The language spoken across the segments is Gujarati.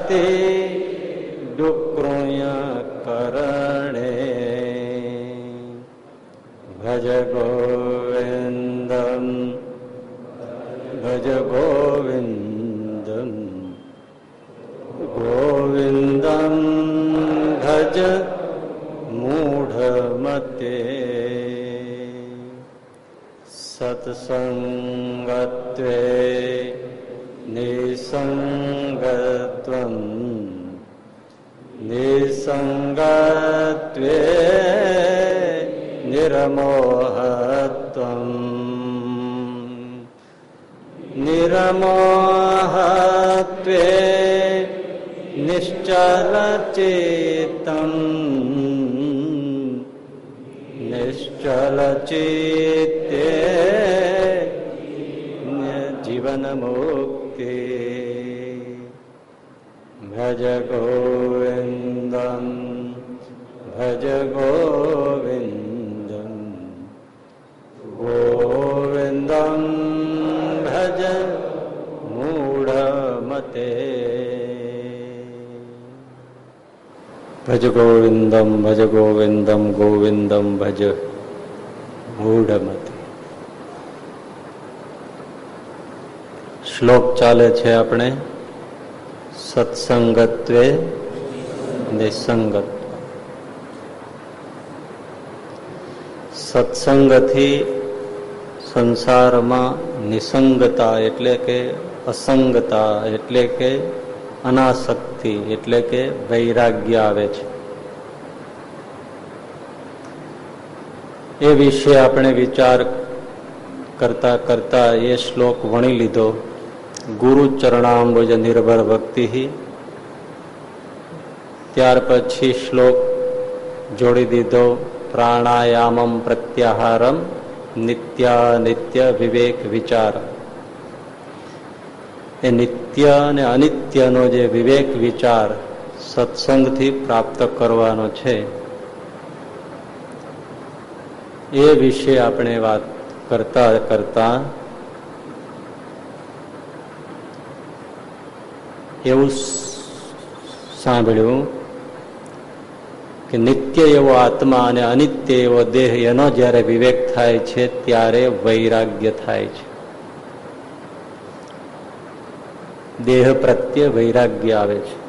રક્ષતે ડુક્રુય કરણે ભજ ગોવિંદમ ભજ ગોવિંદમ ગોવિંદમ ભજ મૂઢમતે સત્સંગત્વે નિસંગત્વમ નિસંગત્વે નિરમોહત્વમ નિરમોહત્વે નિશ્ચલચેતમ નિશ્ચલચેતે જીવન ભજ ગોવિંદમ ભજ ગોવિંદમ ગોવિંદમ ભજ મૂઢમતે ભજ ગોવિંદમ ભજ ગોવિંદમ ગોવિંદમ ભજ મૂઢમતે શ્લોક ચાલે છે આપણે સત્સંગત્વે નિસંગત્વ સત્સંગથી સંસારમાં નિસંગતા એટલે કે અસંગતા એટલે કે અનાસક્તિ એટલે કે વૈરાગ્ય આવે છે એ વિશે આપણે વિચાર કરતા કરતા એ શ્લોક વણી લીધો ગુરુ ચરણાંબુજ નિર્ભર ભક્તિ ત્યાર પછી શ્લોક જોડી દીધો, પ્રાણાયામમ પ્રત્યાહારમ નિત્યાનિત્ય વિવેક વિચાર. એ નિત્ય અને અનિત્યનો જે વિવેક વિચાર સત્સંગથી પ્રાપ્ત કરવાનો છે, એ વિશે આપણે વાત કરતા કરતા એવું સાંભળ્યું કે નિત્ય એવો આત્મા અને અનિત્ય એવો દેહ એનો જ્યારે વિવેક થાય છે, ત્યારે વૈરાગ્ય થાય છે. દેહ પ્રત્યે વૈરાગ્ય આવે છે.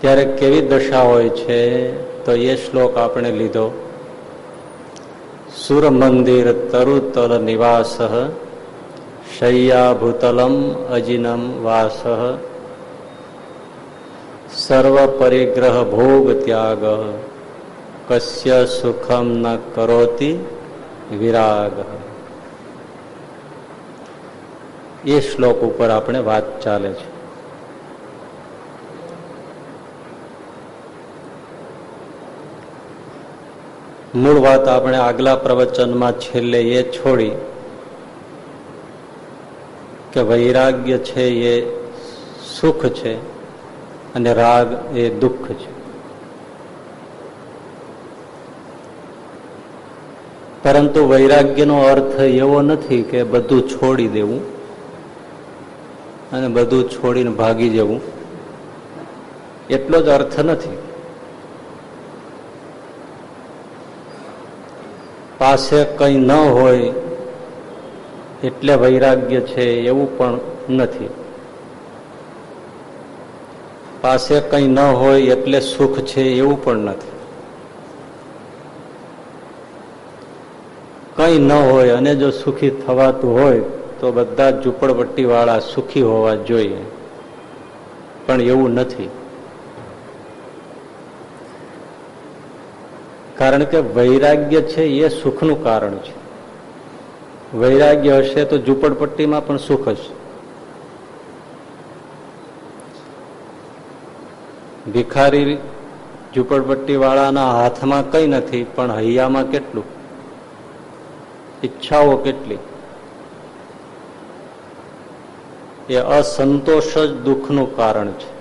ત્યારે કેવી દશા હોય છે, તો એ શ્લોક આપણે લીધો. સુર મંદિર તરુતલ નિવાસ શય્યાભૂતલમ અજિનમ વાસ સર્વ પરિગ્રહ ભોગ ત્યાગ કસ્ય સુખમ ન કરોતી વિરાગ એ શ્લોક ઉપર આપણે વાત ચાલે છે। મૂળ વાત આપણે આગલા પ્રવચનમાં છેલ્લે એ છોડી કે વૈરાગ્ય છે એ સુખ છે અને રાગ એ દુઃખ છે. પરંતુ વૈરાગ્યનો અર્થ એવો નથી કે બધું છોડી દેવું અને બધું છોડીને ભાગી જવું. એટલો જ અર્થ નથી. પાસે કંઈ ન હોય એટલે વૈરાગ્ય છે એવું પણ નથી. પાસે કંઈ ન હોય એટલે સુખ છે એવું પણ નથી. કંઈ ન હોય અને જો સુખી થવાતું હોય તો બધા ઝૂંપડપટ્ટી વાળા સુખી હોવા જોઈએ. પણ એવું નથી. કારણ કે વૈરાગ્ય છે એ સુખનું કારણ છે. વૈરાગ્ય હશે તો ઝૂંપડપટ્ટીમાં પણ સુખ હશે. ભિખારી ઝૂંપડપટ્ટી વાળાના હાથમાં કઈ નથી, પણ હૈયામાં કેટલું? ઈચ્છાઓ કેટલી? એ અસંતોષ જ દુઃખનું કારણ છે.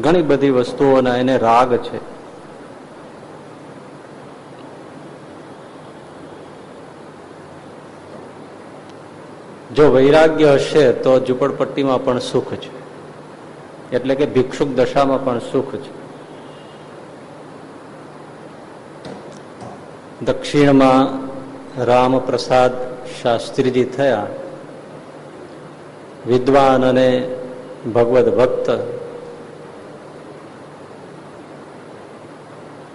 ઘણી બધી વસ્તુઓના એને રાગ છે. જો વૈરાગ્ય હશે તો ઝુંપડપટ્ટીમાં પણ સુખ છે. એટલે કે ભિક્ષુક દશામાં પણ સુખ છે. દક્ષિણમાં રામપ્રસાદ શાસ્ત્રીજી થયા. વિદ્વાન અને ભગવદ ભક્ત.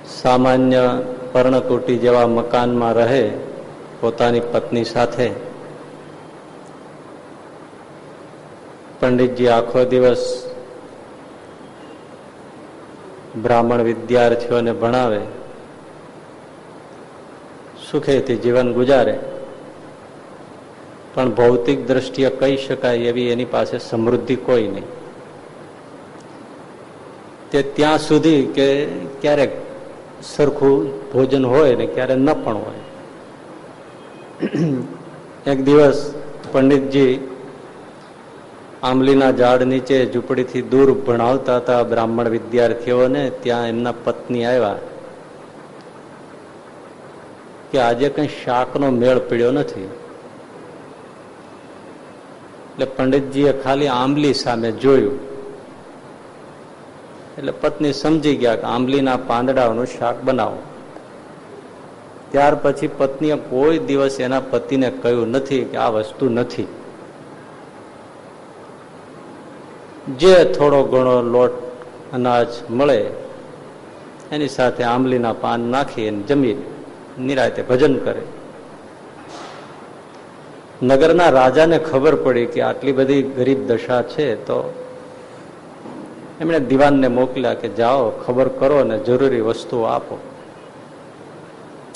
સામાન્ય પર્ણકુટી જેવા મકાનમાં રહે પોતાની પત્ની સાથે. પંડિતજી આખો દિવસ બ્રાહ્મણ વિદ્યાર્થીઓને ભણાવે, સુખેથી જીવન ગુજારે. પણ ભૌતિક દ્રષ્ટિએ કહી શકાય એવી એની પાસે સમૃદ્ધિ કોઈ નહીં. તે ત્યાં સુધી કે ક્યારેક સરખું ભોજન હોય ને ક્યારે ન પણ હોય. એક દિવસ પંડિતજી આંબલીના ઝાડ નીચે ઝૂંપડીથી દૂર ભણાવતા હતા બ્રાહ્મણ વિદ્યાર્થીઓને ત્યાં એમના પત્ની આવ્યા કે આજે કઈ શાકનો મેળ પીડ્યો નથી. એટલે પંડિતજીએ ખાલી આંબલી સામે જોયું. એટલે પત્ની સમજી ગયા કે આંબલીના પાંદડાઓનું શાક બનાવો. ત્યાર પછી પત્નીએ કોઈ દિવસ એના પતિને કહ્યું નથી કે આ વસ્તુ નથી. જે થોડો ઘણો લોટ અનાજ મળે, એની સાથે આંબલીના પાન નાખી અને જમી નિરાતે ભજન કરે. નગરના રાજાને ખબર પડી કે આટલી બધી ગરીબ દશા છે, તો એમણે દિવાનને મોકલ્યા કે જાઓ, ખબર કરો અને જરૂરી વસ્તુઓ આપો.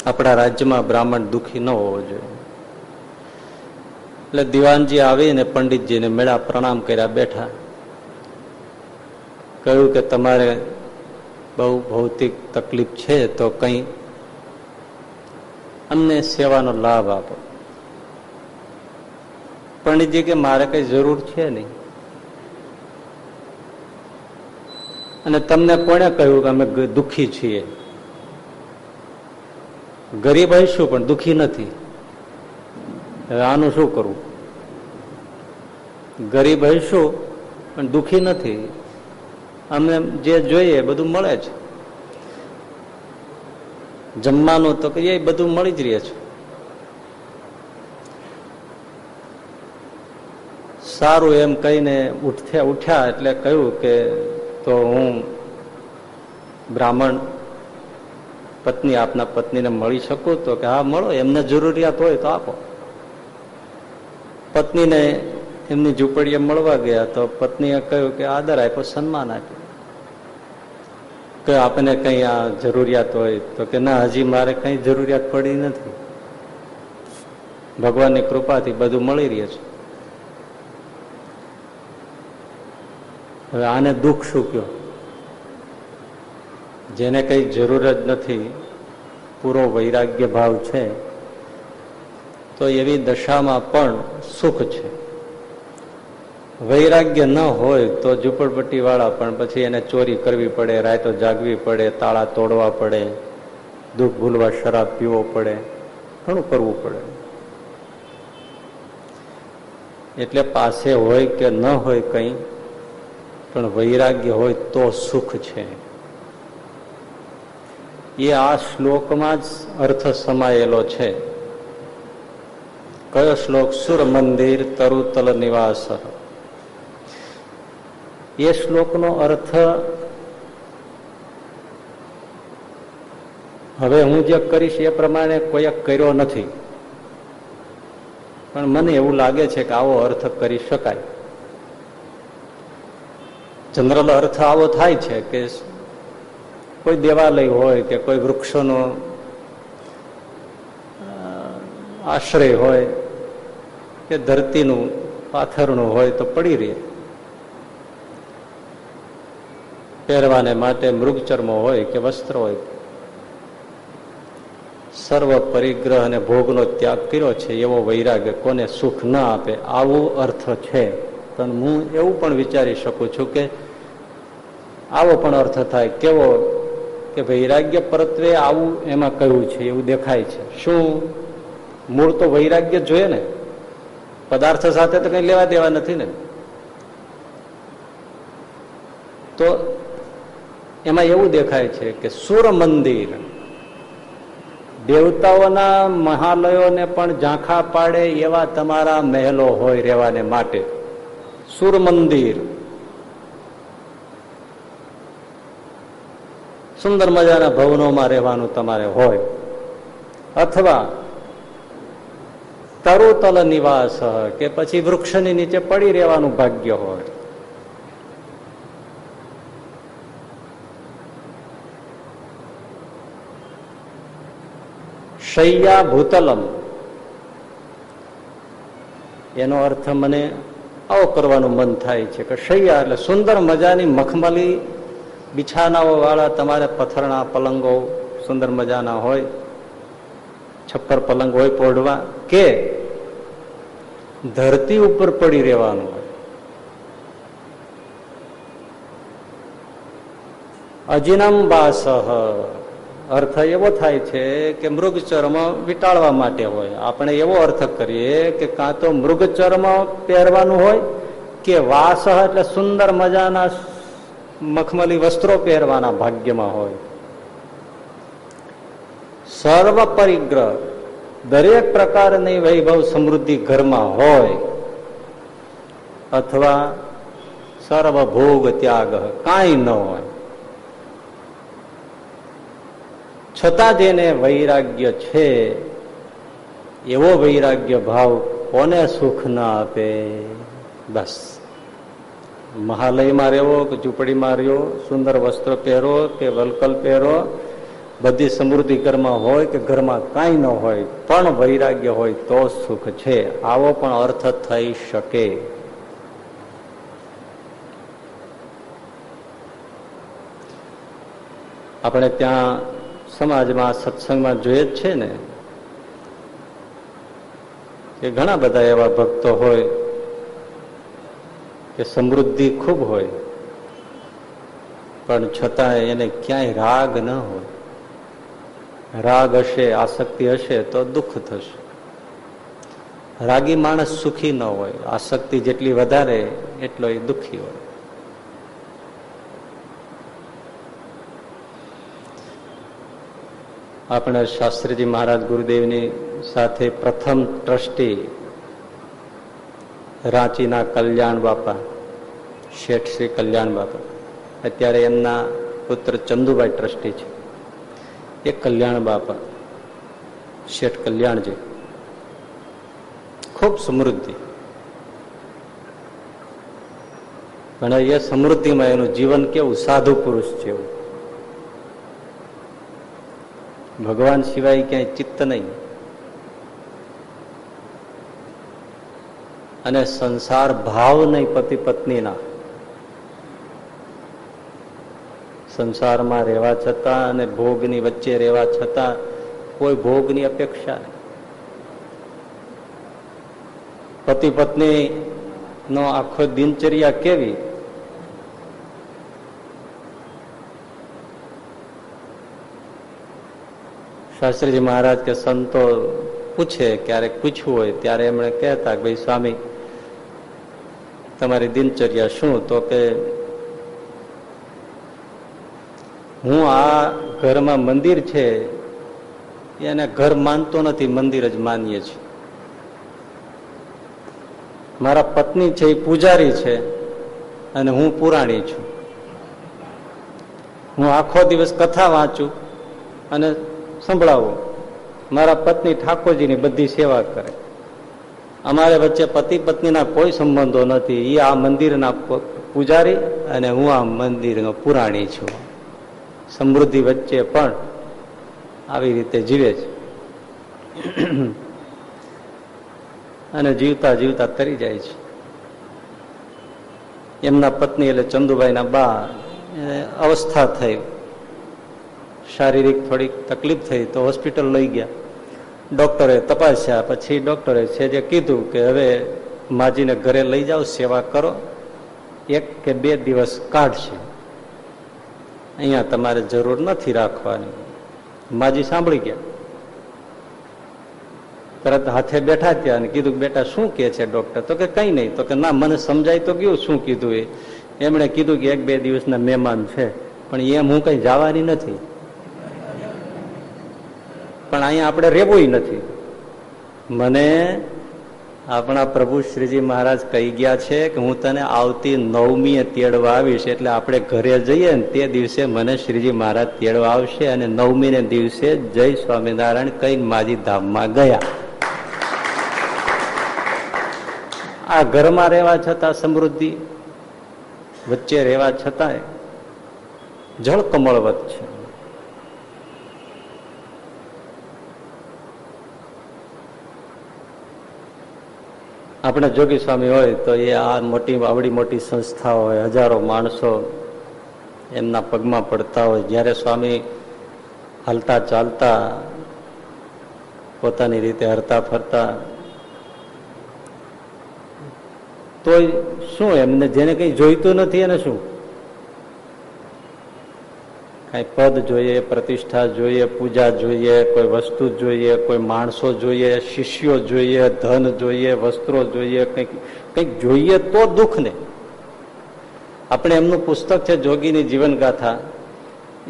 આપણા રાજ્યમાં બ્રાહ્મણ દુઃખી ન હોવો જોઈએ. એટલે દિવાનજી આવીને પંડિતજીને મેળા પ્રણામ કર્યા બેઠા. કહ્યું કે તમારે બહુ ભૌતિક તકલીફ છે, તો કંઈ અમને સેવાનો લાભ આપો. પંડિતજી કે મારે કઈ જરૂર છે નહીં? અને તમને કોને કહ્યું કે અમે દુઃખી છીએ? ગરીબ હશું પણ દુઃખી નથી. આનું શું કરવું ગરીબ હશું પણ દુઃખી નથી. અમને જે જોઈએ બધું મળે છે. જમવાનું તો કહીએ બધું મળી જ રહે છે. સારું એમ કહીને ઉઠ્યા ઉઠ્યા એટલે કહ્યું કે તો હું બ્રાહ્મણ પત્ની, આપના પત્નીને મળી શકું? તો કે હા, મળો. એમને જરૂરિયાત હોય તો આપો. પત્નીને એમની ઝૂંપડીએ મળવા ગયા તો પત્નીએ કહ્યું કે આદર આપ્યો, સન્માન આપ્યું. કે આપને કઈ આ જરૂરિયાત હોય તો કે ના, હજી મારે કઈ જરૂરિયાત પડી નથી. ભગવાનની કૃપાથી બધું મળી રહે છે. હવે આને દુઃખ શું કયો? જેને કઈ જરૂર જ નથી, પૂરો વૈરાગ્ય ભાવ છે, તો એવી દશામાં પણ સુખ છે. વૈરાગ્ય ન હોય તો ઝુંપડપટ્ટી વાળા પણ પછી એને ચોરી કરવી પડે, રાયતો જાગવી પડે, તાળા તોડવા પડે, દુઃખ ભૂલવા શરાબ પીવો પડે, ઘણું કરવું પડે. એટલે પાસે હોય કે ન હોય કંઈ, પણ વૈરાગ્ય હોય તો સુખ છે. એ આ શ્લોકમાં જ અર્થ સમાયેલો છે. કયો શ્લોક? સુર મંદિર તરુતલ નિવાસ. એ શ્લોકનો અર્થ હવે હું જે કરીશ એ પ્રમાણે કોઈ કર્યો નથી. પણ મને એવું લાગે છે કે આવો અર્થ કરી શકાય. જનરલ અર્થ આવો થાય છે કે કોઈ દેવાલય હોય કે કોઈ વૃક્ષોનો આશ્રય હોય કે ધરતીનું પાથરનું હોય તો પડી રહે. પહેરવાને માટે મૃગચર્મો હોય કે વસ્ત્ર હોય. સર્વ પરિગ્રહ અને ભોગનો ત્યાગ કર્યો છે એવો વૈરાગ્ય કોને સુખ ન આપે આવો અર્થ છે. પણ હું એવું પણ વિચારી શકું છું કે આવો પણ અર્થ થાય. કેવો? કે વૈરાગ્ય પરત્વે આવું એમાં કહ્યું છે એવું દેખાય છે. શું મૂળ તો વૈરાગ્ય જોઈએ ને? પદાર્થ સાથે તો કઈ લેવા દેવા નથી ને? તો એમાં એવું દેખાય છે કે સુર મંદિર. દેવતાઓના મહાલયોને પણ ઝાંખા પાડે એવા તમારા મહેલો હોય રહેવાને માટે. સુર મંદિર. સુંદર મજાના ભવનોમાં રહેવાનું તમારે હોય. અથવા તરુતલ નિવાસ કે પછી વૃક્ષની નીચે પડી રહેવાનું ભાગ્ય હોય. શૈયા ભૂતલમ. એનો અર્થ મને આવો કરવાનું મન થાય છે કે શૈયા એટલે સુંદર મજાની મખમલી બિછાનાઓ વાળા તમારે પથ્થરના પલંગો સુંદર મજાના હોય, છપ્પર પલંગ હોય પોઢવા કે ધરતી ઉપર પડી રહેવાનું હોય. અજિનમ બાસહ અર્થ એવો થાય છે કે મૃગચર્મ વિટાળવા માટે હોય. આપણે એવો અર્થ કરીએ કે કાં તો મૃગચર્મ પહેરવાનું હોય કે વાસ એટલે સુંદર મજાના મખમલી વસ્ત્રો પહેરવાના ભાગ્યમાં હોય. સર્વ પરિગ્રહ દરેક પ્રકારની વૈભવ સમૃદ્ધિ ઘરમાં હોય અથવા સર્વ ભોગ ત્યાગ કાંઈ ન હોય. છતાં જેને વૈરાગ્ય છે. એવો વૈરાગ્ય ભાવ કોને સુખ ના આપે? બસ. મહાલયમાં રહેવો કે ઝૂંપડીમાં રહ્યો, સુંદર વસ્ત્ર પહેરો કે વલકલ પહેરો, બધી સમૃદ્ધિ ઘરમાં હોય કે ઘરમાં કાંઈ ન હોય, પણ વૈરાગ્ય હોય તો સુખ છે. આવો પણ અર્થ થઈ શકે. આપણે ત્યાં સમાજમાં, સત્સંગમાં જોઈએ જ છે ને, કે ઘણા બધા એવા ભક્તો હોય કે સમૃદ્ધિ ખૂબ હોય, પણ છતાં એને ક્યાંય રાગ ન હોય. રાગ હશે, આસક્તિ હશે, તો દુઃખ થશે. રાગી માણસ સુખી ન હોય, આસક્તિ જેટલી વધારે, એટલો એ દુઃખી હોય. આપણે શાસ્ત્રીજી મહારાજ ગુરુદેવની સાથે પ્રથમ ટ્રસ્ટી રાંચીના કલ્યાણ બાપા, શેઠ શ્રી કલ્યાણ બાપા. અત્યારે એમના પુત્ર ચંદુભાઈ ટ્રસ્ટી છે. એ કલ્યાણ બાપા, શેઠ કલ્યાણજી. ખૂબ સમૃદ્ધિ. પણ એ સમૃદ્ધિમાં એનું જીવન કેવું સાધુ પુરુષ જેવું ભગવાન સિવાય ક્યાંય ચિત્ત નહીં. અને સંસાર ભાવ નહીં પતિ પત્નીના. સંસારમાં રહેવા છતાં અને ભોગની વચ્ચે રહેવા છતાં કોઈ ભોગની અપેક્ષા નહીં. પતિ પત્ની નો આખો દિનચર્યા કેવી? શાસ્ત્રીજી મહારાજ કે સંતો પૂછે, ક્યારેક પૂછવું હોય, ત્યારે એમણે કહેતા કે, ભાઈ સ્વામી, તમારી દિનચર્યા શું? તો કે, હું આ ઘરમાં મંદિર છે, એને ઘર માનતો નથી, મંદિર જ માનીએ છીએ. મારા પત્ની છે, એ પૂજારી છે, અને હું પુરાણી છું. હું આખો દિવસ કથા વાંચું અને સંભળાવું. મારા પત્ની ઠાકોરજીની બધી સેવા કરે. અમારે વચ્ચે પતિ પત્નીના કોઈ સંબંધો નથી. એ આ મંદિરના પૂજારી અને હું આ મંદિરનો પુરાણી છું. સમૃદ્ધિ વચ્ચે પણ આવી રીતે જીવે છે. અને જીવતા જીવતા તરી જાય છે. એમના પત્ની એટલે ચંદુભાઈના બા અવસ્થા થઈ. શારીરિક થોડીક તકલીફ થઈ તો હોસ્પિટલ લઈ ગયા. ડોક્ટરે તપાસ્યા, પછી ડોક્ટરે છે જે કીધું કે હવે માજીને ઘરે લઈ જાઓ, સેવા કરો. એક કે બે દિવસ કાઢશે. અહીંયા તમારે જરૂર નથી રાખવાની. માજી સાંભળી ગયા. તરત હાથે બેઠા ત્યાં અને કીધું, બેટા, શું કે છે ડોક્ટર? તો કે, કઈ નહીં. તો કે, ના, મને સમજાય તો ગયું શું કીધું એ. એમણે કીધું કે, એક બે દિવસના મહેમાન છે, પણ એમ હું કઈ જવાની નથી. પણ અહીંયા આપણે રહેવું નથી. મને આપણા પ્રભુ શ્રીજી મહારાજ કહી ગયા છે કે હું તને આવતી નવમી તેડવા આવીશ એટલે આપણે ઘરે જઈએ ને તે દિવસે મને શ્રીજી મહારાજ તેડવા આવશે અને નવમીને દિવસે જય સ્વામિનારાયણ કઈ માજી ધામમાં ગયા. આ ઘરમાં રહેવા છતાં સમૃદ્ધિ, વચ્ચે રહેવા છતાંય જળ કમળવત છે. આપણે જોગી સ્વામી હોય તો એ આ મોટી, આવડી મોટી સંસ્થા હોય, હજારો માણસો એમના પગમાં પડતા હોય. જ્યારે સ્વામી હાલતા ચાલતા પોતાની રીતે હરતા ફરતા તો શું એમને? જેને કઈ જોઈતું નથી એને શું? કઈ પદ જોઈએ, પ્રતિષ્ઠા જોઈએ, પૂજા જોઈએ, કોઈ વસ્તુ જોઈએ, કોઈ માણસો જોઈએ, શિષ્યો જોઈએ, ધન જોઈએ, વસ્ત્રો જોઈએ, કંઈક કંઈક જોઈએ તો દુઃખ ને આપણે એમનું પુસ્તક છે જોગીની જીવનગાથા.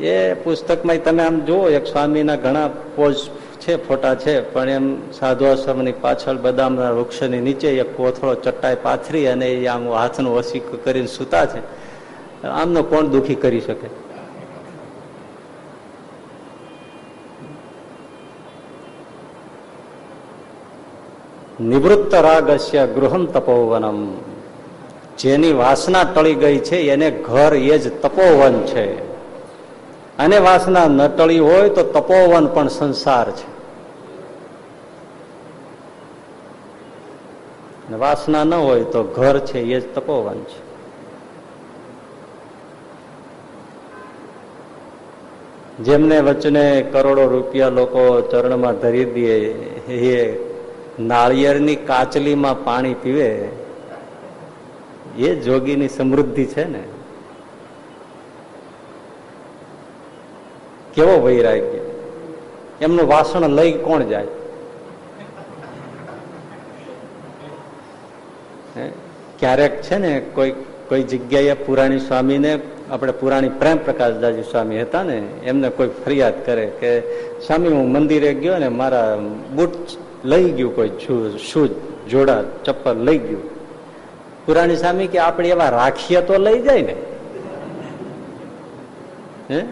એ પુસ્તકમાં તમે આમ જુઓ, એક સ્વામીના ઘણા પોઝ છે, ફોટા છે, પણ એમ સાધુ આશ્રમની પાછળ બદામના વૃક્ષની નીચે એક કોથળો ચટ્ટાઈ પાથરી અને એ આમ હાથનું વસી કરીને સૂતા છે. આમનો કોણ દુઃખી કરી શકે? નિવૃત્ત રાગસ્ય ગૃહમ તપોવનમ. જેની વાસના ટળી ગઈ છે, એને ઘર એ જ તપોવન છે. અને વાસના ન ટળી હોય તો તપોવન પણ સંસાર છે. વાસના ન હોય તો ઘર છે, એ જ તપોવન છે. જેમને વચને કરોડો રૂપિયા લોકો ચરણમાં ધરી દે, એ નાળિયેરની કાચલીમાં પાણી પીવે, એ જોગીની સમૃદ્ધિ છે ને. કેવો વૈરાગ્ય? એમનું વાસણ લઈ કોણ જાય? ક્યારેક છે ને કોઈ કોઈ જગ્યાએ પુરાણી સ્વામીને આપણે પુરાણી પ્રેમ પ્રકાશ દાજી સ્વામી હતા ને, એમને કોઈ ફરિયાદ કરે કે, સ્વામી, હું મંદિરે ગયો ને મારા બુટ લઈ ગયું કોઈ શૂઝ, જોડા, ચપ્પલ લઈ ગયું. પુરાણી સ્વામી કે, આપણે એવા રાખીએ તો લઈ જાય ને. હે?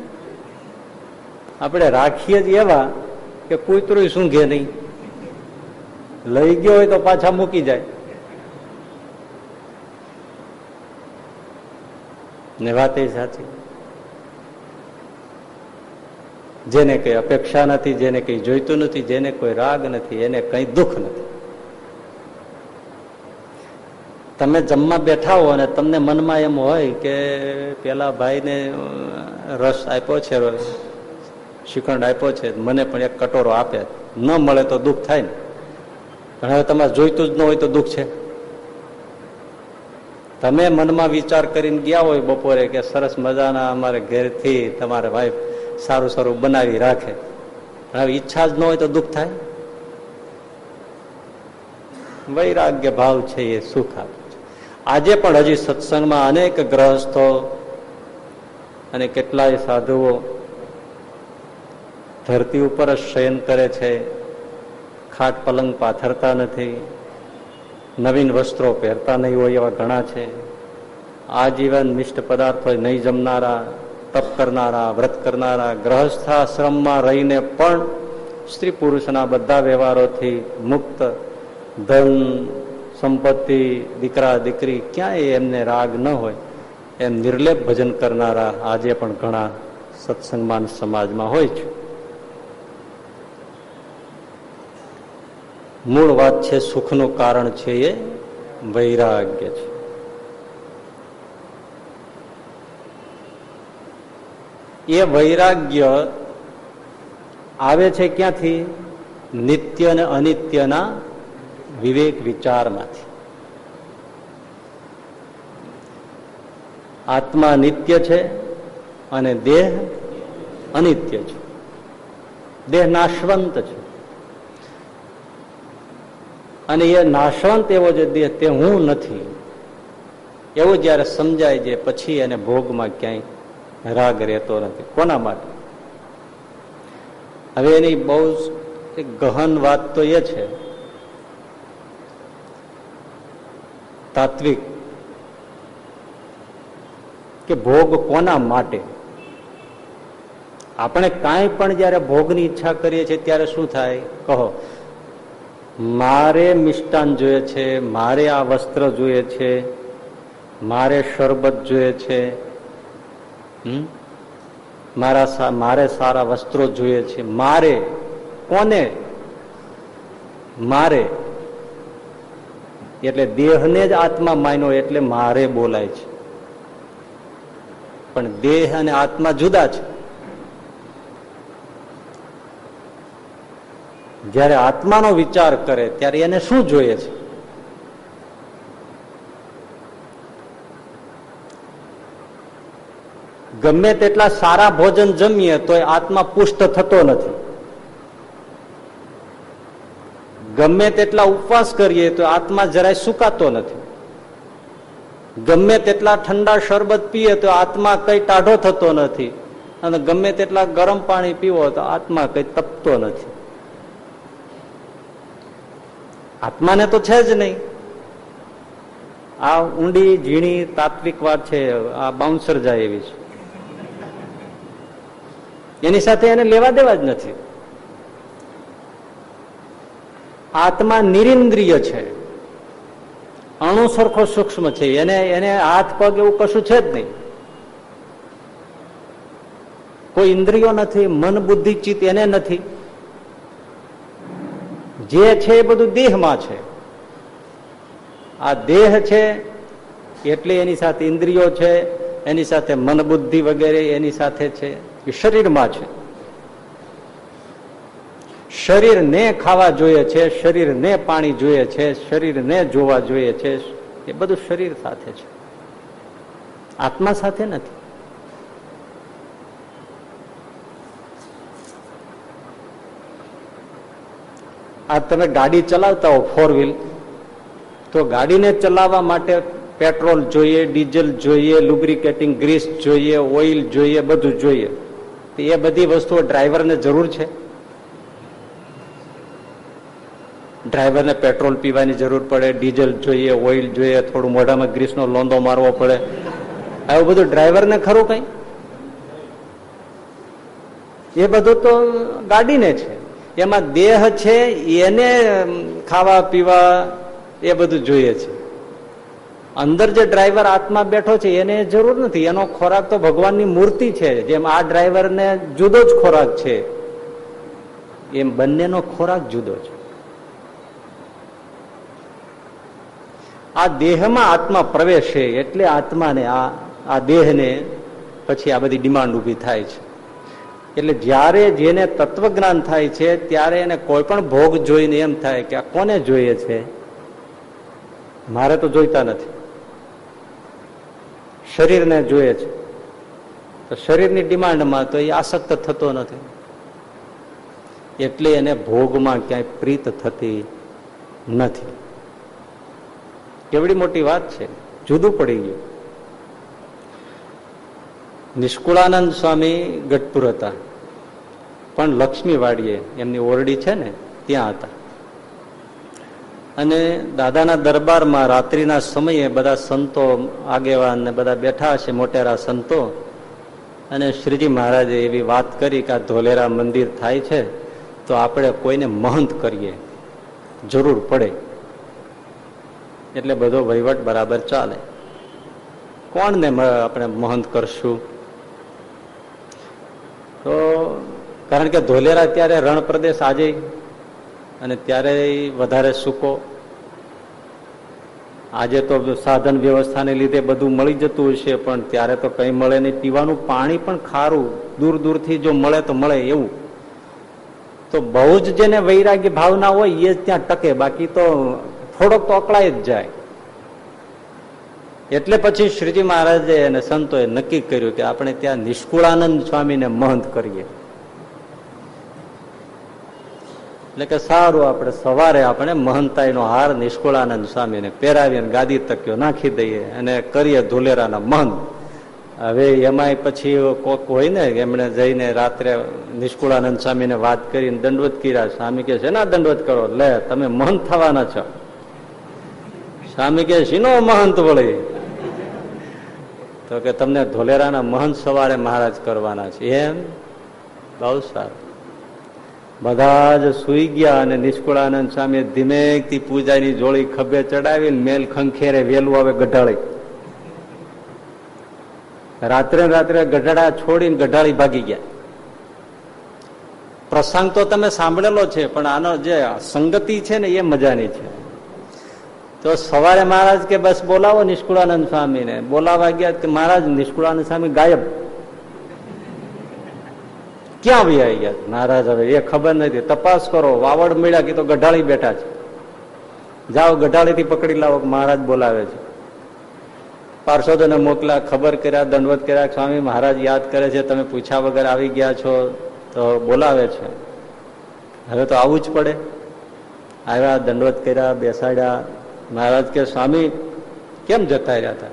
આપણે રાખીએ જ એવા કે કૂતરું સૂંઘે નહીં. લઈ ગયો હોય તો પાછા મૂકી જાય. ને વાત એ સાચી. જેને કઈ અપેક્ષા નથી, જેને કઈ જોઈતું નથી, જેને કોઈ રાગ નથી, એને કઈ દુઃખ નથી. તમે જમવા બેઠા હો અને તમને મનમાં એમ હોય કે પેલા ભાઈને રસ આપ્યો છે શ્રીખંડ આપ્યો છે, મને પણ એક કટોરો આપે. ન મળે તો દુઃખ થાય ને. હવે તમારે જોઈતું જ ન હોય તો દુઃખ છે. તમે મનમાં વિચાર કરીને ગયા હોય બપોરે કે સરસ મજાના અમારે ઘેરથી તમારે વાઈફ સારું સારું બનાવી રાખે. હવે ઈચ્છા જ ન હોય તો દુઃખ થાય. વૈરાગ્ય ભાવ છે એ સુખ આપે આજે પણ હજી સત્સંગમાં અનેક ગ્રહસ્થો અને કેટલાય સાધુઓ ધરતી ઉપર જ શયન કરે છે. ખાટ પલંગ પાથરતા નથી. નવીન વસ્ત્રો પહેરતા નહીં હોય એવા ઘણા છે. આજીવન મિષ્ટ પદાર્થો નહીં જમનારા, તપ કરનારા, વ્રત કરનારા, ગ્રહસ્થાશ્રમમાં રહીને પણ સ્ત્રી પુરુષના બધા વ્યવહારોથી મુક્ત, ધન, સંપત્તિ, દીકરા, દીકરી ક્યાંય એમને રાગ ન હોય. એમ નિર્લેપ ભજન કરનારા આજે પણ ઘણા સત્સંગમાન સમાજમાં હોય છે. મૂળ વાત છે, સુખનું કારણ છે એ વૈરાગ્ય છે. એ વૈરાગ્ય આવે છે ક્યાંથી? નિત્ય અને અનિત્યના વિવેક વિચારમાંથી. આત્મા નિત્ય છે અને દેહ અનિત્ય છે. દેહ નાશવંત છે. અને એ નાશવંત એવો જે દેહ તે હું નથી. એવું જયારે સમજાય છે, પછી એને ભોગમાં ક્યાંય રાગ રહેતો નથી. કોના માટે? હવે એની બહુ ગહન વાત તો એ છે, તાત્વિક, કે ભોગ કોના માટે? આપણે કાંઈ પણ જયારે ભોગની ઈચ્છા કરીએ છીએ ત્યારે શું થાય? કહો. મારે મિષ્ટાન જોઈએ છે, મારે આ વસ્ત્ર જોઈએ છે, મારે શરબત જોઈએ છે મારા મારે સારા વસ્ત્રો જોઈએ છે. મારે, કોને? મારે. એટલે દેહને જ આત્મા માન્યો એટલે મારે બોલાય છે. પણ દેહ અને આત્મા જુદા છે. જ્યારે આત્માનો વિચાર કરે ત્યારે એને શું જોઈએ છે? ગમે તેટલા સારા ભોજન જમીએ તો આત્મા પુષ્ટ થતો નથી. ગમે તેટલા ઉપવાસ કરીએ તો આત્મા જરાય સુકાતો નથી. ગમે તેટલા ઠંડા શરબત પીએ તો આત્મા કઈ ટાઢો થતો નથી. અને ગમે તેટલા ગરમ પાણી પીવો તો આત્મા કઈ તપતો નથી. આત્માને તો છે જ નહીં. આ ઊંડી, ઝીણી, તાત્વિક વાત છે, આ બાઉન્સર જાય એવી છે. એની સાથે એને લેવા દેવા જ નથી. આત્મા નિરિન્દ્રિય છે. અણુ સરખો સૂક્ષ્મ છે. એને એને હાથ, પગ એવું કશું છે જ નહીં. કોઈ ઇન્દ્રિયો નથી, મન, બુદ્ધિ, ચિત્ત એને નથી. જે છે એ બધું દેહમાં છે. આ દેહ છે એટલે એની સાથે ઇન્દ્રિયો છે, એની સાથે મન બુદ્ધિ વગેરે એની સાથે છે, એ શરીરમાં છે. શરીરને ખાવા જોઈએ છે, શરીરને પાણી જોઈએ છે, શરીરને જોવા જોઈએ છે, એ બધું શરીર સાથે છે. આત્મા સાથે નથી. આ તમે ગાડી ચલાવતા હો ફોર વ્હીલ તો ગાડીને ચલાવવા માટે પેટ્રોલ જોઈએ ડીઝલ જોઈએ લુબ્રિકેટિંગ ગ્રીસ જોઈએ ઓઇલ જોઈએ, બધું જોઈએ. તો એ બધી વસ્તુઓ ડ્રાઈવરને જરૂર છે? ડ્રાઈવરને પેટ્રોલ પીવાની જરૂર પડે ડીઝલ જોઈએ ઓઇલ જોઈએ, થોડું મોઢામાં ગ્રીસનો લોંદો મારવો પડે. આવું બધું ડ્રાઈવરને ખરું કઈ? એ બધું તો ગાડીને છે. એમાં દેહ છે, એને ખાવા, પીવા, એ બધું જોઈએ છે. અંદર જે ડ્રાઈવર આત્મા બેઠો છે, એને જરૂર નથી. એનો ખોરાક તો ભગવાનની મૂર્તિ છે, જેમ આ ડ્રાઈવરને જુદો જ ખોરાક છે, એમ બંનેનો ખોરાક જુદો છે. આ દેહમાં આત્મા પ્રવેશે એટલે આત્માને આ આ દેહને પછી આ બધી ડિમાન્ડ ઊભી થાય છે. એટલે જ્યારે જેને તત્વજ્ઞાન થાય છે, ત્યારે એને કોઈ પણ ભોગ જોઈને એમ થાય કે આ કોને જોઈએ છે? મારે તો જોઈતા નથી. શરીરને જોઈએ છે. તો શરીરની ડિમાન્ડમાં તો એ આસક્ત થતો નથી. એટલે એને ભોગમાં ક્યાંય પ્રીત થતી નથી. કેવડી મોટી વાત છે. જુદું પડી ગયું. નિષ્કુળાનંદ સ્વામી ગઢપુર હતા. પણ લક્ષ્મીવાડીએ એમની ઓરડી છે ને, ત્યાં હતા. અને દાદાના દરબારમાં રાત્રિના સમયે બધા સંતો, આગેવાન ને બધા બેઠા હશે, મોટેરા સંતો. અને શ્રીજી મહારાજે એવી વાત કરી કે આ ધોલેરા મંદિર થાય છે, તો આપણે કોઈને મહંત કરીએ. જરૂર પડે. એટલે બધો વહીવટ બરાબર ચાલે. કોણને આપણે મહંત કરશું? તો કારણ કે ધોલેરા ત્યારે રણ પ્રદેશ આજે અને ત્યારે વધારે સૂકો. આજે તો સાધન વ્યવસ્થાને લીધે બધું મળી જતું હશે પણ ત્યારે તો કંઈ મળે નહીં. પીવાનું પાણી પણ ખારું. દૂર દૂરથી જો મળે તો મળે એવું. તો બહુ જ જેને વૈરાગ્ય ભાવના હોય, એ જ ત્યાં ટકે. બાકી તો થોડોક તો અકળાય જ જાય. એટલે પછી શ્રીજી મહારાજે અને સંતોએ નક્કી કર્યું કે આપણે ત્યાં નિષ્કુળાનંદ સ્વામીને મહંત કરીએ. એટલે કે સારું આપણે સવારે આપણે મહંતાઈનો હાર નિષ્કુળાનંદ સ્વામીને પહેરાવીને ગાદી તક્યો નાખી દઈએ અને કરીએ ધુલેરાના મહંત. હવે એમાંય પછી કોક હોય ને, એમણે જઈને રાત્રે નિષ્કુળાનંદ સ્વામીને વાત કરીને દંડવત કર્યા. સ્વામી કે છે, ના દંડવત કરો, લે, તમે મહંત થવાના છો. સ્વામી કે શીનો મહંત વળી. તો કે તમને ધોલેરાના મહંત સવારે મહારાજ કરવાના છે. એમ? બહુ સારું. બધા જ સુઈ ગયા અને નિષ્કુળાનંદ સ્વામી ધીમેકથી પૂજાની જોડી ખભે ચડાવી મેલ ખંખેરે વેલું આવે ગઢાળી. રાત્રે રાત્રે ગઢડા છોડીને ગઢાળી ભાગી ગયા. પ્રસંગ તો તમે સાંભળેલો છે, પણ આનો જે સંગતિ છે ને એ મજાની છે. તો સવારે મહારાજ કે બસ બોલાવો નિષ્કુળાનંદ સ્વામીને. બોલાવા ગયા કે મહારાજ, નિષ્કુળાનંદ સ્વામી ગાયબ. ક્યાં આવી ગયા? મહારાજ હવે, એ ખબર નથી. તપાસ કરો. વાવડ મળ્યા કે તો ગઢાળી બેઠા છે. જાઓ, ગઢાળીથી પકડી લાવો મહારાજ બોલાવે છે. પાર્ષદોને મોકલા, ખબર કર્યા, દંડવત કર્યા સ્વામી, મહારાજ યાદ કરે છે, તમે પૂછ્યા વગર આવી ગયા છો, તો બોલાવે છે. હવે તો આવવું જ પડે. આવ્યા, દંડવત કર્યા, બેસાડ્યા. મહારાજ કે, સ્વામી, કેમ જતા રહ્યા હતા?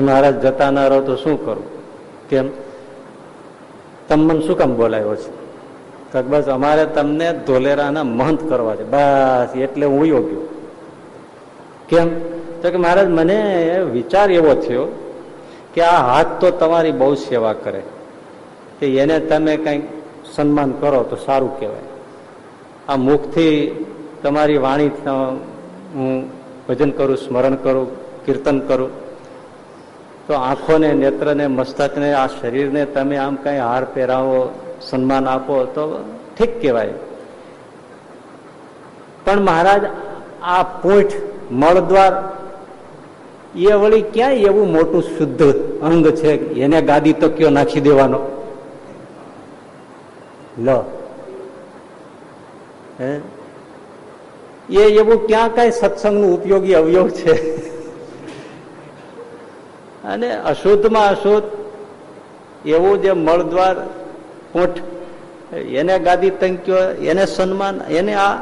મહારાજ જતા ના રહો તો શું કરું? કેમ? તમ મને શું કામ બોલાવ્યો છે? બસ, અમારે તમને ધોલેરાના મહંત કરવા છે. બસ, એટલે હું યોગ્યો કેમ? તો કે, મહારાજ, મને વિચાર એવો થયો કે આ હાથ તો તમારી બહુ સેવા કરે. કે એને તમે કંઈક સન્માન કરો તો સારું કહેવાય. આ મુખથી તમારી વાણી હું ભજન કરું, સ્મરણ કરું, કીર્તન કરું. તો આંખોને, નેત્રને, મસ્તકને, આ શરીરને તમે આમ કંઈ હાર પહેરાવો, સન્માન આપો, તો ઠીક કહેવાય. પણ મહારાજ, આ પૂંઠ, મળદ્વાર, એ વળી ક્યાંય એવું મોટું શુદ્ધ અંગ છે? એને ગાદી તો કયો નાખી દેવાનો. લો. એ એવું ક્યાં કઈ સત્સંગનું ઉપયોગી અવયવ છે? અને અશુદ્ધમાં અશુદ્ધ, એવું જે મળદ્વાર ઊંઠ એને ગાદી તંક્યો એને સન્માન, એને આ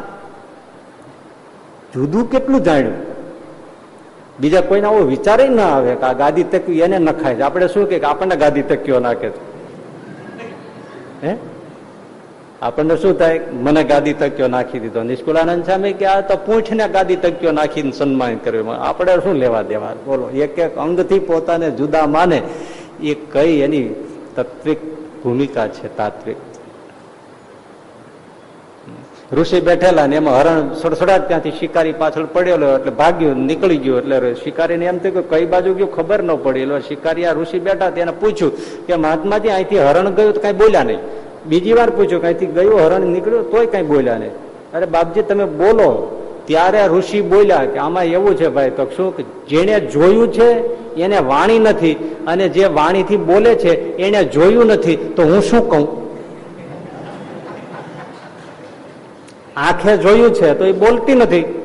જુદું કેટલું જાણ્યું? બીજા કોઈને આવો વિચાર ના આવે કે આ ગાદી તક્યું એને નખાય છે. આપણે શું કે આપણને ગાદી તક્યો નાખે છે? હે? આપણને શું થાય? મને ગાદી તક્યો નાખી દીધો. નિષ્કુળાનંદ સામે કે આ તો પૂંછ ને ગાદી તક્યો નાખીને સન્માન કર્યું. આપણે શું લેવા દેવા? બોલો. એક એક અંગથી પોતાને જુદા માને. એ કઈ એની તત્વિક ભૂમિકા છે? તાત્વિક. ઋષિ બેઠેલા ને એમાં હરણ સડસડાટ ત્યાંથી શિકારી પાછળ પડેલો એટલે ભાગ્યું, નીકળી ગયો એટલે શિકારીને એમ થયું કે કઈ બાજુ ગયું ખબર ન પડી. એટલે શિકારી આ ઋષિ બેઠા તેને પૂછ્યું કે મહાત્માજી, અહીંથી હરણ ગયું તો કઈ બોલ્યા નહીં. બીજી વાર પૂછ્યું, કઈથી ગયું હરણ નીકળ્યું? તોય કઈ બોલ્યા નહીં. અરે બાપજી, તમે બોલો. ત્યારે ઋષિ બોલ્યા કે, આમાં એવું છે ભાઈ તો શું જેને જોયું છે, એને વાણી નથી, અને જે વાણીથી બોલે છે, એને જોયું નથી, તો હું શું કહું? આંખે જોયું છે, તો એ બોલતી નથી.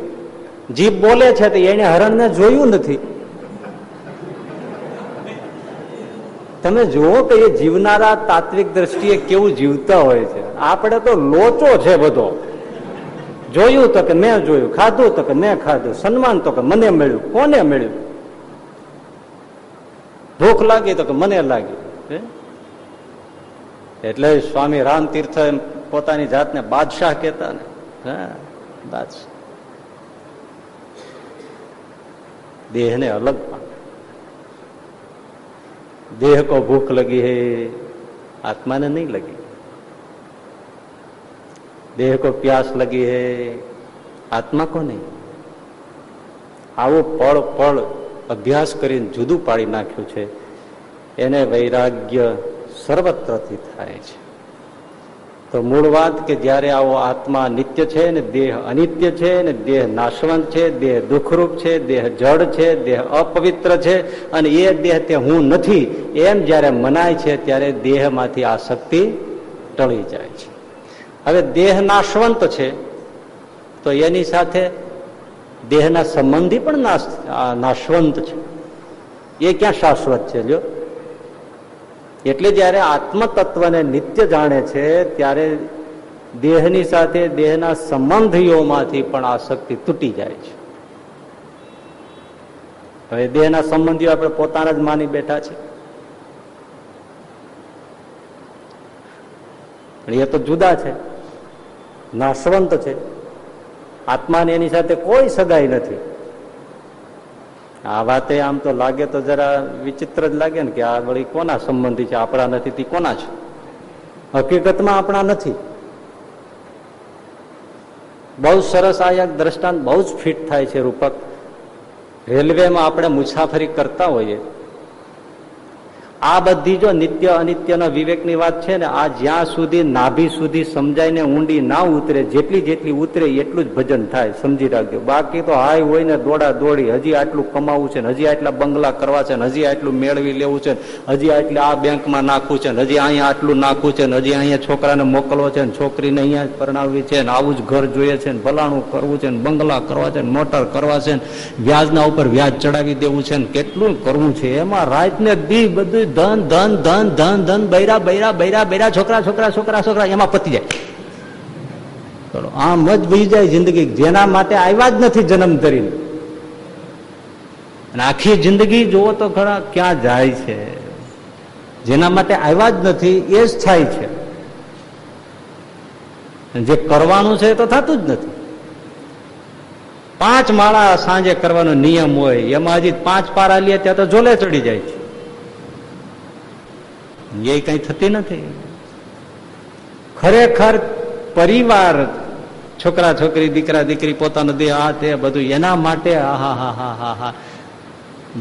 જીભ બોલે છે, તો એને હરણને જોયું નથી. તમે જુઓ કે એ જીવનારા તાત્વિક દ્રષ્ટિએ કેવું જીવતા હોય છે. આપણે તો લોચો છે બધો. જોયું તો કે મેં જોયું, ખાધું તો કે મેં ખાધું, સન્માન તો કે મને મળ્યું, કોને મળ્યું? ભૂખ લાગી તો કે મને લાગી. એટલે સ્વામી રામ તીર્થ પોતાની જાતને બાદશાહ કહેતા ને. હા? બાદશાહ. દેહને અલગ પણ देह को भूख लगी है आत्मा ने नहीं लगी देह को प्यास लगी है આત્મા કો નહીં આવો પળ પળ અભ્યાસ કરીને જુદું પાડી નાખ્યું છે એને વૈરાગ્ય સર્વત્રથી થાય છે તો મૂળ વાત કે જયારે આવો આત્મા નિત્ય છે ને દેહ અનિત્ય છે ને દેહ નાશવંત છે, દેહ દુઃખરૂપ છે, દેહ જડ છે, દેહ અપવિત્ર છે અને એ દેહ તે હું નથી, એમ જયારે મનાય છે ત્યારે દેહમાંથી આ શક્તિ ટળી જાય છે. હવે દેહ નાશવંત છે, તો એની સાથે દેહના સંબંધી પણ નાશવંત છે. એ ક્યાં શાશ્વત છે જો એટલે જયારે આત્મતત્વને નિત્ય જાણે છે, ત્યારે દેહની સાથે દેહના સંબંધીઓમાંથી પણ આ શક્તિ તૂટી જાય છે. હવે દેહના સંબંધીઓ આપણે પોતાના જ માની બેઠા છે. એ તો જુદા છે, નાશવંત છે. આત્માને એની સાથે કોઈ સગાઈ નથી. આ વાતે આમ તો લાગે તો જરા વિચિત્ર જ લાગે ને કે આ વળી કોના સંબંધી છે? આપણા નથી, તે કોના છે? હકીકતમાં આપણા નથી. બહુ સરસ આ એક દ્રષ્ટાંત બહુ જ ફિટ થાય છે રૂપક. રેલવેમાં આપણે મુસાફરી કરતા હોઈએ આ બધી જો નિત્ય અનિત્યના વિવેકની વાત છે ને આ જ્યાં સુધી નાભી સુધી સમજાઈને ઊંડી ના ઉતરે જેટલી જેટલી ઉતરે એટલું જ ભજન થાય સમજી રાખજો બાકી તો હાય હોય ને દોડા દોડી હજી આટલું કમાવું છે હજી આટલા બંગલા કરવા છે હજી આટલું મેળવી લેવું છે હજી આટલી આ બેંકમાં નાખવું છે હજી અહીંયા આટલું નાખવું છે હજી અહીંયા છોકરાને મોકલવો છે છોકરીને અહીંયા પરણાવવી છે ને આવું જ ઘર જોઈએ છે ને ભલાણું કરવું છે ને બંગલા કરવા છે ને મોટર કરવા છે ને વ્યાજના ઉપર વ્યાજ ચડાવી દેવું છે ને કેટલું કરવું છે એમાં રાતને દી બધું ધન ધન ધન ધન ધન, બૈરા બૈરા બૈરા બૈરા, છોકરા છોકરા છોકરા છોકરા, એમાં પતી જાય. ચલો, આમ જ બી જાય જિંદગી. જેના માટે આવ્યા જ નથી જન્મ ધરીને. અને આખી જિંદગી જુઓ તો ખરા, ક્યાં જાય છે? જેના માટે આવ્યા જ નથી, એ જ થાય છે. જે કરવાનું છે તો થતું જ નથી. પાંચ માળા સાંજે કરવાનો નિયમ હોય, એમાં હજી પાંચ પારા લે, ત્યાં તો જોલે ચડી જાય છે. એ કઈ થતી નથી. ખરેખર પરિવાર, છોકરા, છોકરી, દીકરા, દીકરી, પોતાનો દેહ, આ તે, બધું એના માટે આહા હા હા હા હા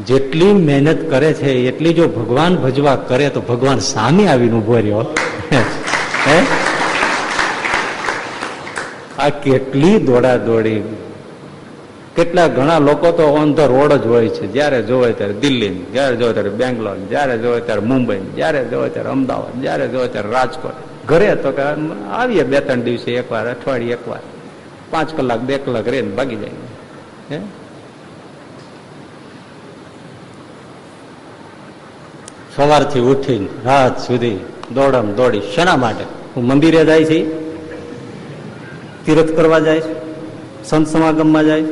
જેટલી મહેનત કરે છે, એટલી જો ભગવાન ભજવા કરે તો ભગવાન સામે આવીને ઊભો રહ્યો. આ કેટલી દોડા દોડી કેટલા ઘણા લોકો તો ઓન ધ રોડ જ હોય છે. જયારે જોવે ત્યારે દિલ્હી, જયારે જોવે ત્યારે બેંગ્લોર, જયારે જોવે ત્યારે મુંબઈ, જયારે જોવે ત્યારે અમદાવાદ, જયારે જોવે ત્યારે રાજકોટ. ઘરે તો કે આવીએ બે ત્રણ દિવસે એકવાર, અઠવાડિયે એકવાર. પાંચ કલાક, બે કલાક રહીને ભાગી જાય. હે? સવારથી ઉઠીને રાત સુધી દોડમ દોડી શેના માટે? હું મંદિરે જાય છે. તીર્થ કરવા જાય છે. સંત સમાગમમાં જાય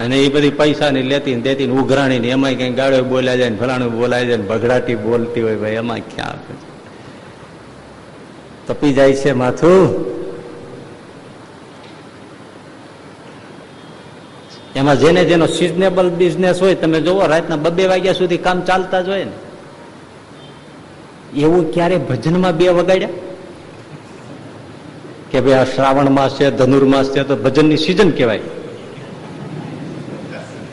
અને એ બધી પૈસા ની લેતી ને દેતી ઉઘરાણી ને એમાં કઈ ગાળો બોલ્યા જાય ને ફલાણું બોલાય જાય ભગડાટી બોલતી હોય ભાઈ એમાં ક્યાં તપી જાય છે માથું. એમાં જેને જેનો સિઝનેબલ બિઝનેસ હોય, તમે જોવો, રાતના બબે વાગ્યા સુધી કામ ચાલતા જ હોય ને. એવું ક્યારે ભજનમાં બે વગાડ્યા? કે ભાઈ આ શ્રાવણ માસ છે ધનુર્માસ છે, તો ભજનની સિઝન કહેવાય.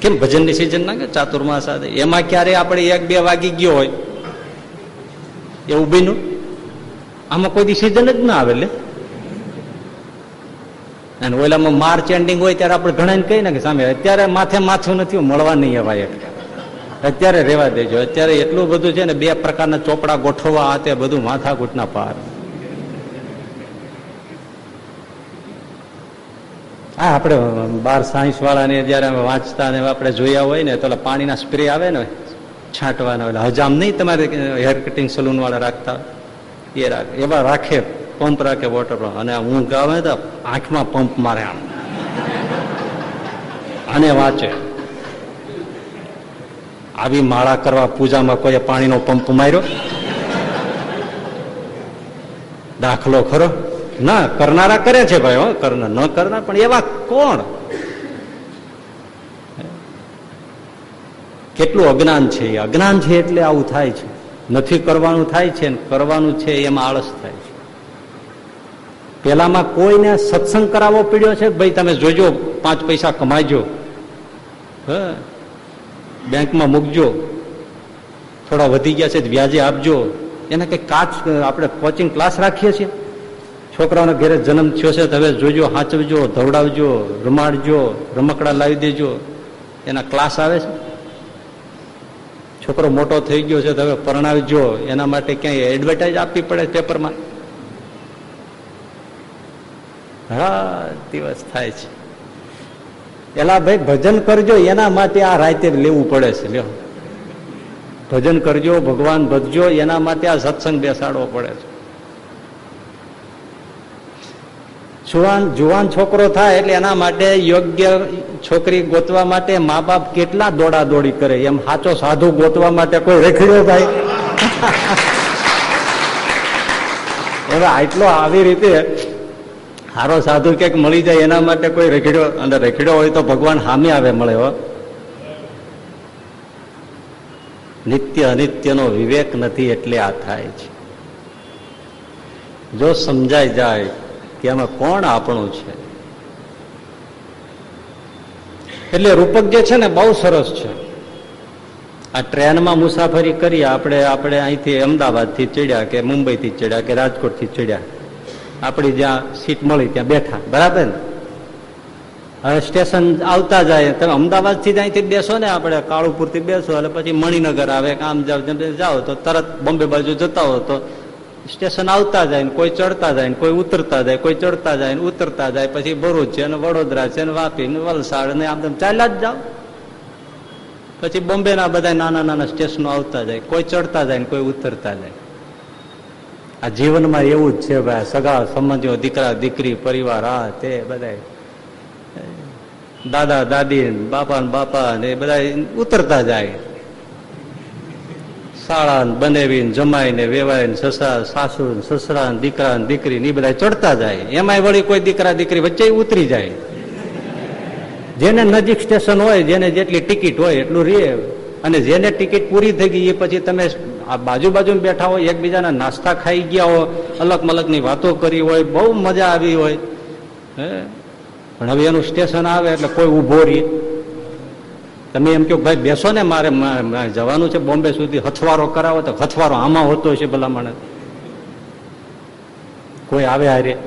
કેમ ભજનની સિઝન ના કે ચાતુર્માસ એમાં ક્યારે આપણે એક બે વાગી ગયો હોય? એવું બન્યું આમાં કોઈ સિઝન જ ના આવે અને ઓલામાં માર્ચ એન્ડિંગ હોય ત્યારે આપણે ઘણા કહીએ ને કે, સામે, અત્યારે માથે માથું નથી, મળવા નહીં એક. અત્યારે રેવા દેજો. અત્યારે એટલું બધું છે ને, બે પ્રકારના ચોપડા ગોઠવવા આ તે બધું માથાકૂટના પાર. હા આપણે બાર સાયન્સ વાળાને જયારે વાંચતા ને આપણે જોયા હોય ને, તો પાણીના સ્પ્રે આવે ને, છાંટવાના એટલે હજામ નહીં તમારે હેર કટિંગ સલૂન વાળા રાખતા એ રાખે, એવા રાખે પંપ રાખે વોટર પંપ અને ઊંઘ આવે તો આંખમાં પંપ મારે આમ. અને વાંચે. આવી માળા કરવા પૂજામાં કોઈ પાણીનો પંપ માર્યો? દાખલો ખરો. ના, કરનારા કરે છે ભાઈ કરનાર ન કરનાર, પણ એવા કોણ? કેટલું અજ્ઞાન છે અજ્ઞાન છે એટલે આવું થાય છે. નથી કરવાનું થાય છે કરવાનું છે એમાં આળસ થાય છે. પેલામાં કોઈને સત્સંગ કરાવવો પડ્યો છે, ભાઈ, તમે જોજો, પાંચ પૈસા કમાજો. હ? બેંકમાં મૂકજો. થોડા વધી ગયા છે વ્યાજે આપજો. એને કંઈક કાચ આપણે કોચિંગ ક્લાસ રાખીએ છીએ? છોકરાઓને ઘેરે જન્મ થયો છે હવે જોજો, હાચવજો, ધવડાવજો, રમાડજો, રમકડા લાવી દેજો. એના ક્લાસ આવે છે? છોકરો મોટો થઈ ગયો છે તમે પરણાવજો. એના માટે ક્યાંય એડવર્ટાઇઝ આપવી પડે પેપરમાં? હા દિવસ થાય છે. એલા ભાઈ, ભજન કરજો, એના માટે આ રાતે લેવું પડે છે. લ્યો. ભજન કરજો, ભગવાન ભજજો, એના માટે આ સત્સંગ બેસાડવો પડે છે. જુવાન જુવાન છોકરો થાય એટલે એના માટે યોગ્ય છોકરી ગોતવા માટે મા બાપ કેટલા દોડા દોડી કરે? એમ સાચો સાધુ ગોતવા માટે કોઈ રેખડ્યો ભાઈ? હવે આટલો આવી રીતે સારો સાધુ ક્યાંક મળી જાય એના માટે કોઈ રેખડ્યો? અને રેખડ્યો હોય તો ભગવાન હામે આવે મળે હો. નિત્ય અનિત્યનો વિવેક નથી એટલે આ થાય છે. જો સમજાઈ જાય કે આમાં કોણ આપણું છે? એટલે રૂપક જે છે ને બહુ સરસ છે. આ ટ્રેનમાં મુસાફરી કરી આપણે આપણે અહીંથી અમદાવાદથી ચડ્યા કે મુંબઈ થી ચડ્યા કે રાજકોટથી ચડ્યા. આપણી જ્યાં સીટ મળી ત્યાં બેઠા. બરાબર ને? હવે સ્ટેશન આવતા જાય. તમે અમદાવાદથી અહીંથી બેસો ને આપણે. કાળુપુરથી બેસો, એટલે પછી મણિનગર આવે આમ જાવ જાઓ તો તરત બોમ્બે બાજુ જતા હો તો સ્ટેશન આવતા જાય ને કોઈ ચડતા જાય ને કોઈ ઉતરતા જાય, કોઈ ચડતા જાય ને ઉતરતા જાય, પછી ભરૂચ છે ને વડોદરા છે ને વાપી ને વલસાડ ને આમ ચાલ્યા જ જાઓ. પછી બોમ્બે ના બધા નાના નાના સ્ટેશનો આવતા જાય, કોઈ ચડતા જાય ને કોઈ ઉતરતા જાય. આ જીવનમાં એવું જ છે ભાઈ, સગા સંબંધીઓ, દીકરા, દીકરી, પરિવાર, આ તે બધા દાદા, દાદી બાપા ને બાપા ને બધા ઉતરતા જાય. શાળા બનેવી જમાઈ ને વેવાય ને સસરા સાસુ સસરા દીકરા દીકરી ને બધા ચડતા જાય. એમાંય વળી કોઈ દીકરા, દીકરી વચ્ચે ઉતરી જાય. જેને નજીક સ્ટેશન હોય, જેને જેટલી ટિકિટ હોય, એટલું રે. અને જેને ટિકિટ પૂરી થઈ ગઈ એ પછી તમે આ બાજુ બાજુ બેઠા હોય, એકબીજાના નાસ્તા ખાઈ ગયા હો અલગ મલકની વાતો કરી હોય, બહુ મજા આવી હોય. હે? પણ હવે એનું સ્ટેશન આવે એટલે કોઈ ઊભો રહી તમે એમ કહો ભાઈ, બેસો ને, મારે જવાનું છે બોમ્બે સુધી. હથવારો કરાવો તો હથવારો આમાં હોતો છે ભલા કોઈ આવે હારે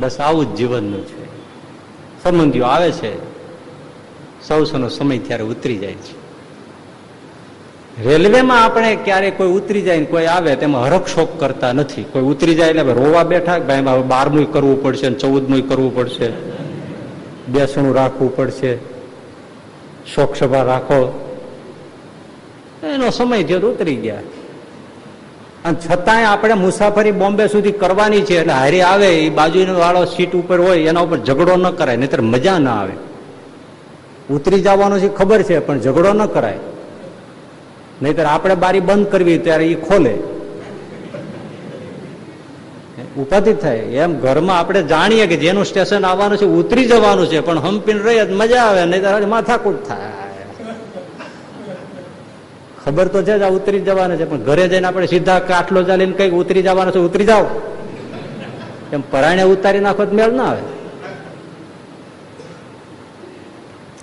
બસ આવું જ જીવનનું છે. સંબંધીઓ આવે છે. સૌસોનો સમય ત્યારે ઉતરી જાય છે. રેલવેમાં આપણે ક્યારે કોઈ ઉતરી જાય ને કોઈ આવે તેમાં હરખશોક કરતા નથી. કોઈ ઉતરી જાય એટલે રોવા બેઠા ભાઈ બારમું કરવું પડશે ચૌદમું કરવું પડશે. બેસણું રાખવું પડશે. શોક સભા રાખો. એનો સમય જે ઉતરી ગયા. અને છતાંય આપણે મુસાફરી બોમ્બે સુધી કરવાની છે એટલે હારી આવે, એ બાજુનો વાળો સીટ ઉપર હોય, એના ઉપર ઝઘડો ન કરાય, નહીતર મજા ના આવે. ઉતરી જવાનું છે ખબર છે, પણ ઝઘડો ન કરાય. નહીતર આપણે બારી બંધ કરવી ત્યારે એ ખોલે. ઉપાધિ થાય. એમ ઘરમાં આપણે જાણીએ કે જેનું સ્ટેશન આવવાનું છે, ઉતરી જવાનું છે, પણ હમ્પીને રહીએ મજા આવે નહીં માથાકૂટ થાય. ખબર તો છે જ આ ઉતરી જવાના છે, પણ ઘરે જઈને આપણે સીધા કાટલો ચાલીને કંઈક ઉતરી જવાનો છે, ઉતરી જાઓ. એમ પરાણે ઉતારી નાખો મેળ ના આવે.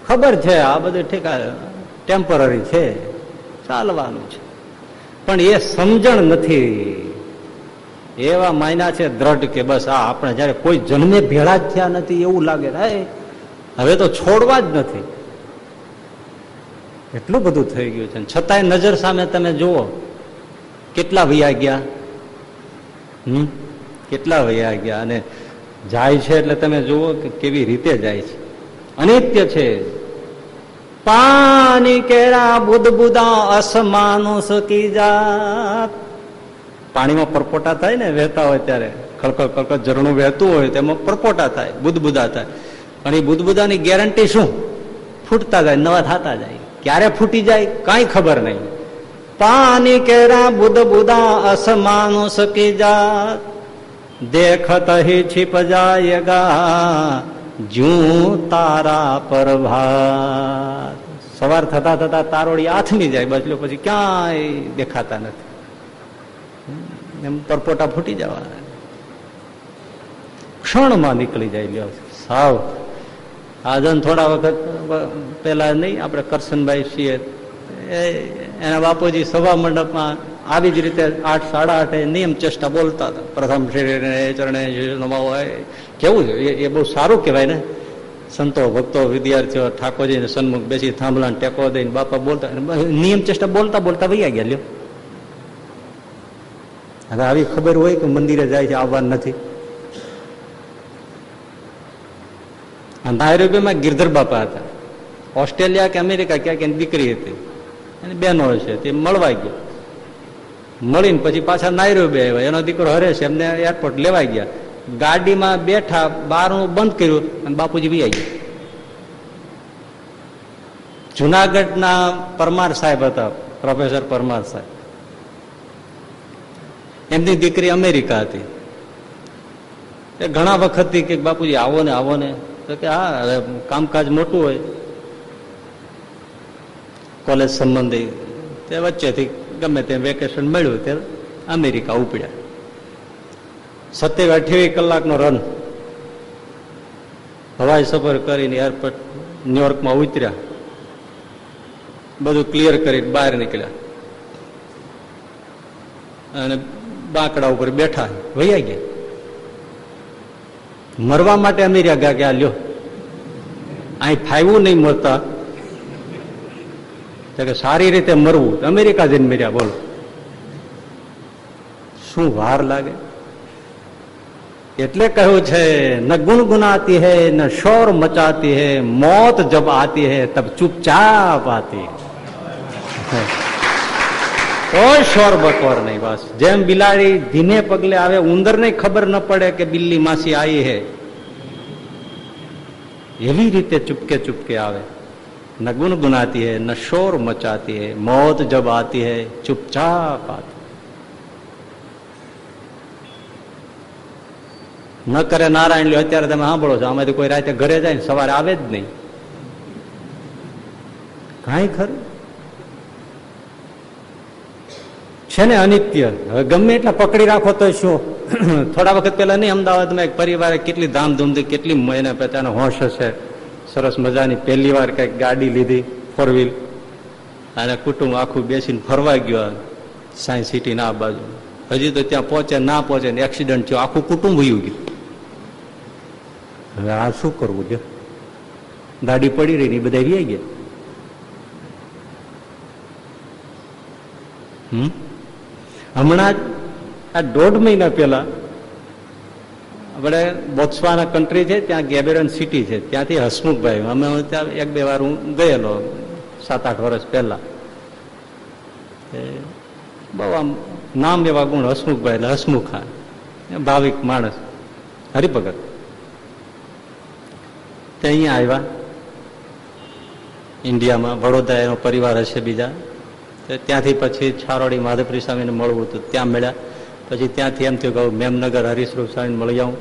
ખબર છે, આ બધું ઠીક ટેમ્પરરી છે. ચાલવાનું છે. પણ એ સમજણ નથી. એવા માયના છે દ્રઢ કે બસ આ આપણે જયારે કોઈ જન્મે ભેળા જ થયા નથી એવું લાગે. હવે તો છોડવા જ નથી. એટલું બધું થઈ ગયું છે. છતાંય નજર સામે તમે જુઓ, કેટલા વૈયા ગયા? હમ? કેટલા વૈયા ગયા? અને જાય છે એટલે તમે જુઓ કે કેવી રીતે જાય છે. અનિત્ય છે. પાણી કેરા બુદબુદા અસમાનું સકી જાત. પાણીમાં પરપોટા થાય ને, વહેતા હોય ત્યારે, ખળખળ ખળખળ ઝરણું વહેતું હોય તેમાં પરપોટા થાય, બુદબુદા થાય. પણ એ બુદબુદાની ગેરંટી શું? ફૂટતા જાય, નવા થતા જાય. ક્યારે ફૂટી જાય? કઈ ખબર નહીં. પાણી કેરા બુદબુદા અસમાનું સકી જાત. દેખત હી છીપ જાયગા જૂ તારા પર સવાર થતા થતા તારોડી આથમી જાય, બચલો પછી ક્યાંય દેખાતા નથી. એમ પરપોટા ફૂટી જવા ક્ષણમાં નીકળી જાય લ્યો. સાવ. આજન થોડા વખત પેલા નહીં, આપણે કરશનભાઈ છીએ. એના બાપુજી સભા મંડપમાં આવી જ રીતે આઠ, સાડા આઠે નિયમ ચેષ્ટા બોલતા હતા. પ્રથમ શરીરને ચરણે નમાવો કેવું છે? એ બહુ સારું કહેવાય ને? સંતો, ભક્તો, વિદ્યાર્થીઓ, ઠાકોરજીને સન્મુખ બેસી થાંભલાને ટેકો દઈને બાપા બોલતા નિયમ ચેષ્ટા બોલતા બોલતા વૈયા ગયા, લ્યો. હવે આવી ખબર હોય કે મંદિરે જાય છે આવવા નથી. નાયરોબીમાં ગિરધર બાપા હતા. ઓસ્ટ્રેલિયા કે અમેરિકા ક્યાંક એની દીકરી હતી. અને બહેનો છે, તે મળવા ગયા. મળીને પછી પાછા નાયરોબી આવ્યા. એનો દીકરો હરે છે એમને એરપોર્ટ લેવાઈ ગયા. ગાડીમાં બેઠા બારણું બંધ કર્યું અને બાપુજી વી ગયા. જુનાગઢના પરમાર સાહેબ હતા પ્રોફેસર પરમાર સાહેબ. એમની દીકરી અમેરિકા હતી. એ ઘણા વખતથી કે બાપુજી આવો ને આવો ને. તો કે હા કામકાજ મોટું હોય. કોલેજ સંબંધી તે વચ્ચેથી ગમે તે વેકેશન મળ્યું તે અમેરિકા ઉપડ્યા. સત્તર અઠ્યાવીસ કલાકનો રન હવાઈ સફર કરીને એરપોર્ટ ન્યુયોર્કમાં ઉતર્યા. બધું ક્લિયર કરી બહાર નીકળ્યા. અને બાંકડા ઉપર બેઠા, વૈયા ગયા. મરવા માટે અમેરિકા ગયા, લ્યો. અહીં ફાયવું નહીં મરતા કે સારી રીતે મરવું અમેરિકા જઈને મર્યા બોલો શું વાર લાગે એટલે કહ્યું છે ન ગુનગુનાતી હૈ ન શોર મચાતી હૈ મોત જબ આતી હૈ તબ ચૂપચાપ આતી કોઈ શોર બકોર નહીં બસ જેમ બિલાડી ધીમે પગલે આવે ઉંદર ને ખબર ન પડે કે બિલ્લી માસી આવી હે એવી રીતે ચુપકે ચુપકે આવે ન ગુનગુનાતી है न शोर मचाती है मौत जब आती है चुपचाप आती ન કરે નારાયણ લ્યો અત્યારે તમે સાંભળો છો આમાંથી કોઈ રાતે ઘરે જાય ને સવારે આવે જ નહીં કાંઈ ખરું છે ને અનિત્ય હવે ગમે એટલા પકડી રાખો તો શું થોડા વખત પેલા નહીં અમદાવાદમાં એક પરિવારે કેટલી ધામધૂમથી કેટલી એને પોતાનો હોશ હશે સરસ મજાની પહેલી વાર કંઈક ગાડી લીધી ફોર વ્હીલ અને કુટુંબ આખું બેસીને ફરવા ગયો સાયન્સ સિટી ના બાજુ. હજી તો ત્યાં પહોંચે, ના પહોંચે ને એક્સિડન્ટ થયો. આખું કુટુંબ વયું ગયું. હવે આ શું કરવું જો ગાડી પડી રહી ને બધા વ્યાઈ ગયા. હમ? હમણાં આ દોઢ મહિના પહેલા આપણે બોત્સવાના કન્ટ્રી છે, ત્યાં ગેબેરન સિટી છે. ત્યાંથી હસમુખભાઈ, અમે ત્યાં એક બે વાર હું ગયેલો સાત આઠ વર્ષ પહેલા. બહુ આમ નામ એવા ગુણ, હસમુખભાઈ એટલે હસમુખા ભાવિક માણસ, હરિભગત. તે અહીંયા આવ્યા. ઇન્ડિયામાં વડોદરા એનો પરિવાર હશે બીજા. ત્યાંથી પછી છારોડી માધવપુરી સ્વામીને મળવું હતું. ત્યાં મળ્યા. પછી ત્યાંથી એમ થયું કહું મેમનગર હરીશરૂપ સ્વામીને મળી જાઉં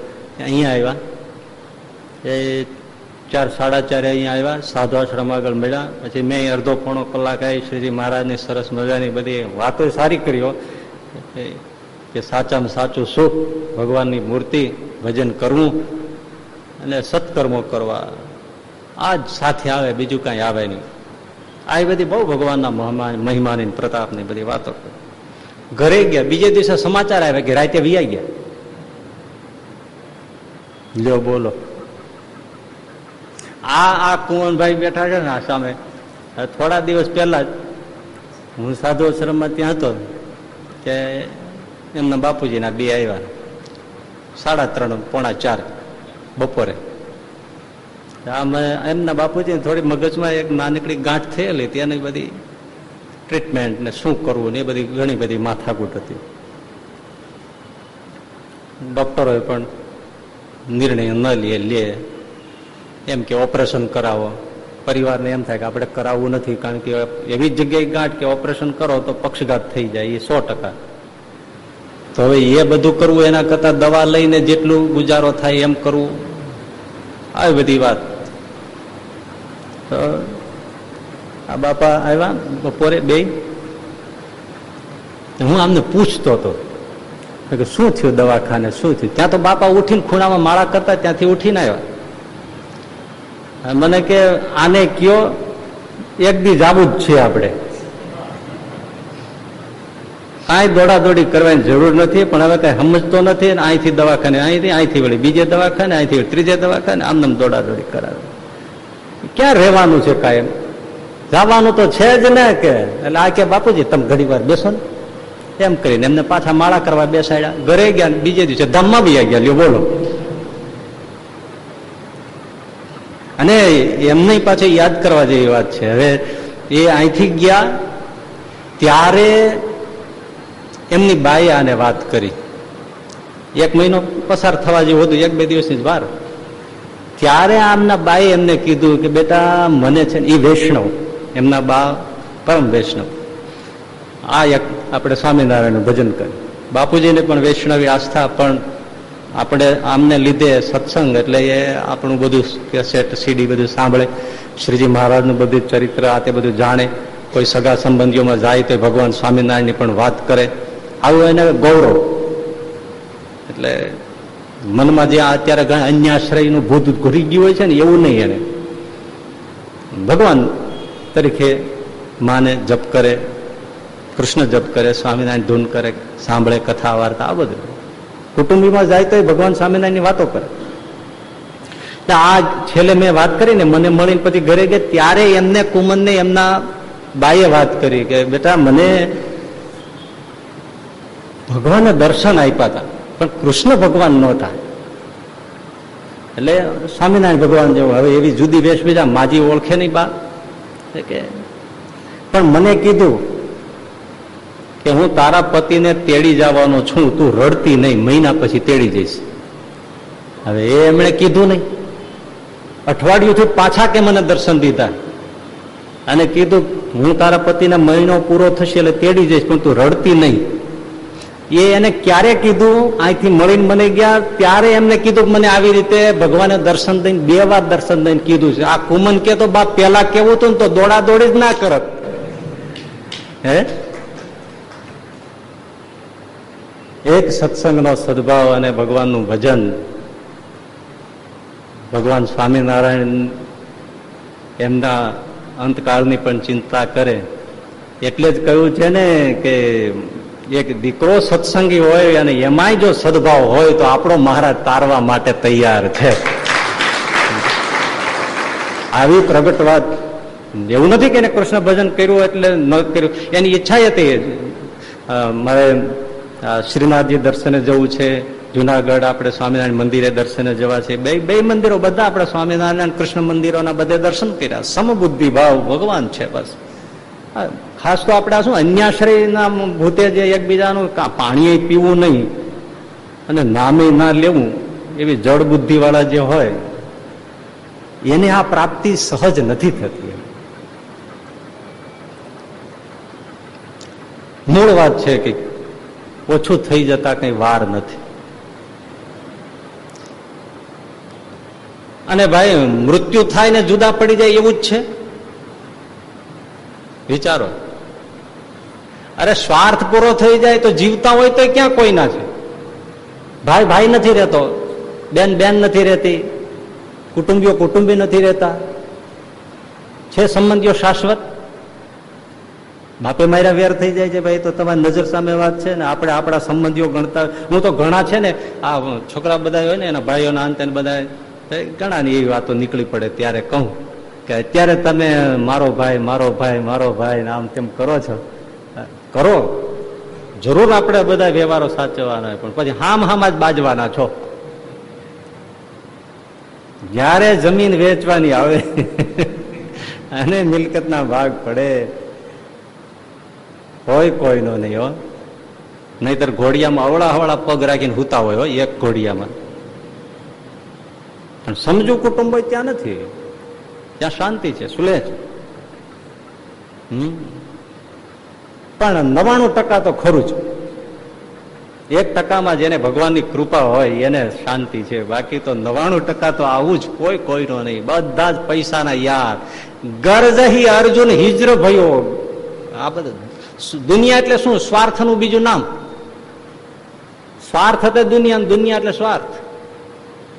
અહીંયા આવ્યા. એ ચાર, સાડા ચારે અહીંયા આવ્યા. સાધુ આશ્રમ આગળ મળ્યા. પછી મેં અડધો પોણો કલાક આવી શ્રીજી મહારાજની સરસ મજાની બધી વાતો સારી કર્યો કે સાચામાં સાચું સુખ, ભગવાનની મૂર્તિ, ભજન કરવું અને સત્કર્મો કરવા. આ જ સાથે આવે, બીજું કાંઈ આવે નહીં. આ બધી બહુ ભગવાનના મહિમાની પ્રતાપની બધી વાતો ઘરે ગયા, બીજે દિવસે સમાચાર આવ્યા કે રાતે વિયા ગયા. લ્યો બોલો. આ આ કુંવનભાઈ બેઠા છે ને આ સામે. થોડા દિવસ પહેલા જ હું સાધુ આશ્રમમાં ત્યાં હતો કે એમના બાપુજીના બે આવ્યા. સાડા ત્રણ, પોણા ચાર, બપોરે. આમ એમના બાપુજીને થોડી મગજમાં એક નાનકડી ગાંઠ થયેલી, ત્યાંની બધી ટ્રીટમેન્ટ ને શું કરવું ને એ બધી ઘણી બધી માથાકૂટ હતી. ડોક્ટરોએ પણ નિર્ણય ન લે લે. એમ કે ઓપરેશન કરાવો. પરિવારને એમ થાય કે આપણે કરાવવું નથી, કારણ કે એવી જગ્યાએ ગાંઠ કે ઓપરેશન કરો તો પક્ષઘાત થઈ જાય, એ સો ટકા. તો હવે એ બધું કરવું એના કરતાં દવા લઈને જેટલું ગુજારો થાય એમ કરવું. આવી બધી વાત. આ બાપા આવ્યા બપોરે બે. હું આમને પૂછતો હતો. કે શું થયું દવાખાને? શું થયું? ત્યાં તો બાપા ઉઠીને ખૂણામાં માળા કરતા ત્યાંથી ઉઠીને આવ્યા. મને કે, આને કયો, એક દી જવું જ છે આપણે. કાંઈ દોડાદોડી કરવાની જરૂર નથી, પણ હવે કઈ સમજતો નથી ને અહીંથી દવાખાને, અહીંથી અહીંથી વળી બીજે દવાખાને, અહીંથી ત્રીજે દવાખાને આમ દોડાદોડી કરાવે. ક્યાં રહેવાનું છે કાયમ? જવાનું તો છે જ ને કે, એટલે આ કે બાપુજી, તમે ઘણી વાર બેસો ને. એમ કરીને એમને પાછા માળા કરવા બેસાડ્યા. ઘરે ગયા બીજે દિવસે ધામમાં બી ગયા. લ્યો બોલો. અને એમને પાછી યાદ કરવા જેવી વાત છે. હવે એ અહીંથી ગયા, ત્યારે એમની બાએ આને વાત કરી. એક મહિનો પસાર થવા જેવું હતું, એક બે દિવસની જ વાર. ત્યારે આમના બાએ એમને કીધું કે, બેટા, મને છે ને એ વૈષ્ણવ. એમના બા પરમ વૈષ્ણવ. આ એક આપણે સ્વામિનારાયણનું ભજન કર્યું. બાપુજીને પણ વૈષ્ણવી આસ્થા, પણ આપણે આમને લીધે સત્સંગ એટલે એ આપણું બધું કેસેટ, સીડી બધું સાંભળે. શ્રીજી મહારાજનું બધું ચરિત્ર આ તે બધું જાણે. કોઈ સગા સંબંધીઓમાં જાય તો ભગવાન સ્વામિનારાયણની પણ વાત કરે. આવું એને ગૌરવ. એટલે મનમાં જે અત્યારે અન્યાશ્રયનું ભૂત ઘૂરી ગયું હોય છે ને, એવું નહીં એને. ભગવાન તરીકે માને જપ કરે, કૃષ્ણ જપ કરે, સ્વામિનારાયણ ધૂન કરે, સાંભળે, કથા, વાર્તા, આ બધું. કુટુંબીમાં જાય તો ભગવાન સ્વામિનારાયણની વાતો કરે. આ છેલ્લે મેં વાત કરી ને મને મળીને પછી ઘરે ગયા ત્યારે એમને કુમનને એમના બાએ વાત કરી કે, બેટા, મને ભગવાનને દર્શન આપ્યા હતા પણ કૃષ્ણ ભગવાન નહોતા. એટલે સ્વામિનારાયણ ભગવાન જેવું, હવે એવી જુદી વેશ બીજા માજી ઓળખે નહીં બા. કે પણ મને કીધું કે હું તારા પતિને તેડી જવાનો છું, તું રડતી નહીં, મહિના પછી તેડી જઈશ. હવે એ એમણે કીધું નહીં. અઠવાડિયુંથી પાછા કે મને દર્શન દીધા? અને કીધું, હું તારા પતિને મહિનો પૂરો થશે એટલે તેડી જઈશ, પણ તું રડતી નહીં. એ એને ક્યારે કીધું? અહીંથી મળીને મને ગયા. ત્યારે એમને કીધું મને આવી રીતે ભગવાને દર્શન દઈને, બે વાર દર્શન દઈને કીધું છે. આ કુમન કે તો બાપ પેલા કેવું હતું તો દોડા દોડી જ ના કરત. હે? એક સત્સંગનો સદભાવ અને ભગવાનનું ભજન ભગવાન સ્વામિનારાયણ એમના અંતકાળની પણ ચિંતા કરે. એટલે જ કહ્યું છે ને કે એક દીકરો સત્સંગી હોય અને એમાંય જો સદભાવ હોય તો આપણો મહારાજ તારવા માટે તૈયાર છે. આવી પ્રગટ વાત એવું નથી કે એને કૃષ્ણ ભજન કર્યું એટલે ન કર્યું. એની ઈચ્છા હતી. મારે શ્રીનાથજી દર્શને જવું છે. જુનાગઢ આપણે સ્વામિનારાયણ મંદિરે દર્શને જવા છે. બે બે મંદિરો બધા આપણે સ્વામિનારાયણ, કૃષ્ણ મંદિરોના બધે દર્શન કર્યા. સમબુદ્ધિ ભાવ ભગવાન છે બસ. ખાસ તો આપણે શું અન્યાશ્રયના ભૂતે જે એકબીજાનું પાણી પીવું નહીં અને નામે ના લેવું એવી જળ બુદ્ધિ વાળા જે હોય, એને આ પ્રાપ્તિ સહજ નથી થતી. મૂળ વાત છે કે ઓછું થઈ જતા કઈ વાર નથી. અને ભાઈ, મૃત્યુ થાય ને જુદા પડી જાય એવું જ છે? વિચારો. અરે સ્વાર્થ પૂરો થઈ જાય તો જીવતા હોય તો ક્યાં કોઈ ના છે? ભાઈ ભાઈ નથી રહેતો. બેન બેન નથી રહેતી. કુટુંબીઓ, કુટુંબી નથી રહેતા. છે સંબંધીઓ શાશ્વત? બાપે મારા વેર થઈ જાય છે ભાઈ, તો તમારી નજર સામે વાત છે ને આપણે આપણા સંબંધીઓ ગણતા હું તો ઘણા છે ને, આ છોકરા બધા હોય ને, એના ભાઈઓના અંતે બધા ઘણાની એવી વાતો નીકળી પડે ત્યારે કહું કે અત્યારે તમે મારો ભાઈ મારો ભાઈ મારો ભાઈ આમ તેમ કરો છો. કરો. જરૂર આપણે બધા વ્યવહારો સાચવવાના પણ પછી હામ હામ જ બાજવાના છો. જ્યારે જમીન વેચવાની આવે, અને મિલકતના ભાગ પડે હોય કોઈનો નહીં હો. નહીતર ઘોડિયામાં અવળા અવળા પગ રાખીને હુતા હોય એક ઘોડિયામાં. પણ સમજુ કુટુંબ ત્યાં નથી. ત્યાં શાંતિ છે સુલે છે. પણ નવાણું ટકા તો ખરું જ. એક ટકામાં જેને ભગવાનની કૃપા હોય, એને શાંતિ છે. બાકી તો નવાણું ટકા તો આવું જ કોઈ કોઈનો નહીં. બધા જ પૈસાના યાર. ગરજહી અર્જુન હિજ્ર ભયો. આ બધા દુનિયા એટલે શું? સ્વાર્થનું બીજું નામ. સ્વાર્થ હતા દુનિયા દુનિયા એટલે સ્વાર્થ.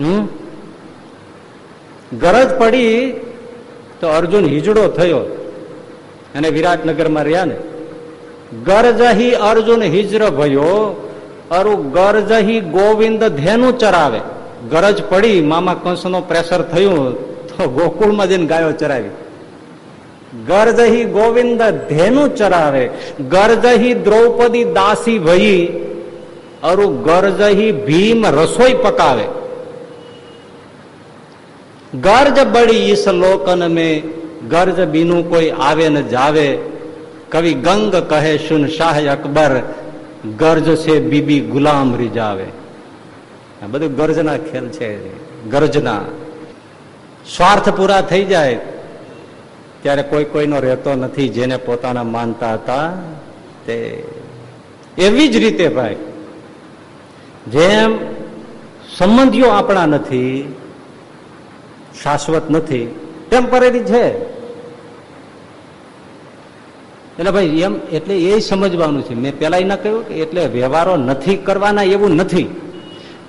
હમ? ગરજ પડી તો અર્જુન હિજડો થયો. અને વિરાટનગરમાં રહ્યા ને. ગરજહી અર્જુન હિજર ભયો, અરુ ગરજહી ગોવિંદ ધેનું ચરાવે. ગરજ પડી, મામા કંસનો પ્રેશર થયું, તો ગોકુળમાં જઈને ગાયો ચરાવી. ગરજહી ગોવિંદ ધેનું ચરાવે. ગરજહી દ્રૌપદી દાસી ભઈ, અરુ ગરજહી ભીમ રસોઈ પકાવે. ગર્જ બળી ઈસ લોકન મેં, ગર્જ બીનું કોઈ આવે ન જાવે. કવિ ગંગ કહે, સુન શાહ અકબર, ગર્જ છે બીબી ગુલામ રીજાવે. આ બધું ગર્જના ખેલ છે, ગર્જના. સ્વાર્થ પૂરા થઈ જાય, ત્યારે કોઈ કોઈનો રહેતો નથી, જેને પોતાના માનતા હતા તે. એવી જ રીતે ભાઈ, જેમ સંબંધીઓ આપણા નથી, શાશ્વત નથી, ટેમ્પરરી છે. એટલે ભાઈ, એમ એટલે એ સમજવાનું છે. મેં પેલા ના કહ્યું કે એટલે વ્યવહારો નથી કરવાના એવું નથી.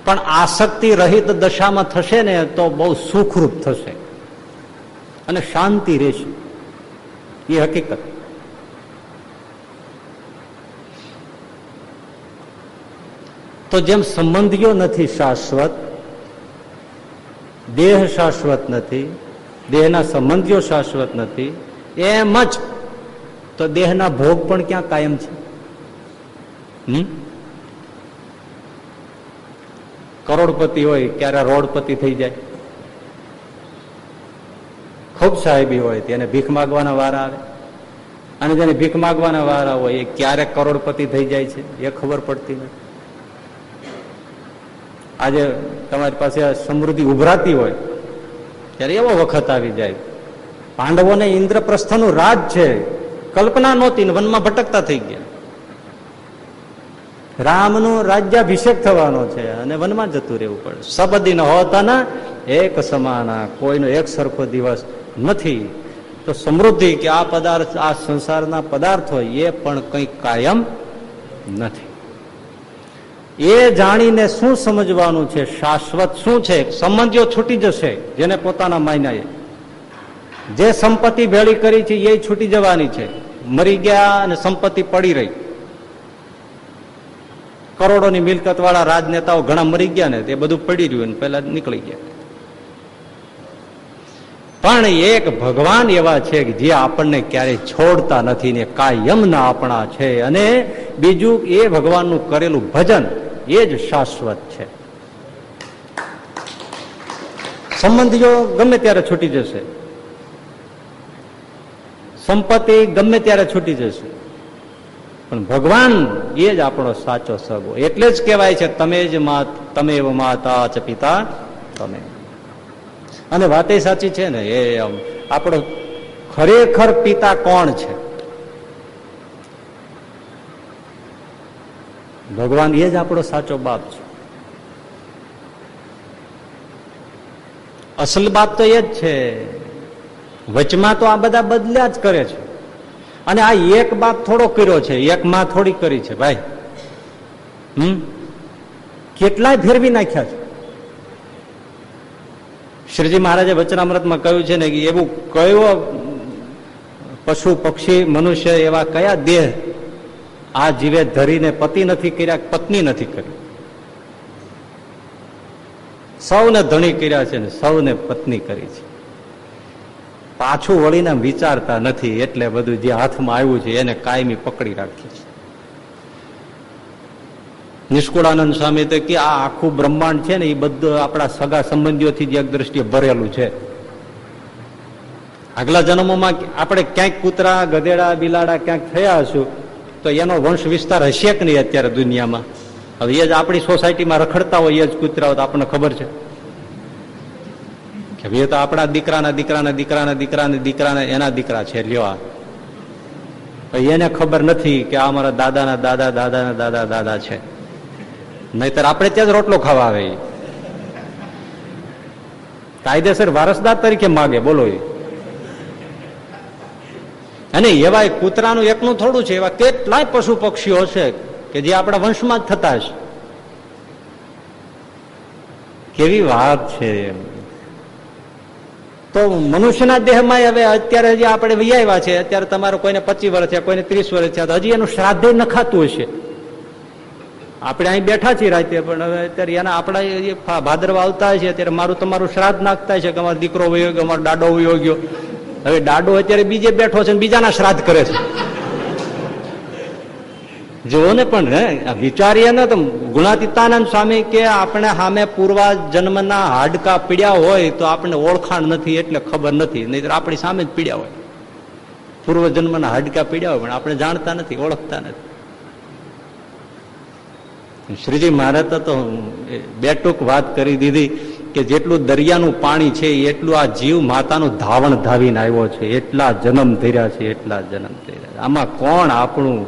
પણ આસક્તિ રહિત દશામાં થશે ને તો બહુ સુખરૂપ થશે. અને શાંતિ રહેશે. એ હકીકત. તો જેમ સંબંધીઓ નથી શાશ્વત, દેહ શાશ્વત નથી, દેહના સંબંધીઓ શાશ્વત નથી, એમ જ તો દેહના ભોગ પણ ક્યાં કાયમ છે? હમ? કરોડપતિ હોય ક્યારે રોડપતિ થઈ જાય. ખૂબ સાહેબી હોય તેને ભીખ માગવાના વારા આવે. અને જેને ભીખ માગવાના વારા હોય એ ક્યારેક કરોડપતિ થઈ જાય છે એ ખબર પડતી નથી. આજે તમારી પાસે સમૃદ્ધિ ઉભરાતી હોય, ત્યારે એવો વખત આવી જાય. પાંડવોને ઇન્દ્રપ્રસ્થનું રાજ છે. કલ્પના નહોતી વનમાં ભટકતા થઈ ગયા. રામનો રાજ્યાભિષેક થવાનો છે અને વનમાં જતું રહેવું પડે. સબદિન હોતાના એક સમાના, કોઈનો એક સરખો દિવસ નથી. તો સમૃદ્ધિ કે આ પદાર્થ, આ સંસારના પદાર્થો એ પણ કંઈ કાયમ નથી. એ જાણીને શું સમજવાનું છે? શાશ્વત શું છે? સંબંધીઓ છૂટી જશે, જેને પોતાના માયનાએ. જે સંપત્તિ ભેળી કરી છે, એ છૂટી જવાની છે. મરી ગયા અને સંપત્તિ પડી રહી. કરોડોની મિલકત વાળા રાજનેતાઓ ઘણા મરી ગયા ને તે બધું પડી રહ્યું પેલા નીકળી ગયા. પણ એક ભગવાન એવા છે કે જે આપણને ક્યારેય છોડતા નથી ને કાયમના આપણા છે અને બીજું એ ભગવાનનું કરેલું ભજન એ જ શાશ્વત છે. સંબંધીઓ ગમે ત્યારે છૂટી જશે. સંપત્તિ ગમે ત્યારે છૂટી જશે. પણ ભગવાન એ જ આપણો સાચો સગો. એટલે જ કહેવાય છે, તમે જ તમે માતા ચ પિતા તમે. અને વાત એ સાચી છે ને, એ આપણો ખરેખર પિતા કોણ છે? ભગવાન એ જ આપણો સાચો બાપ છે. અસલ બાપ તો એ જ છે. વચમાં તો આ બધા બદલ્યા જ કરે છે. અને આ એક બાપ થોડો કર્યો છે, એક માં થોડી કરી છે, ભાઈ. હમ? કેટલાય ફેરવી નાખ્યા છે. શ્રીજી મહારાજે વચનામૃતમાં કહ્યું છે ને કે એવું કયો પશુ, પક્ષી, મનુષ્ય એવા કયા દેહ આ જીવે ધરીને પતિ નથી કર્યા, પત્ની નથી કરી? સૌને ધણી કર્યા છે ને સૌને પત્ની કરી છે. પાછું વળીને વિચારતા નથી એટલે બધું જે હાથમાં આવ્યું છે એને કાયમી પકડી રાખી છે. નિષ્કુળાનંદ સ્વામી તો કે આ આખું બ્રહ્માંડ છે ને એ બધું આપણા સગા સંબંધીઓથી જ એક દ્રષ્ટિએ ભરેલું છે. આગલા જન્મોમાં આપણે ક્યાંક કૂતરા, ગધેડા, બિલાડા ક્યાંક થયા હશું, તો એનો વંશ વિસ્તાર હશે કે નહીં અત્યારે દુનિયામાં? હવે એ જ આપણી સોસાયટીમાં રખડતા હોય એ જ કૂતરાઓ તો આપણને ખબર છે. ભાઈ તો આપણા દીકરાના દીકરાના દીકરાના દીકરાના દીકરાના એના દીકરા છે, લ્યો એને ખબર નથી કે આ અમારા દાદાના દાદા દાદાના દાદા દાદા છે. નહીતર આપણે ત્યાં જ રોટલો ખાવા આવે. કાયદેસર વારસદાર તરીકે માગે, બોલો એ. અને એવા કૂતરાનું એકનું થોડું છે, એવા કેટલાય પશુ પક્ષીઓ છે કે જે આપણા વંશમાં જ થતા છે કેવી વાત છે તો મનુષ્યના દેહમાં હવે અત્યારે જે આપણે વૈયા છે, અત્યારે તમારે કોઈને પચીસ વર્ષ છે કોઈને ત્રીસ વર્ષ છે હજી એનું શ્રાદ્ધ નખાતું હશે. આપણે અહીં બેઠા છીએ રાતે, પણ હવે અત્યારે એના આપણા ભાદરવા આવતા છે ત્યારે મારું તમારું શ્રાદ્ધ નાખતા છે કે અમારો દીકરો વયો ગયો, અમારો દાડો વયો ગયો. હવે દાડો અત્યારે બીજે બેઠો છે બીજાના શ્રાદ્ધ કરે છે. જુઓ ને પણ વિચારીએ ને તો ગુણાતીતાનંદ સ્વામી કે આપણે સામે પૂર્વા જન્મના હાડકા પીડ્યા હોય તો આપણને ઓળખાણ નથી એટલે ખબર નથી. નહીં આપણી સામે જ પીડ્યા હોય. પૂર્વ જન્મના હાડકા પીડ્યા હોય, પણ આપણે જાણતા નથી, ઓળખતા નથી. શ્રીજી મહારાજ તો બે ટૂંક વાત કરી દીધી કે જેટલું દરિયાનું પાણી છે એટલું આ જીવ માતાનું ધાવણ ધાવીને આવ્યો છે. એટલા જન્મ ધર્યા છે, એટલા જન્મ ધર્યા આમાં કોણ આપણું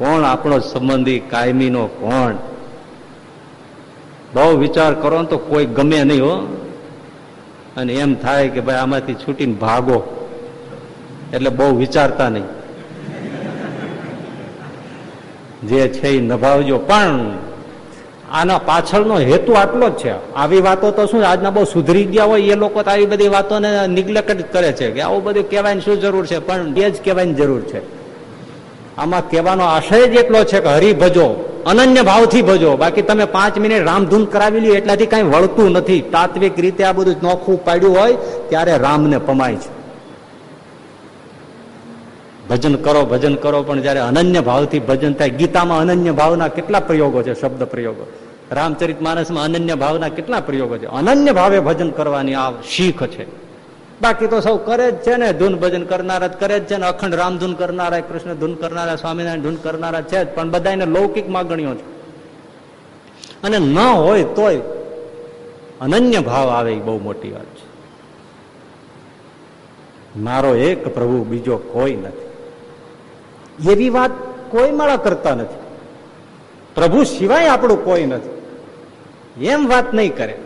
કોણ આપણો સંબંધી, કાયમીનો કોણ? બહુ વિચાર કરો તો કોઈ ગમે નહીં હો. અને એમ થાય કે ભાઈ આમાંથી છૂટીને ભાગો. એટલે બહુ વિચારતા નહીં. જે છે એ નભાવજો. પણ આના પાછળનો હેતુ આટલો જ છે. આવી વાતો તો શું આજના બહુ સુધરી ગયા હોય એ લોકો તો આવી બધી વાતોને નિગ્લેક્ટ કરે છે કે આવું બધું કહેવાની શું જરૂર છે? પણ એ જ કહેવાની જરૂર છે. આમાં કહેવાનો આશય જ એટલો છે કે હરી ભજો, અનન્ય ભાવથી ભજો. બાકી તમે પાંચ મિનિટ રામધૂન કરાવી લ્યો, એટલાથી કાંઈ વળતું નથી. તાત્વિક રીતે આ બધું નોખું પાડ્યું હોય, ત્યારે રામને પમાય છે. ભજન કરો ભજન કરો, પણ જયારે અનન્ય ભાવથી ભજન થાય, ગીતામાં અનન્ય ભાવના કેટલા પ્રયોગો છે, શબ્દ પ્રયોગો. રામચરિત માનસમાં અનન્ય ભાવના કેટલા પ્રયોગો છે? અનન્ય ભાવે ભજન કરવાની આ શીખ છે. બાકી તો સૌ કરે જ છે ને. ધૂન ભજન કરનારા જ કરે જ છે ને. અખંડ રામધૂન કરનારા, કૃષ્ણ ધૂન કરનારા, સ્વામિનારાયણ ધૂન કરનારા છે જ. પણ બધાને લૌકિક માગણીઓ છે. અને ન હોય તોય અનન્ય ભાવ આવે એ બહુ મોટી વાત છે. મારો એક પ્રભુ, બીજો કોઈ નથી. એવી વાત કોઈ માળા કરતા નથી. પ્રભુ સિવાય આપણું કોઈ નથી. એમ વાત નહીં કરે.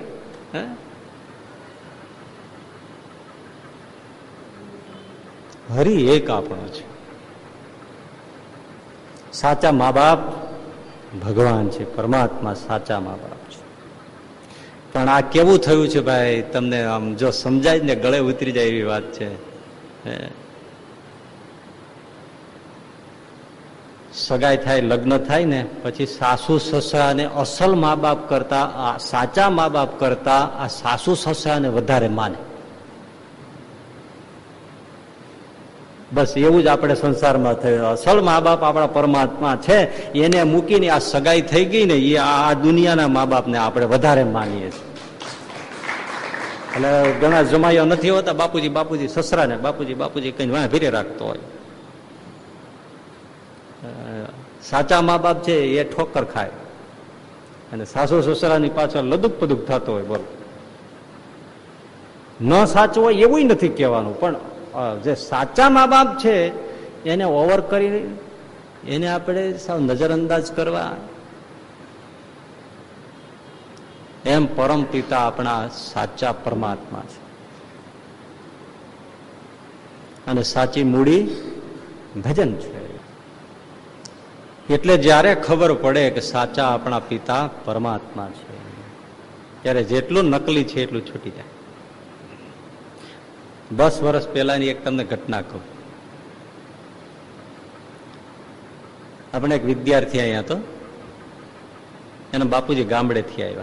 હરી એક આપણો છે. સાચા મા બાપ ભગવાન છે, પરમાત્મા સાચા મા બાપ છે. પણ આ કેવું થયું છે ભાઈ? તમને આમ જો સમજાય ને, ગળે ઉતરી જાય એવી વાત છે. સગાઈ થાય, લગ્ન થાય ને, પછી સાસુ સસરાને અસલ મા બાપ કરતા સાચા મા બાપ કરતા આ સાસુ સસરાને વધારે માને. બસ એવું જ આપણે સંસારમાં થયું. અસલ મા બાપ આપણા પરમાત્મા છે, એને મૂકીને આ સગાઈ થઈ ગઈ ને, એ આ દુનિયાના મા બાપને આપણે વધારે માનીએ છીએ. એટલે ઘણા જમાયો નથી હોતા, બાપુજી બાપુજી સસરાને, બાપુજી બાપુજી કઈ વાં ભીરે રાખતો હોય. સાચા મા બાપ છે, એ ઠોકર ખાય. અને સાસુ સસરાની પાછળ લદુક પદુક થતો હોય, બોલો. ન સાચું હોય એવું નથી કહેવાનું, પણ જે સાચા મા બાપ છે, એને ઓવર કરી, એને આપણે સાવ નજરઅંદાજ કરવા. એમ પરમ પિતા આપણા સાચા પરમાત્મા છે. અને સાચી મૂડી ભજન છે. એટલે જ્યારે ખબર પડે કે સાચા આપણા પિતા પરમાત્મા છે, ત્યારે જેટલું નકલી છે એટલું છૂટી જાય. દસ વર્ષ પહેલાની એક તમને ઘટના કહું. આપણે એક વિદ્યાર્થી અહીંયા તો એના બાપુજી ગામડેથી આવ્યા.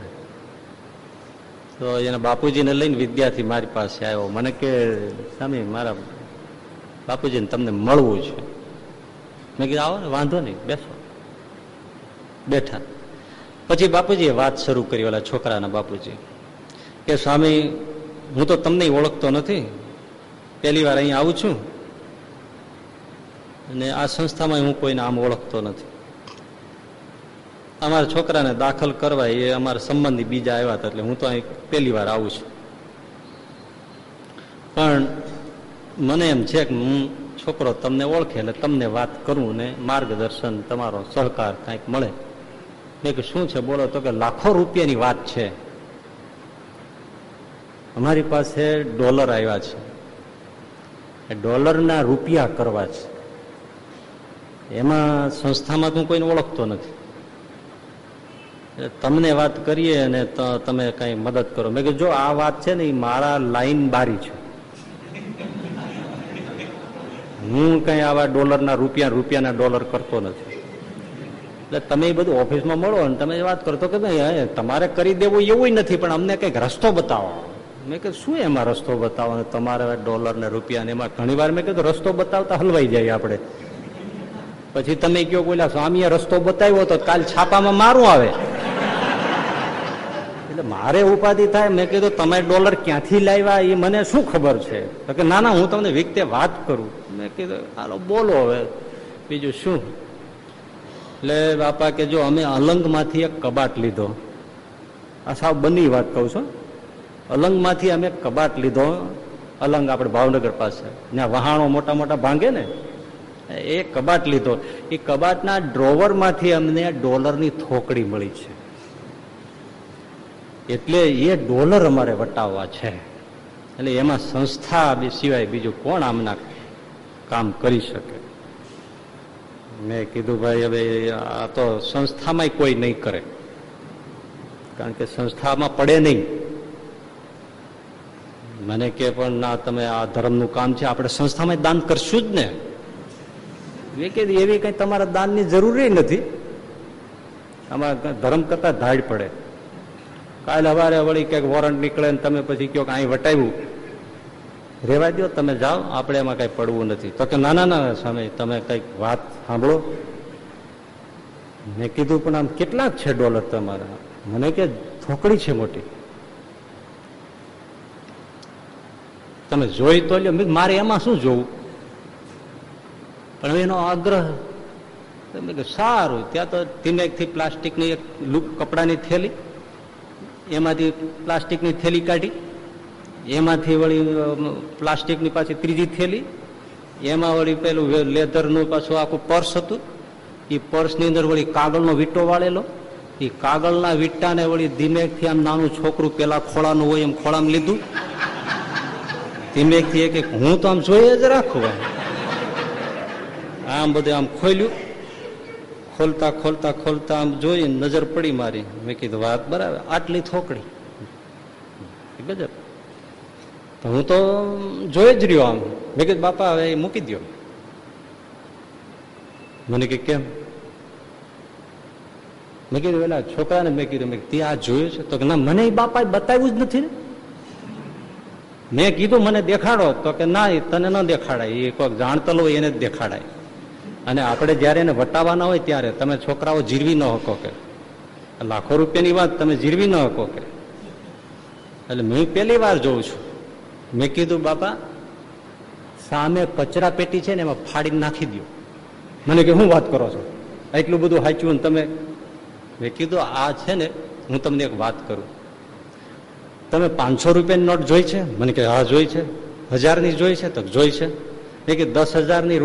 તો એના બાપુજીને લઈને વિદ્યાર્થી મારી પાસે આવ્યો. મને કે સ્વામી મારા બાપુજીને તમને મળવું છે. મેં કીધું, આવો ને, વાંધો નહીં, બેસો. બેઠા. પછી બાપુજીએ વાત શરૂ કરી, ઓલા છોકરાના બાપુજી. કે સ્વામી હું તો તમને ઓળખતો નથી. પહેલી વાર અહીં આવું છું. અને આ સંસ્થામાં હું કોઈને આમ ઓળખતો નથી. અમારા છોકરાને દાખલ કરવા એ અમારા સંબંધી બીજા આવ્યા હતા એટલે હું તો અહીં પહેલી વાર આવું છું. પણ મને એમ છે કે હું છોકરો તમને ઓળખે એટલે તમને વાત કરું ને માર્ગદર્શન, તમારો સહકાર કાંઈક મળે. મેં કે શું છે? બોલો. તો કે લાખો રૂપિયાની વાત છે. અમારી પાસે ડોલર આવ્યા છે. ડોલરના રૂપિયા કરવા છે. એમાં સંસ્થામાં તું કોઈને ઓળખતો નથી. તમને વાત કરીએ અને તમે કઈ મદદ કરો. મેં કીધું, જો આ વાત છે ને એ મારા લાઈન બારી છે. હું કઈ આવા ડોલરના રૂપિયા, રૂપિયાના ડોલર કરતો નથી. એટલે તમે એ બધું ઓફિસમાં મળો અને તમે વાત કરતો કે ભાઈ તમારે કરી દેવું એવું નથી, પણ અમને કંઈક રસ્તો બતાવો. મેં કીધું, શું એમાં રસ્તો બતાવો તમારે ડોલર ને રૂપિયા ને એમાં ઘણી મેં કીધું, રસ્તો બતાવતા હલવાઈ જાય આપણે. પછી તમે કયો બોલ્યા, સ્વામીએ રસ્તો બતાવ્યો તો કાલ છાપામાં મારું આવે. એટલે મારે ઉપાધિ થાય, મેં કીધું, તમે ડોલર ક્યાંથી લાવ્યા? એ મને શું ખબર છે? તો કે, ના ના, હું તમને વિકતે વાત કરું. મેં કીધું, હાલો, બોલો હવે. બીજું શું? એટલે બાપા, કે જો અમે અલંગમાંથી એક કબાટ લીધો. આ સાવ બની વાત કહું છું. અલંગમાંથી અમે કબાટ લીધો. અલંગ આપણે ભાવનગર પાસે. ત્યાં વહાણો મોટા મોટા ભાંગે ને, એ કબાટ લીધો. એ કબાટના ડ્રોવરમાંથી અમને ડોલરની થોકડી મળી છે. એટલે એ ડોલર અમારે વટાવવા છે. એટલે એમાં સંસ્થા સિવાય બીજું કોણ આમના કામ કરી શકે? મેં કીધું, ભાઈ, હવે આ તો સંસ્થામાં કોઈ નહીં કરે. કારણ કે સંસ્થામાં પડે નહીં. મને કે પણ ના, તમે આ ધર્મનું કામ છે, આપણે સંસ્થામાં દાન કરશું જ ને. મેં કીધું, એવી કઈ તમારા દાનની જરૂરી નથી. આમાં ધર્મ કરતા ધાડ પડે. કાલે સવારે વળી ક્યાંક વોરંટ નીકળે ને તમે પછી કયો કે વટાવ્યું. રેવા દો તમે જાઓ, આપણે એમાં કઈ પડવું નથી. તો કે નાના ના, સ્વામી, તમે કંઈક વાત સાંભળો. મેં કીધું, પણ આમ કેટલાક છે ડોલર તમારા? મને કે, થોકડી છે મોટી. તમે જોઈ તો લ્યો. મારે એમાં શું જોવું? પણ એનો આગ્રહ સારું. ત્યાં તો ધીમેકથી પ્લાસ્ટિકની એક લૂક કપડાની થેલી, એમાંથી પ્લાસ્ટિકની થેલી કાઢી, એમાંથી વળી પ્લાસ્ટિકની પાછી ત્રીજી થેલી, એમાં વળી પેલું લેધરનું પાછું આખું પર્સ હતું. એ પર્સની અંદર વળી કાગળનો વીંટો વાળેલો. એ કાગળના વીંટાને વળી ધીમેકથી આમ નાનું છોકરું પેલા ખોળાનું હોય એમ ખોળામાં લીધું. ધીમેકથી એક હું તો આમ જોઈએ જ રાખું આમ બધું આમ ખોલ્યું. ખોલતા ખોલતા ખોલતા આમ જોઈ નજર પડી મારી. મેં કીધું, વાત બરાબર, આટલી થોકડી. ગજબ. હું તો જોઈ જ રહ્યો આમ. મેં કીધું, બાપા, હવે એ મૂકી દો મને કે, કેમ? મેં કીધું પેલા છોકરાને મેં કીધું, મેં તે આ જોયું છે? તો કે, ના, મને બાપા બતાવ્યું જ નથી ને. મેં કીધું, મને દેખાડો. તો કે, ના તને ન દેખાડાય. એ કોઈક જાણતો હોય એને દેખાડાય. અને આપણે જયારે એને વટાવવાના હોય ત્યારે તમે છોકરાઓ જીરવી ન હકો કે. લાખો રૂપિયાની વાત, તમે જીરવી ન હકો કે. એટલે હું પહેલી વાર જોઉં છું. મેં કીધું, બાપા, સામે કચરા પેટી છે ને એમાં ફાડીને નાખી દો મને કે, હું વાત કરો છો? એટલું બધું હાચ્યું તમે? મેં કીધું, આ છે ને, હું તમને એક વાત કરું. તમે પાંચસો રૂપિયાની નોટ જોઈ છે? મને કે, હા, જોઈ છે. હજારની જોઈ છે? તો જોઈ છે. મેં કે દસ હજારની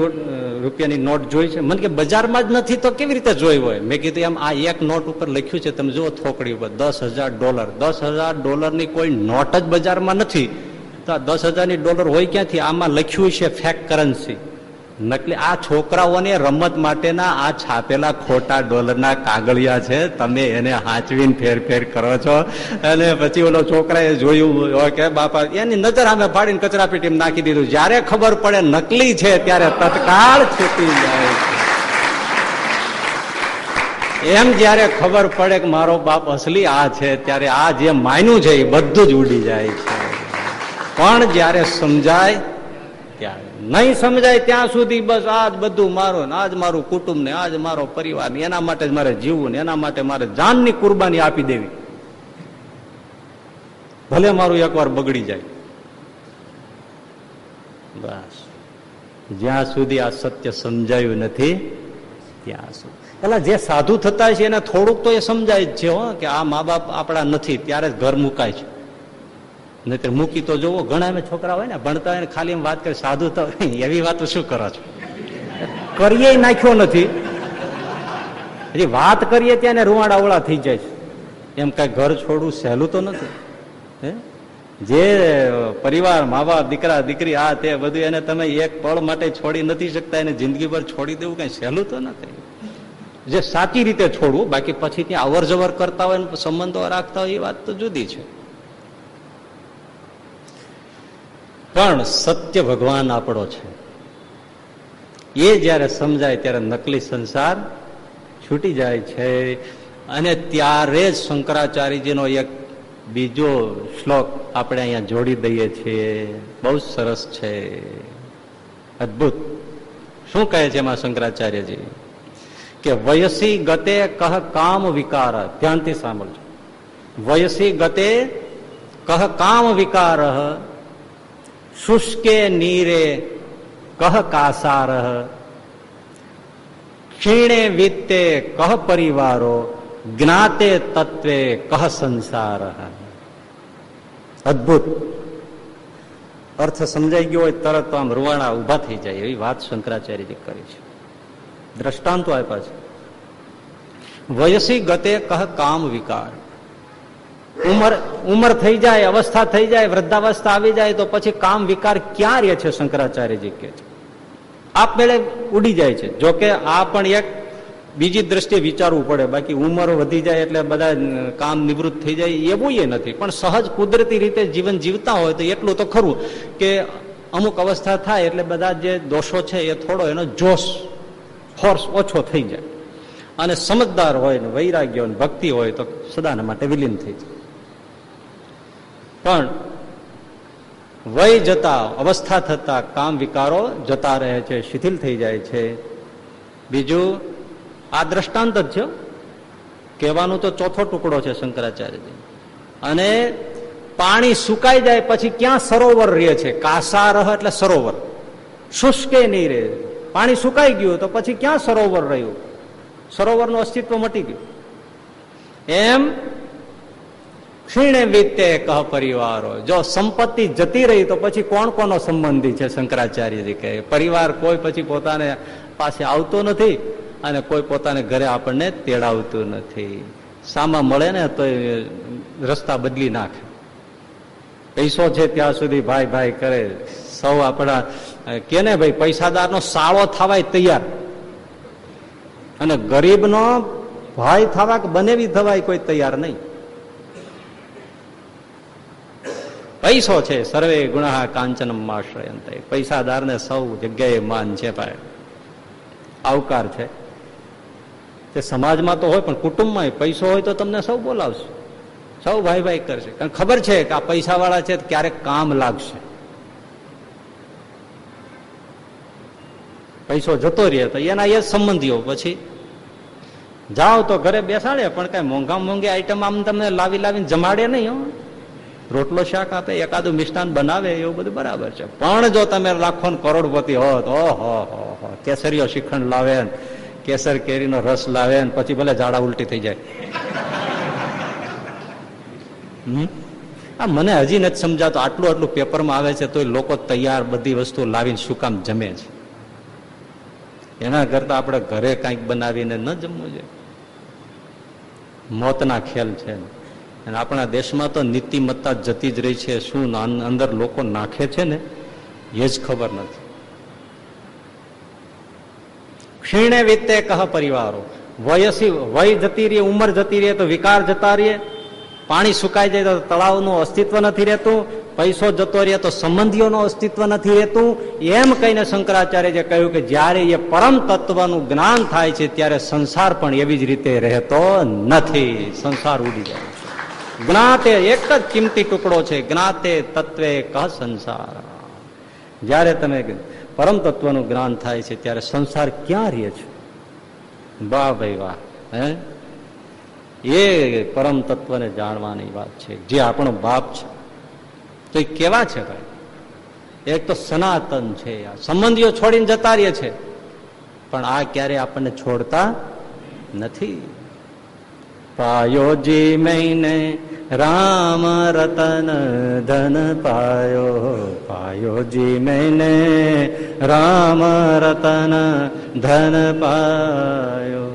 રૂપિયાની નોટ જોઈ છે. મને કે, બજારમાં જ નથી તો કેવી રીતે જોઈ હોય? મેં કીધું, એમ આ એક નોટ ઉપર લખ્યું છે, તમે જુઓ થોકડી ઉપર, દસ હજાર ડોલર. દસ હજાર ડોલરની કોઈ નોટ જ બજારમાં નથી. તો આ દસ હજારની ડોલર હોય ક્યાંથી? આમાં લખ્યું છે ફેક કરન્સી. નકલી આ છોકરાઓને રમત માટેના આ છાપેલા ખોટા ડોલરના કાગળિયા છે. તમે એને હાંચવીને ફેરફેર કરો છો. અને પછી ઓલો છોકરાએ જોયું કે બાપા, એની નજર સામે પાડીને કચરા પેટીમાં નાખી દીધું. જયારે ખબર પડે નકલી છે, ત્યારે તત્કાળ છૂટી જાય એમ જયારે ખબર પડે કે મારો બાપ અસલી આ છે, ત્યારે આ જે માન્યું છે, એ બધું જ ઉડી જાય છે. પણ જયારે સમજાય, ત્યારે. નહીં સમજાય ત્યાં સુધી બસ આજ બધું મારું આજ મારું કુટુંબ ને આજ મારો પરિવાર ને એના માટે મારે જીવવું ને એના માટે મારે જાનની કુરબાની આપી દેવી. ભલે મારું એકવાર બગડી જાય. બસ. જ્યાં સુધી આ સત્ય સમજાયું નથી, ત્યાં સુધી. એટલે જે સાધુ થતા છે એને થોડુંક તો એ સમજાય જ છે હો, કે આ મા બાપ આપણા નથી, ત્યારે જ ઘર મુકાય છે. નહીતર મૂકી તો જોવો, ઘણા એમ છોકરા હોય ને, ભણતા હોય ને, ખાલી એમ વાત કરે, સાધુ તો એવી વાતો શું કરો છો? કરીએ નાખ્યો નથી. હજી વાત કરીએ ત્યાં રૂવાડા ઓળા થઈ જાય છે. એમ કઈ ઘર છોડવું સહેલું તો નથી. હે? જે પરિવાર, મા બાપ, દીકરા, દીકરી, આ તે બધું એને તમે એક પળ માટે છોડી નથી શકતા, એને જિંદગી ભર છોડી દેવું કઈ સહેલું તો નથી. જે સાચી રીતે છોડવું, બાકી પછી ત્યાં અવર કરતા હોય સંબંધો રાખતા હોય, એ વાત તો જુદી છે. પણ સત્ય ભગવાન આપણો છે. એ જયારે સમજાય ત્યારે નકલી સંસાર છૂટી જાય છે. અને ત્યારે જ શંકરાચાર્યજીનો એક બીજો શ્લોક આપણે અહીંયા જોડી દઈએ છીએ. બહુ સરસ છે. અદભુત. શું કહે છે એમાં શંકરાચાર્યજી? કે વયસી ગતે કહ કામ વિકાર. ધ્યાનથી સાંભળજો. વયસી ગતે કહ કામ વિકાર. શુષ્કે નીરે કહ કાસાર ક્ષીણે વિત્તે કહ પરિવારો જ્ઞાતે તત્વે કહ સંસાર અદભુત અર્થ સમજાઈ ગયો હોય તરત આમ રૂવાણા ઊભા થઈ જાય એવી વાત શંકરાચાર્યજી કરી છે. દ્રષ્ટાંતો આપ્યા છે. વયસી ગતે કહ કામ વિકાર. ઉમર, ઉંમર થઈ જાય, અવસ્થા થઈ જાય, વૃદ્ધાવસ્થા આવી જાય, તો પછી કામ વિકાર ક્યાં રહે છે શંકરાચાર્યજી કે આપમેળે ઉડી જાય છે. જોકે આ પણ એક બીજી દ્રષ્ટિએ વિચારવું પડે. બાકી ઉંમર વધી જાય એટલે બધા કામ નિવૃત્ત થઈ જાય, એવું એ નથી. પણ સહજ કુદરતી રીતે જીવન જીવતા હોય તો એટલું તો ખરું કે અમુક અવસ્થા થાય એટલે બધા જે દોષો છે એ થોડો એનો જોશ, ફોર્સ ઓછો થઈ જાય. અને સમજદાર હોય ને વૈરાગ્ય હોય ભક્તિ હોય તો સદાના માટે વિલીન થઈ જાય. પણ વય જતા, અવસ્થા થતા કામ વિકારો જતા રહે છે, શિથિલ થઈ જાય છે. બીજું, આ દ્રષ્ટાંત જ છે. કહેવાનું તો ચોથો ટુકડો છે શંકરાચાર્યજી. અને પાણી સુકાઈ જાય પછી ક્યાં સરોવર રહે છે? કાસારહ એટલે સરોવર. શુષ્કે નહીં રહે. પાણી સુકાઈ ગયું તો પછી ક્યાં સરોવર રહ્યું? સરોવરનું અસ્તિત્વ મટી ગયું. એમ ક્ષીણે વિતે કહ પરિવારો? જો સંપત્તિ જતી રહી તો પછી કોણ કોનો સંબંધી છે શંકરાચાર્યજી કહે પરિવાર કોઈ પછી પોતાને પાસે આવતો નથી અને કોઈ પોતાને ઘરે આપણને તેડાવતું નથી. સામા મળે ને તો રસ્તા બદલી નાખે. પૈસો છે ત્યાં સુધી ભાઈ ભાઈ કરે. સૌ આપણા કેને ભાઈ, પૈસાદારનો સાળો થવાય તૈયાર. અને ગરીબનો ભાઈ થવા કે બનેવી થવાય કોઈ તૈયાર નહીં. પૈસો છે, સર્વે ગુણા કાંચનમ આશ્રયંત. પૈસાદારને સૌ જગ્યાએ માન છે ભાઈ. આવકાર છે. તે સમાજમાં તો હોય, પણ કુટુંબમાં પૈસો હોય તો તમને સૌ બોલાવશે. સૌ ભાઈ ભાઈ કરશે. કારણ ખબર છે કે આ પૈસા વાળા છે ક્યારેક કામ લાગશે. પૈસો જતો રહે તો એના એ સંબંધીઓ. પછી જાઓ તો ઘરે બેસાડે, પણ કઈ મોંઘા મોંઘી આઈટમ આમ તમને લાવી લાવીને જમાડે નહીં રોટલો શાક આપે, એકાદું મિષ્ટાન બનાવે, એવું બધું બરાબર છે. પણ જો તમે લાખો કરોડપતિ હો તો કેસરીઓ શ્રીખંડ લાવે કેસર કેરીનો રસ લાવે પછી ભલે ઝાડા ઉલટી થઈ જાય. આ મને હજી નથી સમજાતો, આટલું આટલું પેપરમાં આવે છે તો લોકો તૈયાર બધી વસ્તુ લાવીને શું કામ જમે છે? એના કરતા આપણે ઘરે કાંઈક બનાવીને ન જમવું જોઈએ. મોતના ખેલ છે. અને આપણા દેશમાં તો નીતિમત્તા જતી જ રહી છે. શું અંદર લોકો નાખે છે ને? એ જ ખબર નથી. ક્ષીણે વિત્તે કહ પરિવારો. વયસી, વય જતી રહીએ ઉંમર જતી રહે તો વિકાર જતા રહીએ પાણી સુકાઈ જાય તો તળાવનું અસ્તિત્વ નથી રહેતું. પૈસો જતો રહે તો સંબંધીઓનું અસ્તિત્વ નથી રહેતું. એમ કહીને શંકરાચાર્ય કહ્યું કે જ્યારે એ પરમ તત્વનું જ્ઞાન થાય છે ત્યારે સંસાર પણ એવી જ રીતે રહેતો નથી. સંસાર ઉડી જાય જ્ઞાતે એક જ કિંમતી ટુકડો છે, જ્ઞાતે તત્વે કહ સંસાર? જ્યારે તમે પરમ તત્વનું જ્ઞાન થાય છે, ત્યારે સંસાર ક્યાં રહે છે? વાહ ભાઈ વાહ, હે? એ પરમ તત્વને જાણવાની વાત છે, જે આપણો બાપ છે. તો એ કેવા છે ભાઈ? એક તો સનાતન છે સંબંધીઓ છોડીને જતા રહીએ છે. પણ આ ક્યારે આપણને છોડતા નથી. પાયો જી મૈને રામ રતન ધન પાયો પાયો જી મેને રામ રતન ધન પાયો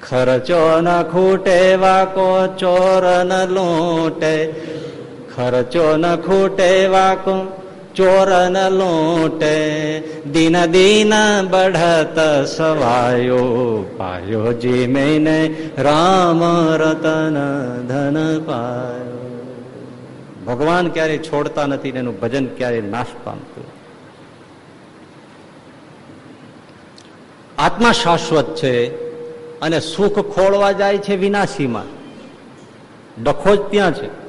ખર્ચો ન ખૂટે વાકો ચોર ન લૂંટે ખર્ચો ન ખૂટે વાકો ચોરન લૂંટે, દિન દિન બઢત સવાયો પાયો જી મેને રામ રતન ધન પાયો. ભગવાન ક્યારેય છોડતા નથી એનું ભજન ક્યારેય નાશ પામતું. આત્મા શાશ્વત છે અને સુખ ખોળવા જાય છે વિનાશીમાં. ડખો જ ત્યાં છે.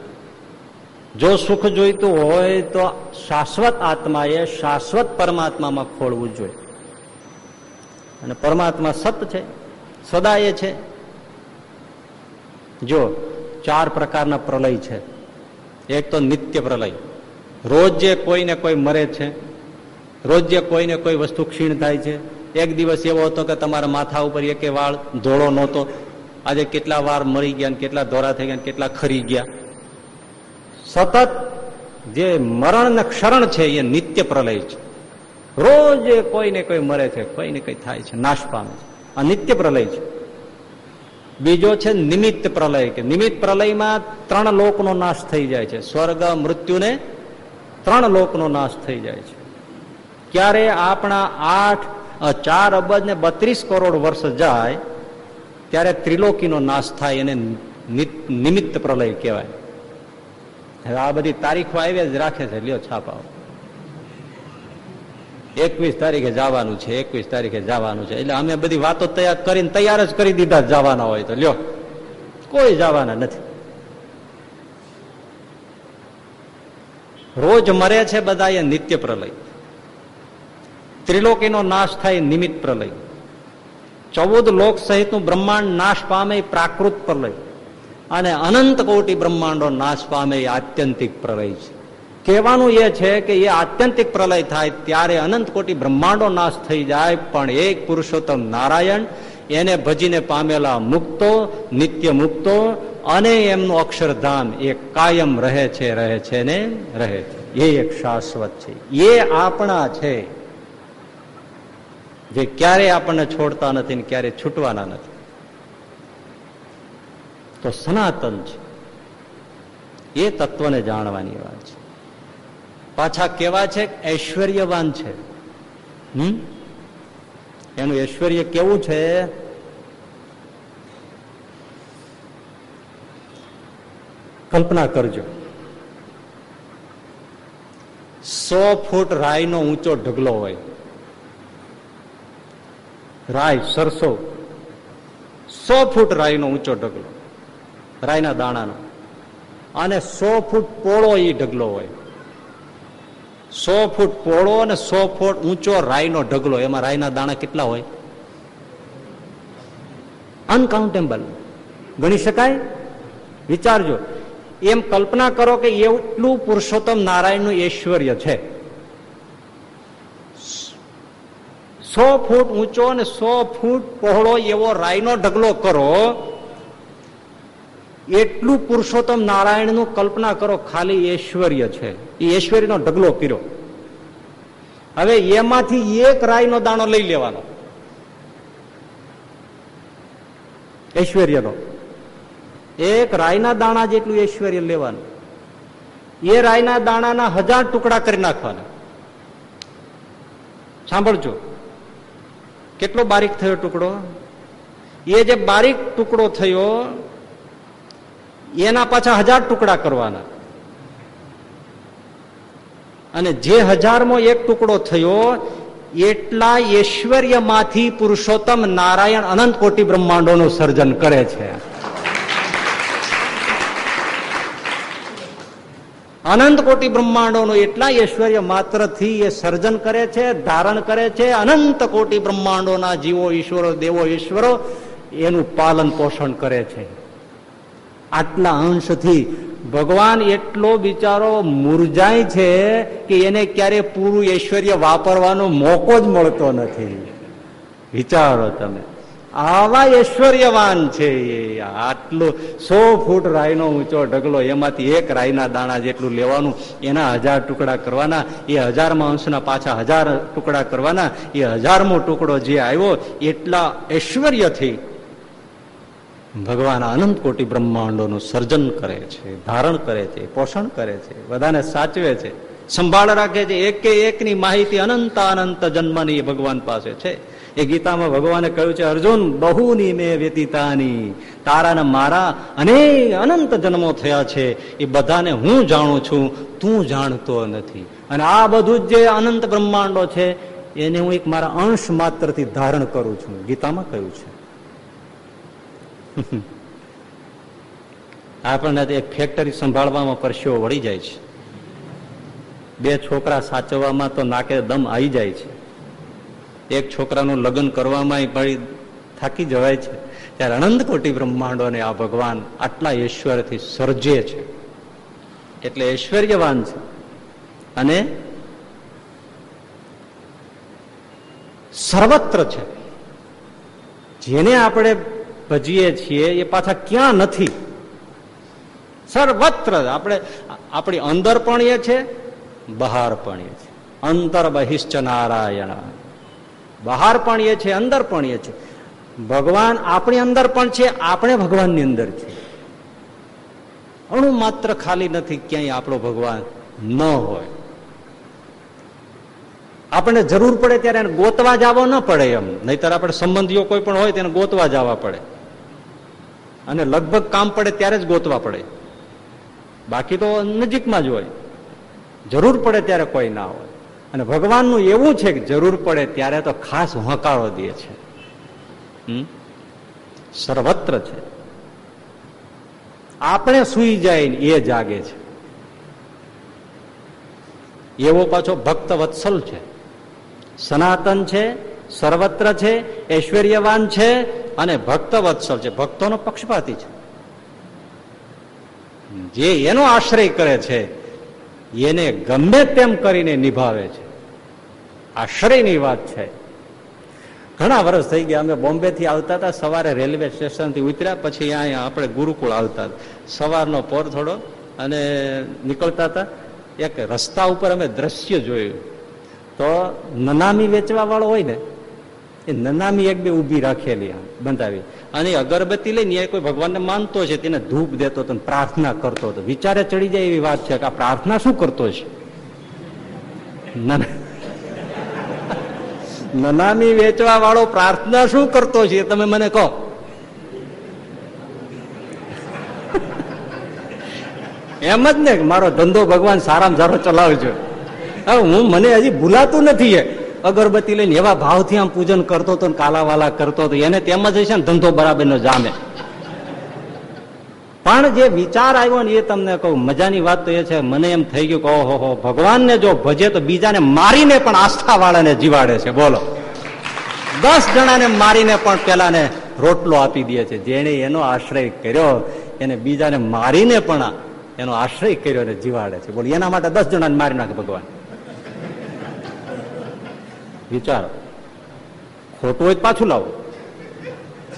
જો સુખ જોઈતું હોય તો શાશ્વત આત્માએ શાશ્વત પરમાત્મામાં ખોળવું જોઈએ. અને પરમાત્મા સત છે, સદાય છે. જો ચાર પ્રકારના પ્રલય છે. એક તો નિત્ય પ્રલય. રોજ જે કોઈને કોઈ મરે છે, રોજ કોઈને કોઈ વસ્તુ ક્ષીણ થાય છે, એક દિવસ એવો હતો કે તમારા માથા ઉપર એકે વાળ ધોળો નહોતો. આજે કેટલા વાર મરી ગયા કેટલા ધોરા થઈ ગયા કેટલા ખરી ગયા. સતત જે મરણ ને ક્ષરણ છે એ નિત્ય પ્રલય છે. રોજ કોઈને કોઈ મરે છે કોઈને કઈ થાય છે, નાશ પામે છે. આ નિત્ય પ્રલય છે. બીજો છે નિમિત્ત પ્રલય કે નિમિત્ત પ્રલયમાં ત્રણ લોકનો નાશ થઈ જાય છે. સ્વર્ગ મૃત્યુને ત્રણ લોકનો નાશ થઈ જાય છે. ક્યારે આપણા આઠ ચાર અબજ ને બત્રીસ કરોડ વર્ષ જાય, ત્યારે ત્રિલોકીનો નાશ થાય એને નિમિત્ત પ્રલય કહેવાય. હવે આ બધી તારીખો આવી જ રાખે છે. લ્યો છાપાઓ. એકવીસ તારીખે જવાનું છે, એકવીસ તારીખે જવાનું છે. એટલે અમે બધી વાતો તૈયાર કરીને તૈયાર જ કરી દીધા જવાના હોય તો. લ્યો. કોઈ જવાના નથી. રોજ મરે છે બધા એ નિત્ય પ્રલય. ત્રિલોકીનો નાશ થાય નિમિત્ત પ્રલય. ચૌદ લોક સહિતનું બ્રહ્માંડ નાશ પામે પ્રાકૃત પ્રલય. અને અનંત કોટી બ્રહ્માંડો નાશ પામે એ આત્યંતિક પ્રલય છે. કહેવાનું એ છે કે એ આત્યંતિક પ્રલય થાય ત્યારે અનંત કોટી બ્રહ્માંડો નાશ થઈ જાય, પણ એક પુરુષોત્તમ નારાયણ એને ભજીને પામેલા મુક્તો, નિત્ય મુક્તો અને એમનું અક્ષરધામ એ કાયમ રહે છે રહે છે ને રહે છે. એ એક શાશ્વત છે. એ આપણા છે. જે ક્યારેય આપણને છોડતા નથી ને ક્યારે છૂટવાના નથી. તો સનાતન છે. એ તત્વને જાણવાની વાત છે. પાછા કેવા છે? ઐશ્વર્યવાન છે. હમ? એનું ઐશ્વર્ય કેવું છે? કલ્પના કરજો. સો ફૂટ રાયનો ઊંચો ઢગલો હોય. રાય સરસો. સો ફૂટ રાયનો ઊંચો ઢગલો. રાયના દાણાનો. અને સો ફૂટ પોળો એ ઢગલો હોય. સો ફૂટ પોળો અને સો ફૂટ ઊંચો રાયનો ઢગલો. એમાં રાયના દાણા કેટલા હોય? અનકાઉન્ટેબલ ગણી શકાય? વિચારજો. એમ કલ્પના કરો કે એટલું પુરુષોત્તમ નારાયણનું ઐશ્વર્ય છે. સો ફૂટ ઊંચો અને સો ફૂટ પહોળો એવો રાયનો ઢગલો કરો એટલું પુરુષોત્તમ નારાયણનું કલ્પના કરો, ખાલી ઐશ્વર્ય છે. એ ઐશ્વર્યનો ઢગલો પીરો હવે એમાંથી એક રાયનો દાણો લઈ લેવાનો. ઐશ્વર્યનો. એક રાયના દાણા જેટલું ઐશ્વર્ય લેવાનું. એ રાયના દાણાના હજાર ટુકડા કરી નાખવાના. સાંભળજો. કેટલો બારીક થયો ટુકડો? એ જે બારીક ટુકડો થયો એના પાછા હજાર ટુકડા કરવાના. અને જે હજારમો એક ટુકડો થયો, એટલા ઐશ્વર્યમાંથી પુરુષોત્તમ નારાયણ અનંત કોટી બ્રહ્માંડોનું સર્જન કરે છે. અનંત કોટી બ્રહ્માંડોનું એટલા ઐશ્વર્ય માત્રથી એ સર્જન કરે છે, ધારણ કરે છે, અનંત કોટી બ્રહ્માંડોના જીવો, ઈશ્વરો, દેવો, ઈશ્વરો, એનું પાલન પોષણ કરે છે. આટલા અંશથી. ભગવાન એટલો બિચારો મુરજાય છે કે એને ક્યારે પૂરું ઐશ્વર્ય વાપરવાનો મોકો જ મળતો નથી. વિચારો તમે. આવા ઐશ્વર્યવાન છે આટલો સો ફૂટ રાયનો ઊંચો ઢગલો, એમાંથી એક રાયના દાણા જેટલું લેવાનું, એના હજાર ટુકડા કરવાના, એ હજારમાં અંશના પાછા હજાર ટુકડા કરવાના, એ હજારમો ટુકડો જે આવ્યો, એટલા ઐશ્વર્યથી ભગવાન અનંત કોટી બ્રહ્માંડોનું સર્જન કરે છે, ધારણ કરે છે, પોષણ કરે છે, બધાને સાચવે છે. સંભાળ રાખે છે. એક એકની માહિતી અનંત અનંત જન્મની ભગવાન પાસે છે. એ ગીતામાં ભગવાને કહ્યું છે, અર્જુન, બહુની મેં વ્યતીતાની. તારા મારા અનેક અનંત જન્મો થયા છે. એ બધાને હું જાણું છું. તું જાણતો નથી. અને આ બધું જે અનંત બ્રહ્માંડો છે, એને હું એક મારા અંશ માત્રથી ધારણ કરું છું. ગીતામાં કહ્યું છે. આપણને એક ફેક્ટરી સંભાળવામાં પરસ્યો વળી જાય છે. બે છોકરા સાચવવામાં તો નાકે દમ આવી જાય છે. એક છોકરાનું લગ્ન કરવામાં થાકી જવાય છે. ત્યારે અનંત કોટી બ્રહ્માંડોને આ ભગવાન આટલા ઐશ્વર્યથી સર્જે છે. એટલે ઐશ્વર્યવાન છે. અને સર્વત્ર છે. જેને આપણે ભજીએ છીએ, એ પાછા ક્યાં નથી? સર્વત્ર આપણે, આપણી અંદર પણ એ છે, બહાર પણ એ છે. અંતર બહિષ્ઠ નારાયણ. બહાર પણ એ છે, અંદર પણ એ છે. ભગવાન આપણી અંદર પણ છે, આપણે ભગવાનની અંદર છે અણુ માત્ર ખાલી નથી, ક્યાંય આપણો ભગવાન ન હોય. આપણને જરૂર પડે ત્યારે એને ગોતવા જવો ન પડે એમ. નહીતર આપણે સંબંધીઓ કોઈ પણ હોય, તેને ગોતવા જવા પડે. અને લગભગ કામ પડે ત્યારે જ ગોતવા પડે. બાકી તો નજીકમાં જ હોય. જરૂર પડે ત્યારે કોઈ ના હોય. અને ભગવાનનું એવું છે કે જરૂર પડે ત્યારે તો ખાસ હોંકારો દે છે. સર્વત્ર છે. આપણે સુઈ જાય એ જાગે છે. એવો પાછો ભક્ત વત્સલ છે. સનાતન છે સર્વત્ર છે, ઐશ્વર્યવાન છે અને ભક્ત વત્સલ છે. ભક્તોનો પક્ષપાતી છે. જે એનો આશ્રય કરે છે, એને ગમે તેમ કરીને નિભાવે છે. આશ્રયની વાત છે. ઘણા વર્ષ થઈ ગયા, અમે બોમ્બે થી આવતા હતા, સવારે રેલવે સ્ટેશનથી ઉતર્યા, પછી અહીંયા આપણે ગુરુકુળ આવતા સવારનો પોર થોડો અને નીકળતા હતા. એક રસ્તા ઉપર અમે દ્રશ્ય જોયું. તો નનામી વેચવા વાળો હોય ને એ નનામી એક બે ઊભી રાખેલી બંધાવી. અને અગરબત્તી લઈને એ કોઈ ભગવાનને માનતો છે, તેને ધૂપ દેતો હતો પ્રાર્થના કરતો હતો. વિચારે ચડી જાય એવી વાત છે કે આ પ્રાર્થના શું કરતો છે? નનામી વેચવા વાળો પ્રાર્થના શું કરતો છે તમે મને કહો. એમ જ ને મારો ધંધો ભગવાન સારામાં સારો ચલાવજો. હું મને હજી ભૂલાતું નથી અગરબત્તી લઈને એવા ભાવથી આમ પૂજન કરતો હતો કાલાવાલા કરતો હતો, એને તેમ જ છે ને ધંધો બરાબર નો જામે. પણ જે વિચાર આવ્યો ને એ તમને કહું, મજાની વાત તો એ છે, મને એમ થઈ ગયું કે ઓહો હો, ભગવાનને જો ભજે તો બીજાને મારીને પણ આસ્થા વાળાને જીવાડે છે, બોલો. દસ જણાને મારીને પણ પેલાને રોટલો આપી દે છે જેને એનો આશ્રય કર્યો, એને બીજાને મારીને પણ એનો આશ્રય કર્યો અને જીવાડે છે, બોલો. એના માટે દસ જણાને મારી નાખે ભગવાન. વિચારો. ખોટું હોય પાછું લાવો.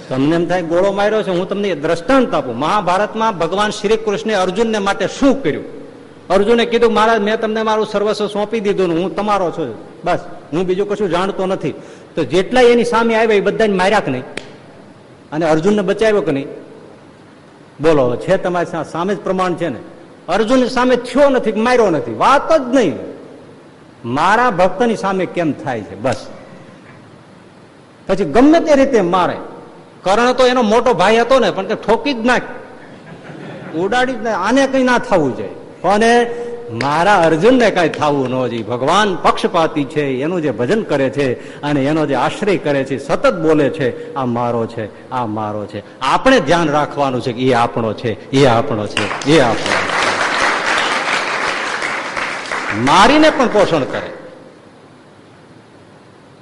તમને એમ થાય ગોળો માર્યો છે, હું તમને દ્રષ્ટાંત આપું. મહાભારતમાં ભગવાન શ્રી કૃષ્ણે અર્જુનને માટે શું કર્યું? અર્જુને કીધું મહારાજ મેં તમને મારું સર્વસ્વ સોંપી દીધું હું તમારો છું. બસ, હું બીજું કશું જાણતો નથી. તો જેટલા એની સામે આવ્યા એ બધાને માર્યા કે નહીં? અને અર્જુનને બચાવ્યો કે નહીં? બોલો છે તમારી સામે જ પ્રમાણ છે ને? અર્જુન સામે થયો નથી માર્યો નથી? વાત જ નહીં. મારા ભક્તની સામે કેમ થાય છે? બસ. પછી ગમે તે રીતે મારે. કર્ણ તો એનો મોટો ભાઈ હતો ને, પણ ઠોકી જ નાખ. ઉડાડી જ આને કઈ ના થવું જોઈએ. અને મારા અર્જુનને કઈ થવું ન જોઈએ. ભગવાન પક્ષપાતી છે, એનું જે ભજન કરે છે અને એનો જે આશ્રય કરે છે, સતત બોલે છે, આ મારો છે, આ મારો છે. આપણે ધ્યાન રાખવાનું છે કે એ આપણો છે, એ આપણો છે, એ આપણો મારીને પણ પોષણ કરે.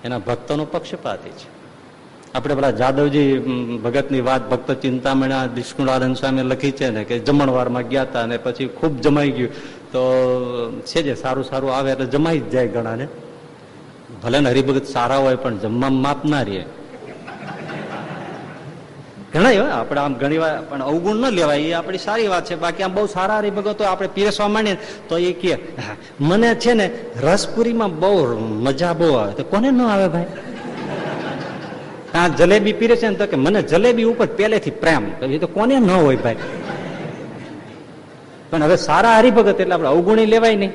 એના ભક્તોનો પક્ષપાતી છે. આપણે પેલા જાદવજી ભગતની વાત ભક્ત ચિંતામણા, વિષ્ણુનારાયણ સ્વામી લખી છે ને કે જમણવારમાં ગયા હતા અને પછી ખૂબ જમાઈ ગયું. તો, છે જે સારું સારું આવે એટલે જમાઈ જ જાય ઘણાને ભલે ને હરિભગત સારા હોય પણ જમવા માપ ના ઘણા એવા, આપણે આમ ઘણી વાર, પણ અવગુણ ન લેવાય, એ આપણી સારી વાત છે. બાકી આમ બહુ સારા હરિભગતો આપણે પીરસવા માંડીએ તો એ કે મને છે ને, રસપુરીમાં બહુ મજા બહુ આવે. તો કોને ન આવે ભાઈ? આ જલેબી પીરે છે ને, તો કે, મને જલેબી ઉપર પહેલેથી પ્રેમ. એ તો કોને ન હોય ભાઈ? પણ હવે સારા હરિભગત એટલે આપણે અવગુણી લેવાય નહીં.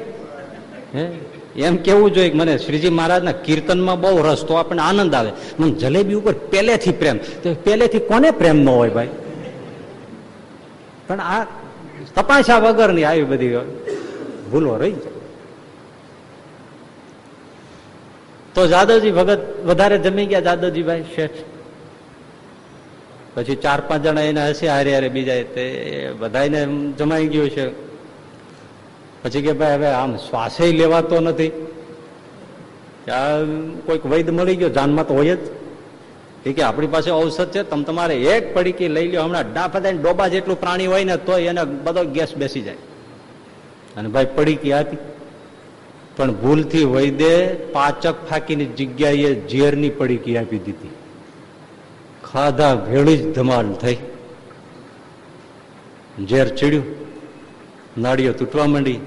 હે? એમ કેવું જોઈએ મને શ્રીજી મહારાજના કીર્તનમાં બહુ રસ, તો આપણને આનંદ આવે. મને જલેબી ઉપર પહેલેથી પ્રેમ. પહેલેથી કોને પ્રેમ ન હોય ભાઈ? પણ આ તપાસા વગરની આવી બધી ભૂલો રહી તો જાદવજી ભગત વધારે જમી ગયા, જાદવજીભાઈ શેઠ? પછી ચાર પાંચ જણા એને હશે, હારે હારે બીજા તે બધાને જમાઈ ગયું છે. પછી કે ભાઈ, હવે આમ શ્વાસે લેવાતો નથી. કોઈક વૈદ મળી ગયો, જાનમાં તો હોય જ. કે આપણી પાસે ઔષધ છે, તમે તમારે એક પડીકી લઈ લો હમણાં ડાફા ડોબા જેટલું પ્રાણી હોય ને તો એને બધો ગેસ બેસી જાય. અને ભાઈ પડીકી આપી. પણ ભૂલથી વૈદે પાચક ફાકીની જગ્યાએ ઝેરની પડીકી આપી દીધી. ખાધા ભેળી જ ધમાલ થઈ. ઝેર ચીડ્યું. નાળીઓ તૂટવા માંડી.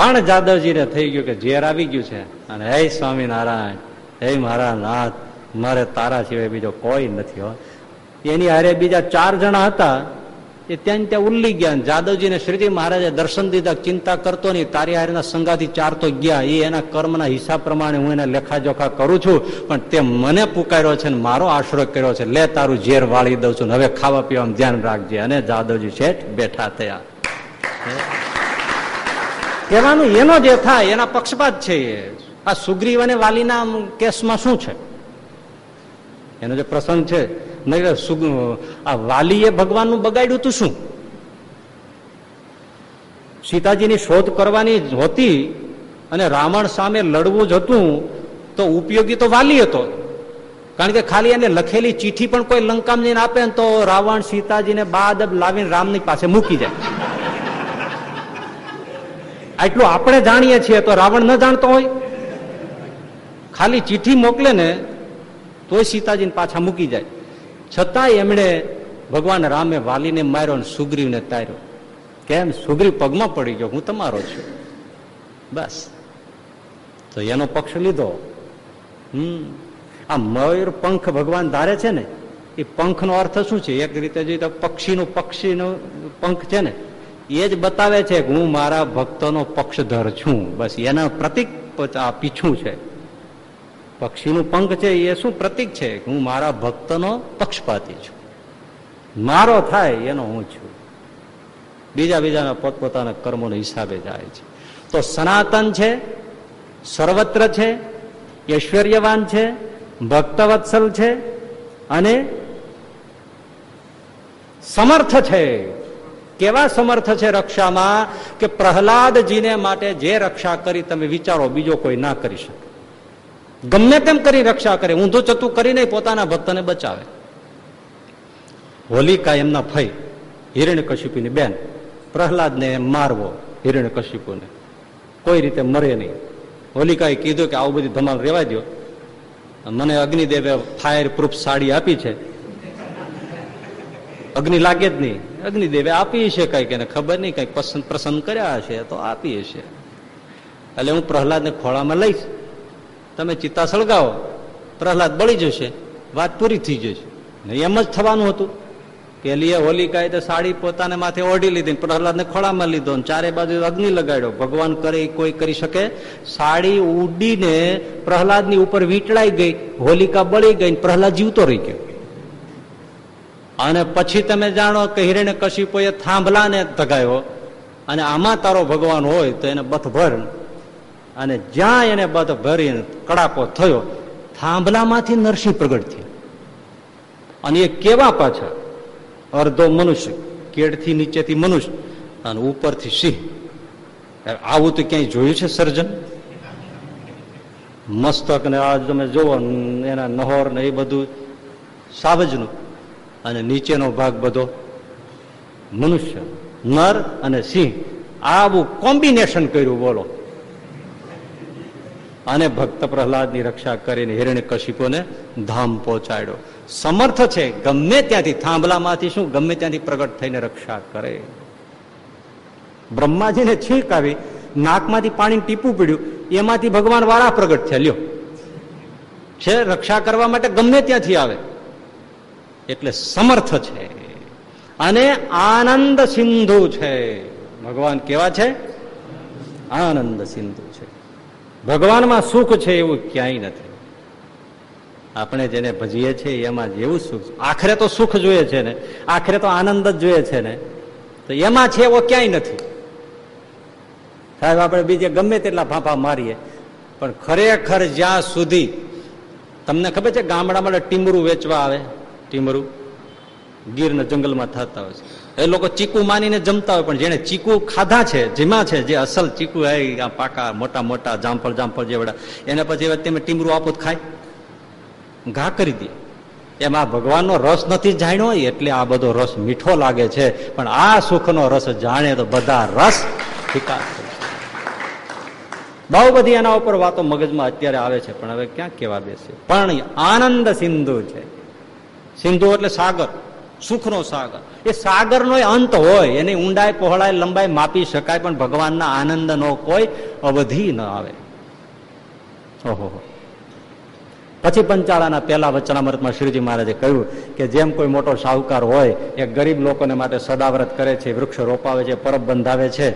પણ જાદવજીને થઈ ગયું કે ઝેર આવી ગયું છે. અને હે સ્વામિનારાયણ, હે મારા નાથ, મારે તારા સિવાય બીજો કોઈ નથી હો એની હારે બીજા ચાર જણા હતા. એ ત્યાં ત્યાં ઉલ્લી ગયા જાદવજીને શ્રીજી મહારાજે દર્શન દીધા, ચિંતા કરતો નહીં, તારી હારેના સંગાથી ચાર તો ગયા. એ એના કર્મના હિસાબ પ્રમાણે હું એને લેખાજોખા કરું છું, પણ તે મને પુકાર્યો છે ને મારો આશરો કર્યો છે. લે તારું ઝેર વાળી દઉં છું હવે ખાવા પીવાનું ધ્યાન રાખજે. અને જાદવજી શેઠ બેઠા થયા. કહેવાનું એનો જે થાય, એના પક્ષપાત છે એ. આ સુગ્રીવ અને વાલીના કેસમાં શું છે? એનો જે પ્રસંગ છે આ વાલીએ ભગવાનનું બગાડ્યું તું શું? સીતાજીની શોધ કરવાની હોતી અને રાવણ સામે લડવું જ હતું, તો ઉપયોગી તો વાલી હતો. કારણ કે ખાલી એને લખેલી ચીઠી પણ કોઈ લંકામ જઈને આપે ને તો રાવણ સીતાજીને બાદ લાવીને રામની પાસે મૂકી જાય. આટલું આપણે જાણીએ છીએ તો રાવણ ન જાણતો હોય. ખાલી ચીઠી મોકલે ને તોય સીતાજીને પાછા મૂકી જાય. છતાંય એમણે ભગવાન રામે વાલીને માર્યો અને સુગ્રીવને તાર્યો. કેમ? સુગ્રીવ પગમાં પડી ગયો. હું તમારો છું. બસ. તો એનો પક્ષ લીધો. હમ. આ મયુર પંખ ભગવાન ધારે છે ને, એ પંખનો અર્થ શું છે? એક રીતે જોઈએ તો પક્ષીનું પક્ષીનો પંખ છે ને એ જ બતાવે છે કે હું મારા ભક્તોનો પક્ષધર છું. બસ એના પ્રતિક આ પીછું છે. પક્ષીનું પંખ છે, એ શું પ્રતિક છે? હું મારા ભક્તનો પક્ષપાતી છું. મારો થાય એનો હું છું. બીજા બીજાના પોતપોતાના કર્મોના હિસાબે જાય છે. તો સનાતન છે, સર્વત્ર છે, ઐશ્વર્યવાન છે, ભક્તવત્સલ છે અને સમર્થ છે. કેવા સમર્થ છે રક્ષામાં કે પ્રહલાદજીને માટે જે રક્ષા કરી તમે વિચારો, બીજો કોઈ ના કરી શકે. ગમે તેમ કરી રક્ષા કરે. ઊંધું ચતું કરીને પોતાના ભક્તને બચાવે. હોલિકા એમના ભય હિરણ્ય કશિપુની બેન, પ્રહલાદને મારવો હિરણ્ય કશિપુને કોઈ રીતે મરે નહીં. હોલિકાએ કીધું કે આવું બધી ધમાલ રેવા દો મને અગ્નિદેવે ફાયર પ્રૂફ સાડી આપી છે. અગ્નિ લાગે જ નહીં. અગ્નિદેવે આપી છે કંઈક, એને ખબર નહીં, કંઈક પસંદ પ્રસન્ન કર્યા હશે તો આપી હશે એટલે હું પ્રહલાદને ખોળામાં લઈશ. તમે ચિત્તા સળગાવો. પ્રહલાદ બળી જશે, વાત પૂરી થઈ જશે. એમ જ થવાનું હતું. પેલી હોલિકાએ તો સાડી પોતાને માથે ઓઢી લીધી પ્રહલાદને ખોળામાં લીધો ચારે બાજુ અગ્નિ લગાડ્યો. ભગવાન કરે, કોઈ કરી શકે? સાડી ઉડીને પ્રહલાદની ઉપર વીંટળાઈ ગઈ. હોલિકા બળી ગઈ પ્રહલાદ જીવતો રહી ગયો. અને પછી તમે જાણો કે હિરણ્ય કશિપોએ થાંભલાને ધગાયો અને આમાં તારો ભગવાન હોય તો એને બથભર. અને જ્યાં એને બધ ભરીને કડાકો થયો, થાંભલામાંથી નરસિંહ પ્રગટ થયો. અને એ કેવા પાછા? અર્ધો મનુષ્ય કેડથી નીચેથી મનુષ્ય, અને ઉપરથી સિંહ. આવું તો ક્યાંય જોયું છે સર્જન? મસ્તક ને આ તમે જોવો એના નહોર ને એ બધું સાવજનું. અને નીચેનો ભાગ બધો મનુષ્ય, નર અને સિંહ. આવું કોમ્બિનેશન કર્યું, બોલો. અને ભક્ત પ્રહલાદની રક્ષા કરીને હિરણ્ય કશિપોને ધામ પહોંચાડ્યો. સમર્થ છે, ગમે ત્યાંથી થાંભલામાંથી શું, ગમે ત્યાંથી પ્રગટ થઈને રક્ષા કરે. બ્રહ્માજીને છીંક આવી, નાકમાંથી પાણી ટીપું પીડ્યું, એમાંથી ભગવાન વાળા પ્રગટ થયા, લ્યો. છે, રક્ષા કરવા માટે ગમે ત્યાંથી આવે. એટલે સમર્થ છે. અને આનંદ સિંધુ છે. ભગવાન કેવા છે? આનંદ સિંધુ છે. ભગવાનમાં સુખ છે એવું ક્યાંય નથી. આપણે જેને ભજીએ છીએ એમાં જેવું સુખ આખરે તો સુખ જોઈએ છે ને. આખરે તો આનંદ જ જોઈએ છે ને. તો એમાં છે એવો ક્યાંય નથી. સાહેબ, આપણે બીજે ગમે તેટલા ફાંફા મારીએ, પણ ખરેખર જ્યાં સુધી, તમને ખબર છે ગામડામાં ટીમરું વેચવા આવે? ટીમરું ગીરના જંગલમાં થતા હોય છે. એ લોકો ચીકુ માનીને જમતા હોય, પણ જેને ચીકુ ખાધા છે, જેમાં છે, જે અસલ ચીકુ આ પાકા મોટા મોટા જામફળ જામફળ જેવડા, એને પછી તમે ટીમરું આપો ખાય. ઘા કરી દે. એમાં ભગવાનનો રસ નથી જાણ્યો એટલે આ બધો રસ મીઠો લાગે છે. પણ આ સુખનો રસ જાણે તો બધા રસ ફિકા બહુ બધી એના ઉપર વાતો મગજમાં અત્યારે આવે છે, પણ હવે ક્યાં કેવા બેસે? પણ આનંદ સિંધુ છે. સિંધુ એટલે સાગર, સુખનો સાગર. એ સાગરનો અંત હોય, એની ઊંડાઈ, પહોળાઈ, લંબાઈ માપી શકાય, પણ ભગવાનના આનંદનો કોઈ અવધિ ન આવે. ઓહો પછી પંચાળાના પહેલા વચનામૃતમાં શ્રીજી મહારાજે કહ્યું કે જેમ કોઈ મોટો શાહુકાર હોય, એ ગરીબ લોકોને માટે સદાવ્રત કરે છે, વૃક્ષ રોપાવે છે, પરબ બંધાવે છે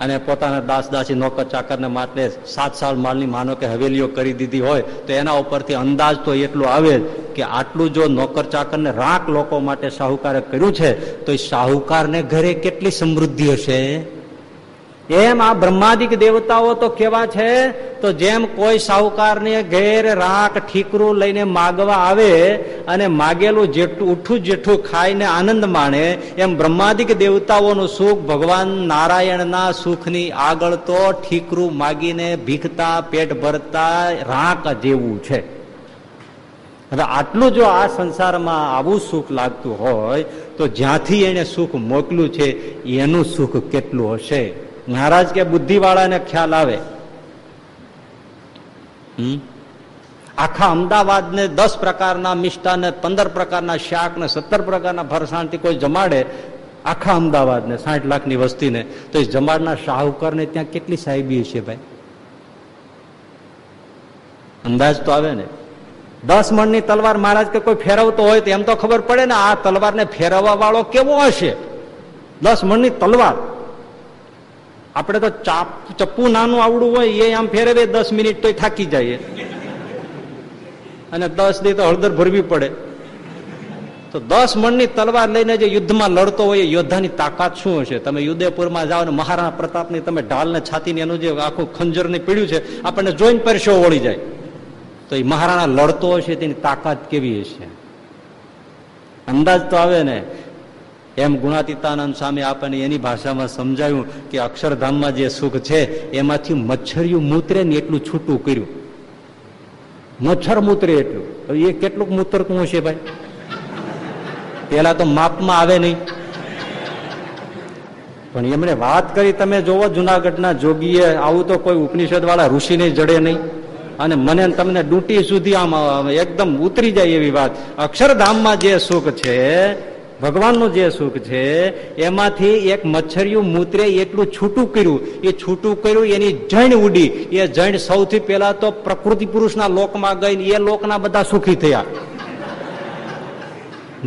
અને પોતાના દાસ દાસી નોકર ચાકરને માટે સાત સાલ માલની માનો કે હવેલીઓ કરી દીધી હોય, તો એના ઉપરથી અંદાજ તો એટલું આવે કે આટલું જો નોકર ચાકરને રાખ લોકો માટે શાહુકારે કર્યું છે, તો એ શાહુકારને ઘરે કેટલી સમૃદ્ધિ હશે? એમ આ બ્રહ્માદિક દેવતાઓ તો કેવા છે? તો જેમ કોઈ સાહુકારને ઘેર રાક ઠીકરું લઈને માગવા આવે અને માગેલું જેટલું ઉઠું જેઠું ખાઈને આનંદ માણે, એમ બ્રહ્માદિક દેવતાઓનું સુખ ભગવાન નારાયણના સુખની આગળ તો ઠીકરું માગીને ભીખતા, પેટ ભરતા રાક જેવું છે. હવે આટલું જો આ સંસારમાં આવું સુખ લાગતું હોય, તો જ્યાંથી એને સુખ મોકલું છે, એનું સુખ કેટલું હશે? મહારાજ કે બુદ્ધિવાળાને ખ્યાલ આવે? આખા અમદાવાદ ને દસ પ્રકારના મિષ્ટા ને પંદર પ્રકારના શાક ને સત્તર પ્રકારના ફરસાણથી કોઈ જમાડે, આખા અમદાવાદ ને સાઠ લાખની વસ્તીને, તો એ જમાડના શાહુકર ને ત્યાં કેટલી સાહેબી છે ભાઈ? અંદાજ તો આવે ને. દસ મણની તલવાર મહારાજ કે કોઈ ફેરવતો હોય તો એમ તો ખબર પડે ને આ તલવારને ફેરવવા વાળો કેવો હશે? દસ મણની તલવાર. આપણે તો ચાપ ચપ્પુ નાનું આવડું હોય, એ આમ ફેરવે, દસ મિનિટ તો થાકી જાય અને દસ દી તો હળદર ભરવી પડે. તો દસ મણની તલવાર લઈને જે યુદ્ધમાં લડતો હોય, એ યોદ્ધાની તાકાત શું હશે? તમે યુદયપુરમાં જાઓ ને મહારાણા પ્રતાપની, તમે ઢાલને છાતીને એનું જે આખું ખંજરની પીડ્યું છે, આપણને જોઈને પરસો વળી જાય. તો એ મહારાણા લડતો હશે, તેની તાકાત કેવી હશે? અંદાજ તો આવે ને એમ ગુણાતીતાનંદ સ્વામી આપણને એની ભાષામાં સમજાયું કે અક્ષરધામમાં જે સુખ છે, એમાંથી મચ્છરિયું મૂતરે ને એટલું છૂટું કર્યું. મચ્છર મૂતરે એટલું. એ કેટલુંક મૂતરતું હશે ભાઈ? પેલા તો માપમાં આવે નહીં. પણ એમણે વાત કરી, તમે જોવો, જુનાગઢના જોગીએ આવું તો કોઈ ઉપનિષદ વાળા ઋષિને જડે નહીં. અને મને તમને ડૂટી સુધી આમ, એકદમ ઉતરી જાય એવી વાત. અક્ષરધામમાં જે સુખ છે ભગવાનનું જે સુખ છે, એમાંથી એક મચ્છરિયું મૂત્રે એટલું છૂટું કર્યું. એ છૂટું કર્યું, એની જૈન ઉડી. એ જૈન સૌથી પહેલા તો પ્રકૃતિ પુરુષના લોકમાં ગઈ એ લોકના બધા સુખી થયા.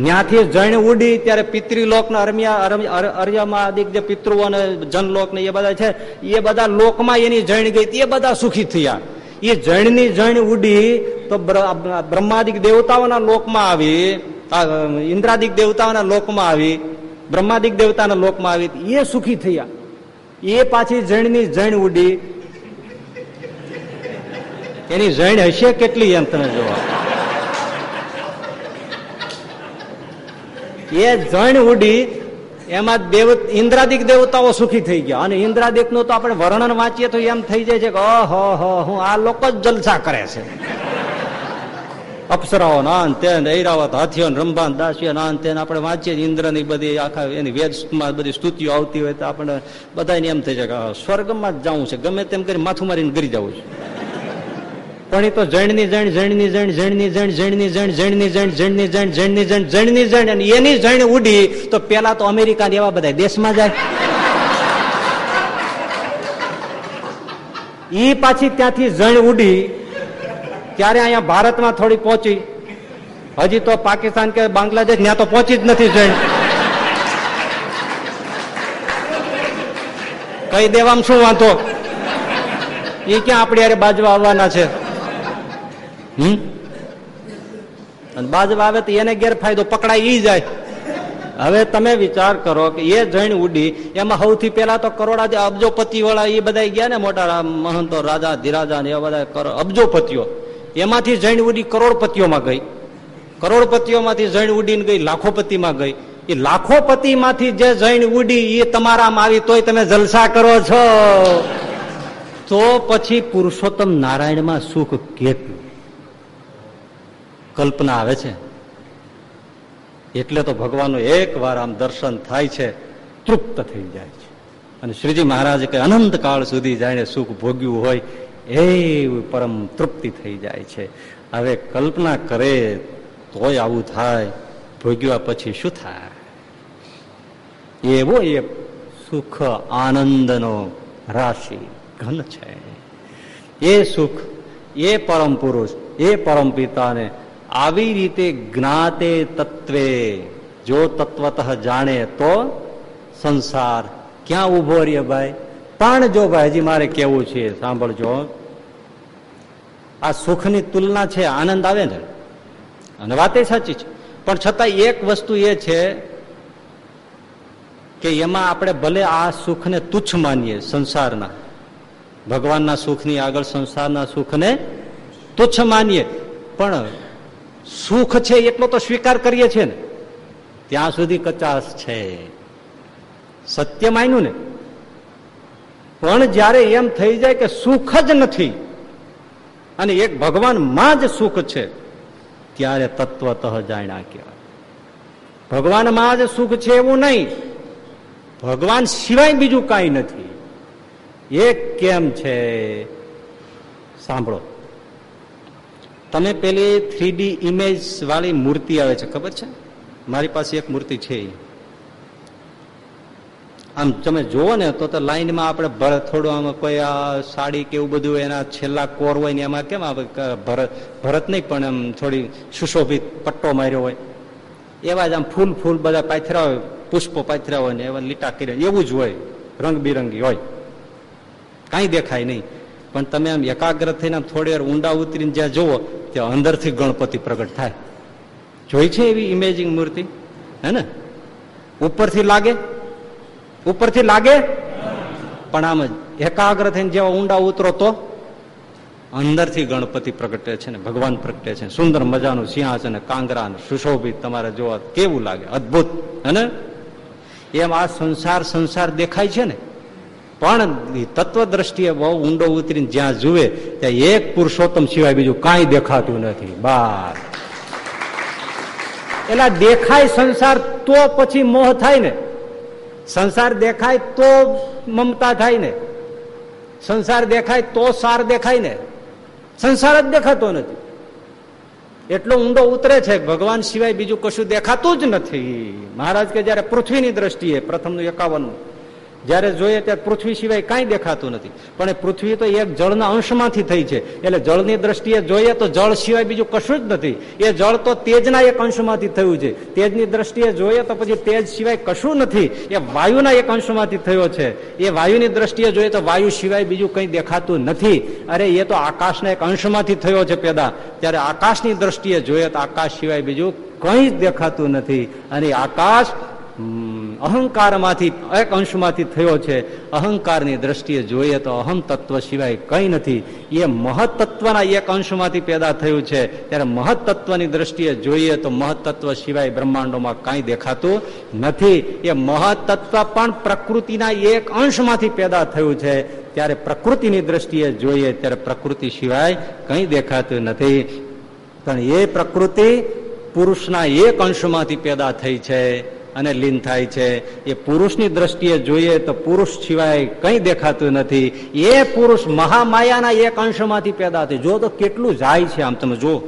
ત્યાંથી જૈન ઉડી, ત્યારે પિતૃલોકના અરમિયા અર્યમાં જે પિતૃઓ અને જનલોક ને એ બધા છે, એ બધા લોકમાં એની જૈન ગઈ એ બધા સુખી થયા. એ જૈનની જૈન ઉડી, તો બ્રહ્માદિક દેવતાઓના લોકમાં આવી ઇન્દ્રાદિક દેવતાઓના લોકમાં આવી, બ્રહ્માદિક દેવતાના લોકમાં આવી એ સુખી થયા. એ પાછી જૈનની જૈન ઉડી. એની જૈન હશે કેટલી એમ તમે જોવા. એ જૈન ઉડી, એમાં દેવ, ઇન્દ્રાદિક દેવતાઓ સુખી થઈ ગયા. અને ઇન્દ્રાદિકનું તો આપણે વર્ણન વાંચીએ તો એમ થઈ જાય છે કે અહ હું આ લોકો જ જલસા કરે છે. અપ્સરાઓ નાન તેન ઐરાવત હાથીઓ રંભાન દાસીઓ નાન તેન આપણે વાંચીએ ઇન્દ્રની બધી આખા એની વેદમાં બધી સ્તુતિઓ આવતી હોય તો આપણે બધાને એમ થઈ જાય કે સ્વર્ગમાં જ જવું છે. ગમે તેમ કરી માથું મારીને ગરી જવું છે. પણ એ તો જણની જણ જણની જણ જણની જણ જૈનની જણ જૈનની જણ, જણની જણ જૈનની જણ, જણની જણ અને એની જણ ઉડી તો પેલા તો અમેરિકા એવા બધા દેશમાં જાય. ઈ પાછી ત્યાંથી જણ ઉડી ત્યારે અહીંયા ભારતમાં થોડી પહોંચી. હજી તો પાકિસ્તાન કે બાંગ્લાદેશ ત્યાં તો પહોંચી જ નથી જૈન કહી દેવામાં શું વાંધો? એ ક્યાં આપણી યારે બાજવા આવવાના છે? હમ? બાજવા આવે તો એને ગેરફાયદો પકડાય ઈ જાય. હવે તમે વિચાર કરો કે એ જૈન ઉડી, એમાં સૌથી પેલા તો કરોડા અબજોપતિ વાળા એ બધા ગયા ને મોટા મહંતો રાજા, ધીરાજા ને એ બધા અબજોપતિઓ. એમાંથી જૈન ઉડી કરોડપતિઓમાં ગઈ. કરોડપતિઓમાંથી જૈન ઉડીને ગઈ, લાખોપતિમાં ગઈ. એ લાખોપતિ માંથી જે જૈન ઉડી એ તમારામાં આવી તોય તમે જલસા કરો છો. તો પછી પુરુષોત્તમ નારાયણમાં સુખ કેટલું કલ્પના આવે છે. એટલે તો ભગવાનનું એક વાર આમ દર્શન થાય છે, તૃપ્ત થઈ જાય છે. અને શ્રીજી મહારાજ કે અનંત કાળ સુધી જાણે સુખ ભોગ્યું હોય એ પરમ તૃપ્તિ થઈ જાય છે. હવે કલ્પના કરે તોય આવું થાય, ભોગ્યા પછી શું થાય? એવો એ સુખ આનંદનો રાશિ ઘન છે. એ સુખ, એ પરમ પુરુષ, એ પરમ પિતાને આવી રીતે જ્ઞાતે તત્વે, જો તત્વત જાણે તો સંસાર ક્યાં ઊભો રહીએ ભાઈ? પણ જો ભાઈ, હજી મારે કેવું છે, સાંભળજો. આ સુખની તુલના છે, આનંદ આવે ને. અને વાત એ સાચી છે. પણ છતાં એક વસ્તુ એ છે કે એમાં આપણે ભલે આ સુખને તુચ્છ માનીએ સંસારના. ભગવાનના સુખની આગળ સંસારના સુખને તુચ્છ માનીએ. પણ સુખ છે એટલો તો સ્વીકાર કરીએ છીએ ને. ત્યાં સુધી કચાશ છે. સત્ય માન્યું ને. પણ જયારે એમ થઈ જાય કે સુખ જ નથી, અને એક ભગવાનમાં જ સુખ છે, ત્યારે તત્વત જાણ્યા કહેવાય. ભગવાનમાં જ સુખ છે એવું નહીં. ભગવાન સિવાય બીજું કાંઈ નથી. એક કેમ છે? સાંભળો. તમે પેલી થ્રી ઇમેજ વાળી મૂર્તિ આવે છે, ખબર છે? મારી પાસે એક મૂર્તિ છે આમ તમે જુઓ ને, તો લાઈનમાં આપણે ભરત થોડું આમાં કોઈ આ સાડી કે એવું બધું એના છેલ્લા કોર હોય ને એમાં કેમ ભરત ભરત નહીં, પણ એમ થોડી સુશોભિત પટ્ટો માર્યો હોય. એવા જ આમ ફૂલ ફૂલ બધા પાથરા હોય, પુષ્પો પાથરા હોય ને એવા લીટા કર્યા. એવું જ હોય, રંગબિરંગી હોય. કાંઈ દેખાય નહીં. પણ તમે આમ એકાગ્ર થઈને આમ થોડી વાર ઊંડા ઉતરીને જ્યાં જુઓ, ત્યાં અંદરથી ગણપતિ પ્રગટ થાય. જોઈ છે એવી ઇમેજિંગ મૂર્તિ? હે ને? ઉપરથી લાગે? ઉપરથી લાગે? પણ આમ એકાગ્ર થઈને જેવા ઊંડા ઉતરો તો અંદરથી ગણપતિ પ્રગટે છે ને, ભગવાન પ્રગટે છે. સુંદર મજાનું સિંહાસન કાંગરા સુશોભિત તમારે જોવા કેવું લાગે? અદભુત, હે એમ આ સંસાર સંસાર દેખાય છે ને. પણ તત્વ દ્રષ્ટિએ બહુ ઊંડો ઉતરીને જ્યાં જુએ, ત્યાં એક પુરુષોત્તમ સિવાય બીજું કાંઈ દેખાતું નથી. બાર એટલે દેખાય સંસાર તો પછી મોહ થાય ને. સંસાર દેખાય તો મમતા થાય ને. સંસાર દેખાય તો સાર દેખાય ને. સંસાર જ દેખાતો નથી. એટલો ઊંડો ઉતરે છે ભગવાન સિવાય બીજું કશું દેખાતું જ નથી. મહારાજ કે જયારે પૃથ્વીની દ્રષ્ટિએ પ્રથમનું એકાવનનું જયારે જોઈએ ત્યારે પૃથ્વી સિવાય કાંઈ દેખાતું નથી. પણ એ પૃથ્વી તો એક જળના અંશમાંથી થઈ છે. એટલે જળની દ્રષ્ટિએ જોઈએ તો જળ સિવાય બીજું કશું જ નથી. એ જળ તો તેજના એક અંશમાંથી થયું છે. તેજની દ્રષ્ટિએ જોઈએ તો પછી તેજ સિવાય કશું નથી. એ વાયુના એક અંશમાંથી થયો છે. એ વાયુની દ્રષ્ટિએ જોઈએ તો વાયુ સિવાય બીજું કંઈ દેખાતું નથી. અરે, એ તો આકાશના એક અંશમાંથી થયો છે પેદા. ત્યારે આકાશની દ્રષ્ટિએ જોઈએ તો આકાશ સિવાય બીજું કંઈ જ દેખાતું નથી. અને આકાશ અહંકારમાંથી એક અંશમાંથી થયો છે. અહંકારની દ્રષ્ટિએ જોઈએ તો અહમ તત્વ સિવાય કંઈ નથી. એ મહત્તત્વના એક અંશમાંથી પેદા થયું છે. ત્યારે મહત્તત્વની દ્રષ્ટિએ જોઈએ તો મહત્તત્વ સિવાય બ્રહ્માંડોમાં કાંઈ દેખાતું નથી. એ મહત્તત્વ પણ પ્રકૃતિના એક અંશમાંથી પેદા થયું છે. ત્યારે પ્રકૃતિની દ્રષ્ટિએ જોઈએ ત્યારે પ્રકૃતિ સિવાય કંઈ દેખાતું નથી. પણ એ પ્રકૃતિ પુરુષના એક અંશમાંથી પેદા થઈ છે. અને લીન થાય છે. એ પુરુષની દ્રષ્ટિએ જોઈએ તો પુરુષ સિવાય કંઈ દેખાતું નથી. એ પુરુષ મહામાયાના એક અંશમાંથી પેદા થઈ જો તો કેટલું જાય છે આમ તમે જો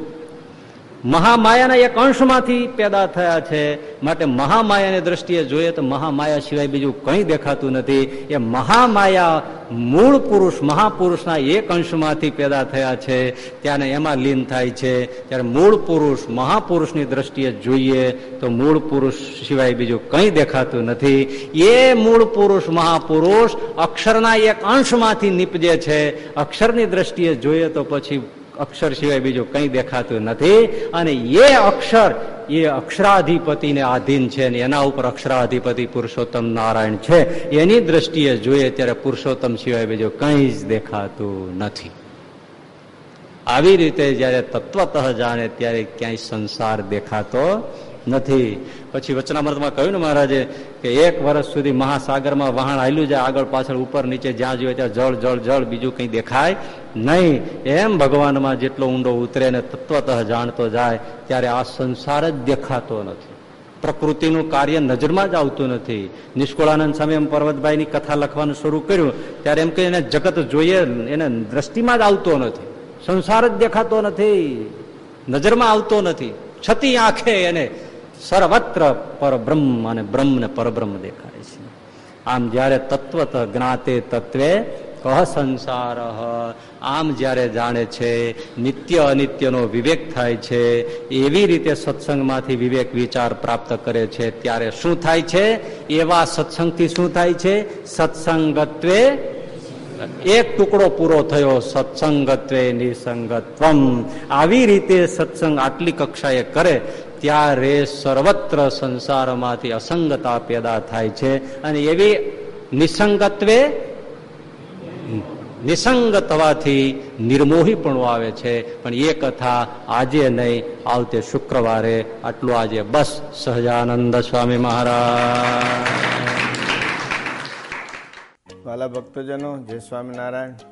મહામાયાના એક અંશમાંથી પેદા થયા છે. માટે મહામાયાની દ્રષ્ટિએ જોઈએ તો મહામાયા સિવાય બીજું કંઈ દેખાતું નથી. એ મહામાયા મૂળ પુરુષ, મહાપુરુષના એક અંશમાંથી પેદા થયા છે. ત્યારે એમાં લીન થાય છે. ત્યારે મૂળ પુરુષ, મહાપુરુષની દ્રષ્ટિએ જોઈએ તો મૂળ પુરુષ સિવાય બીજું કંઈ દેખાતું નથી. એ મૂળ પુરુષ, મહાપુરુષ અક્ષરના એક અંશમાંથી નીપજે છે. અક્ષરની દ્રષ્ટિએ જોઈએ તો પછી અક્ષર સિવાય બીજું કંઈ દેખાતું નથી. અને એ અક્ષર, એ અક્ષરાધિપતિને આધીન છે ને એના ઉપર અક્ષરાધિપતિ પુરુષોત્તમ નારાયણ છે. એની દ્રષ્ટિએ જોઈએ ત્યારે પુરુષોત્તમ સિવાય બીજું કંઈ જ દેખાતું નથી. આવી રીતે જ્યારે તત્વત જાણે ત્યારે ક્યાંય સંસાર દેખાતો નથી. પછી વચનામૃતમાં કહ્યું ને મહારાજે કે એક વર્ષ સુધી મહાસાગરમાં વહાણ આવેલું જાય આગળ પાછળ ઉપર નીચે જ્યાં જોઈએ ત્યાં જળ જળ જળ, બીજું કંઈ દેખાય નહીં. એમ ભગવાનમાં જેટલો ઊંડો ઉતરે ને તત્વતઃ જાણતો જાય, ત્યારે આ સંસાર જ દેખાતો નથી. પ્રકૃતિનું કાર્ય નજરમાં જ આવતું નથી. નિષ્કુળાનંદ સામે એમ પર્વતભાઈની કથા લખવાનું શરૂ કર્યું, ત્યારે એમ કે એને જગત જોઈએ એને દ્રષ્ટિમાં જ આવતો નથી. સંસાર જ દેખાતો નથી. નજરમાં આવતો નથી. છતી આંખે એને સર્વત્ર પરબ્રહ્મ અને બ્રહ્મને પરબ્રહ્મ દેખાય છે. આમ જયારે તત્વત જ્ઞાતે તત્વે કહ સંસાર, આમ જયારે જાણે છે નિત્ય અનિત્યનો વિવેક થાય છે, એવી રીતે સત્સંગમાંથી વિવેક વિચાર પ્રાપ્ત કરે છે, ત્યારે શું થાય છે? એવા સત્સંગથી શું થાય છે? સત્સંગત્વે એક ટુકડો પૂરો થયો, સત્સંગત્વે નિસંગત્વમ. આવી રીતે સત્સંગ આટલી કક્ષાએ કરે ત્યારે સર્વત્ર સંસારમાંથી અસંગતા પેદા થાય છે અને એવી નિસંગત્વે નિસંગ થવાથી નિર્મોહી પણ આવે છે. પણ એ કથા આજે નહીં, આવતે શુક્રવારે. આટલું આજે બસ. સહજાનંદ સ્વામી મહારાજ. વાલા ભક્તજનો, જય સ્વામિનારાયણ.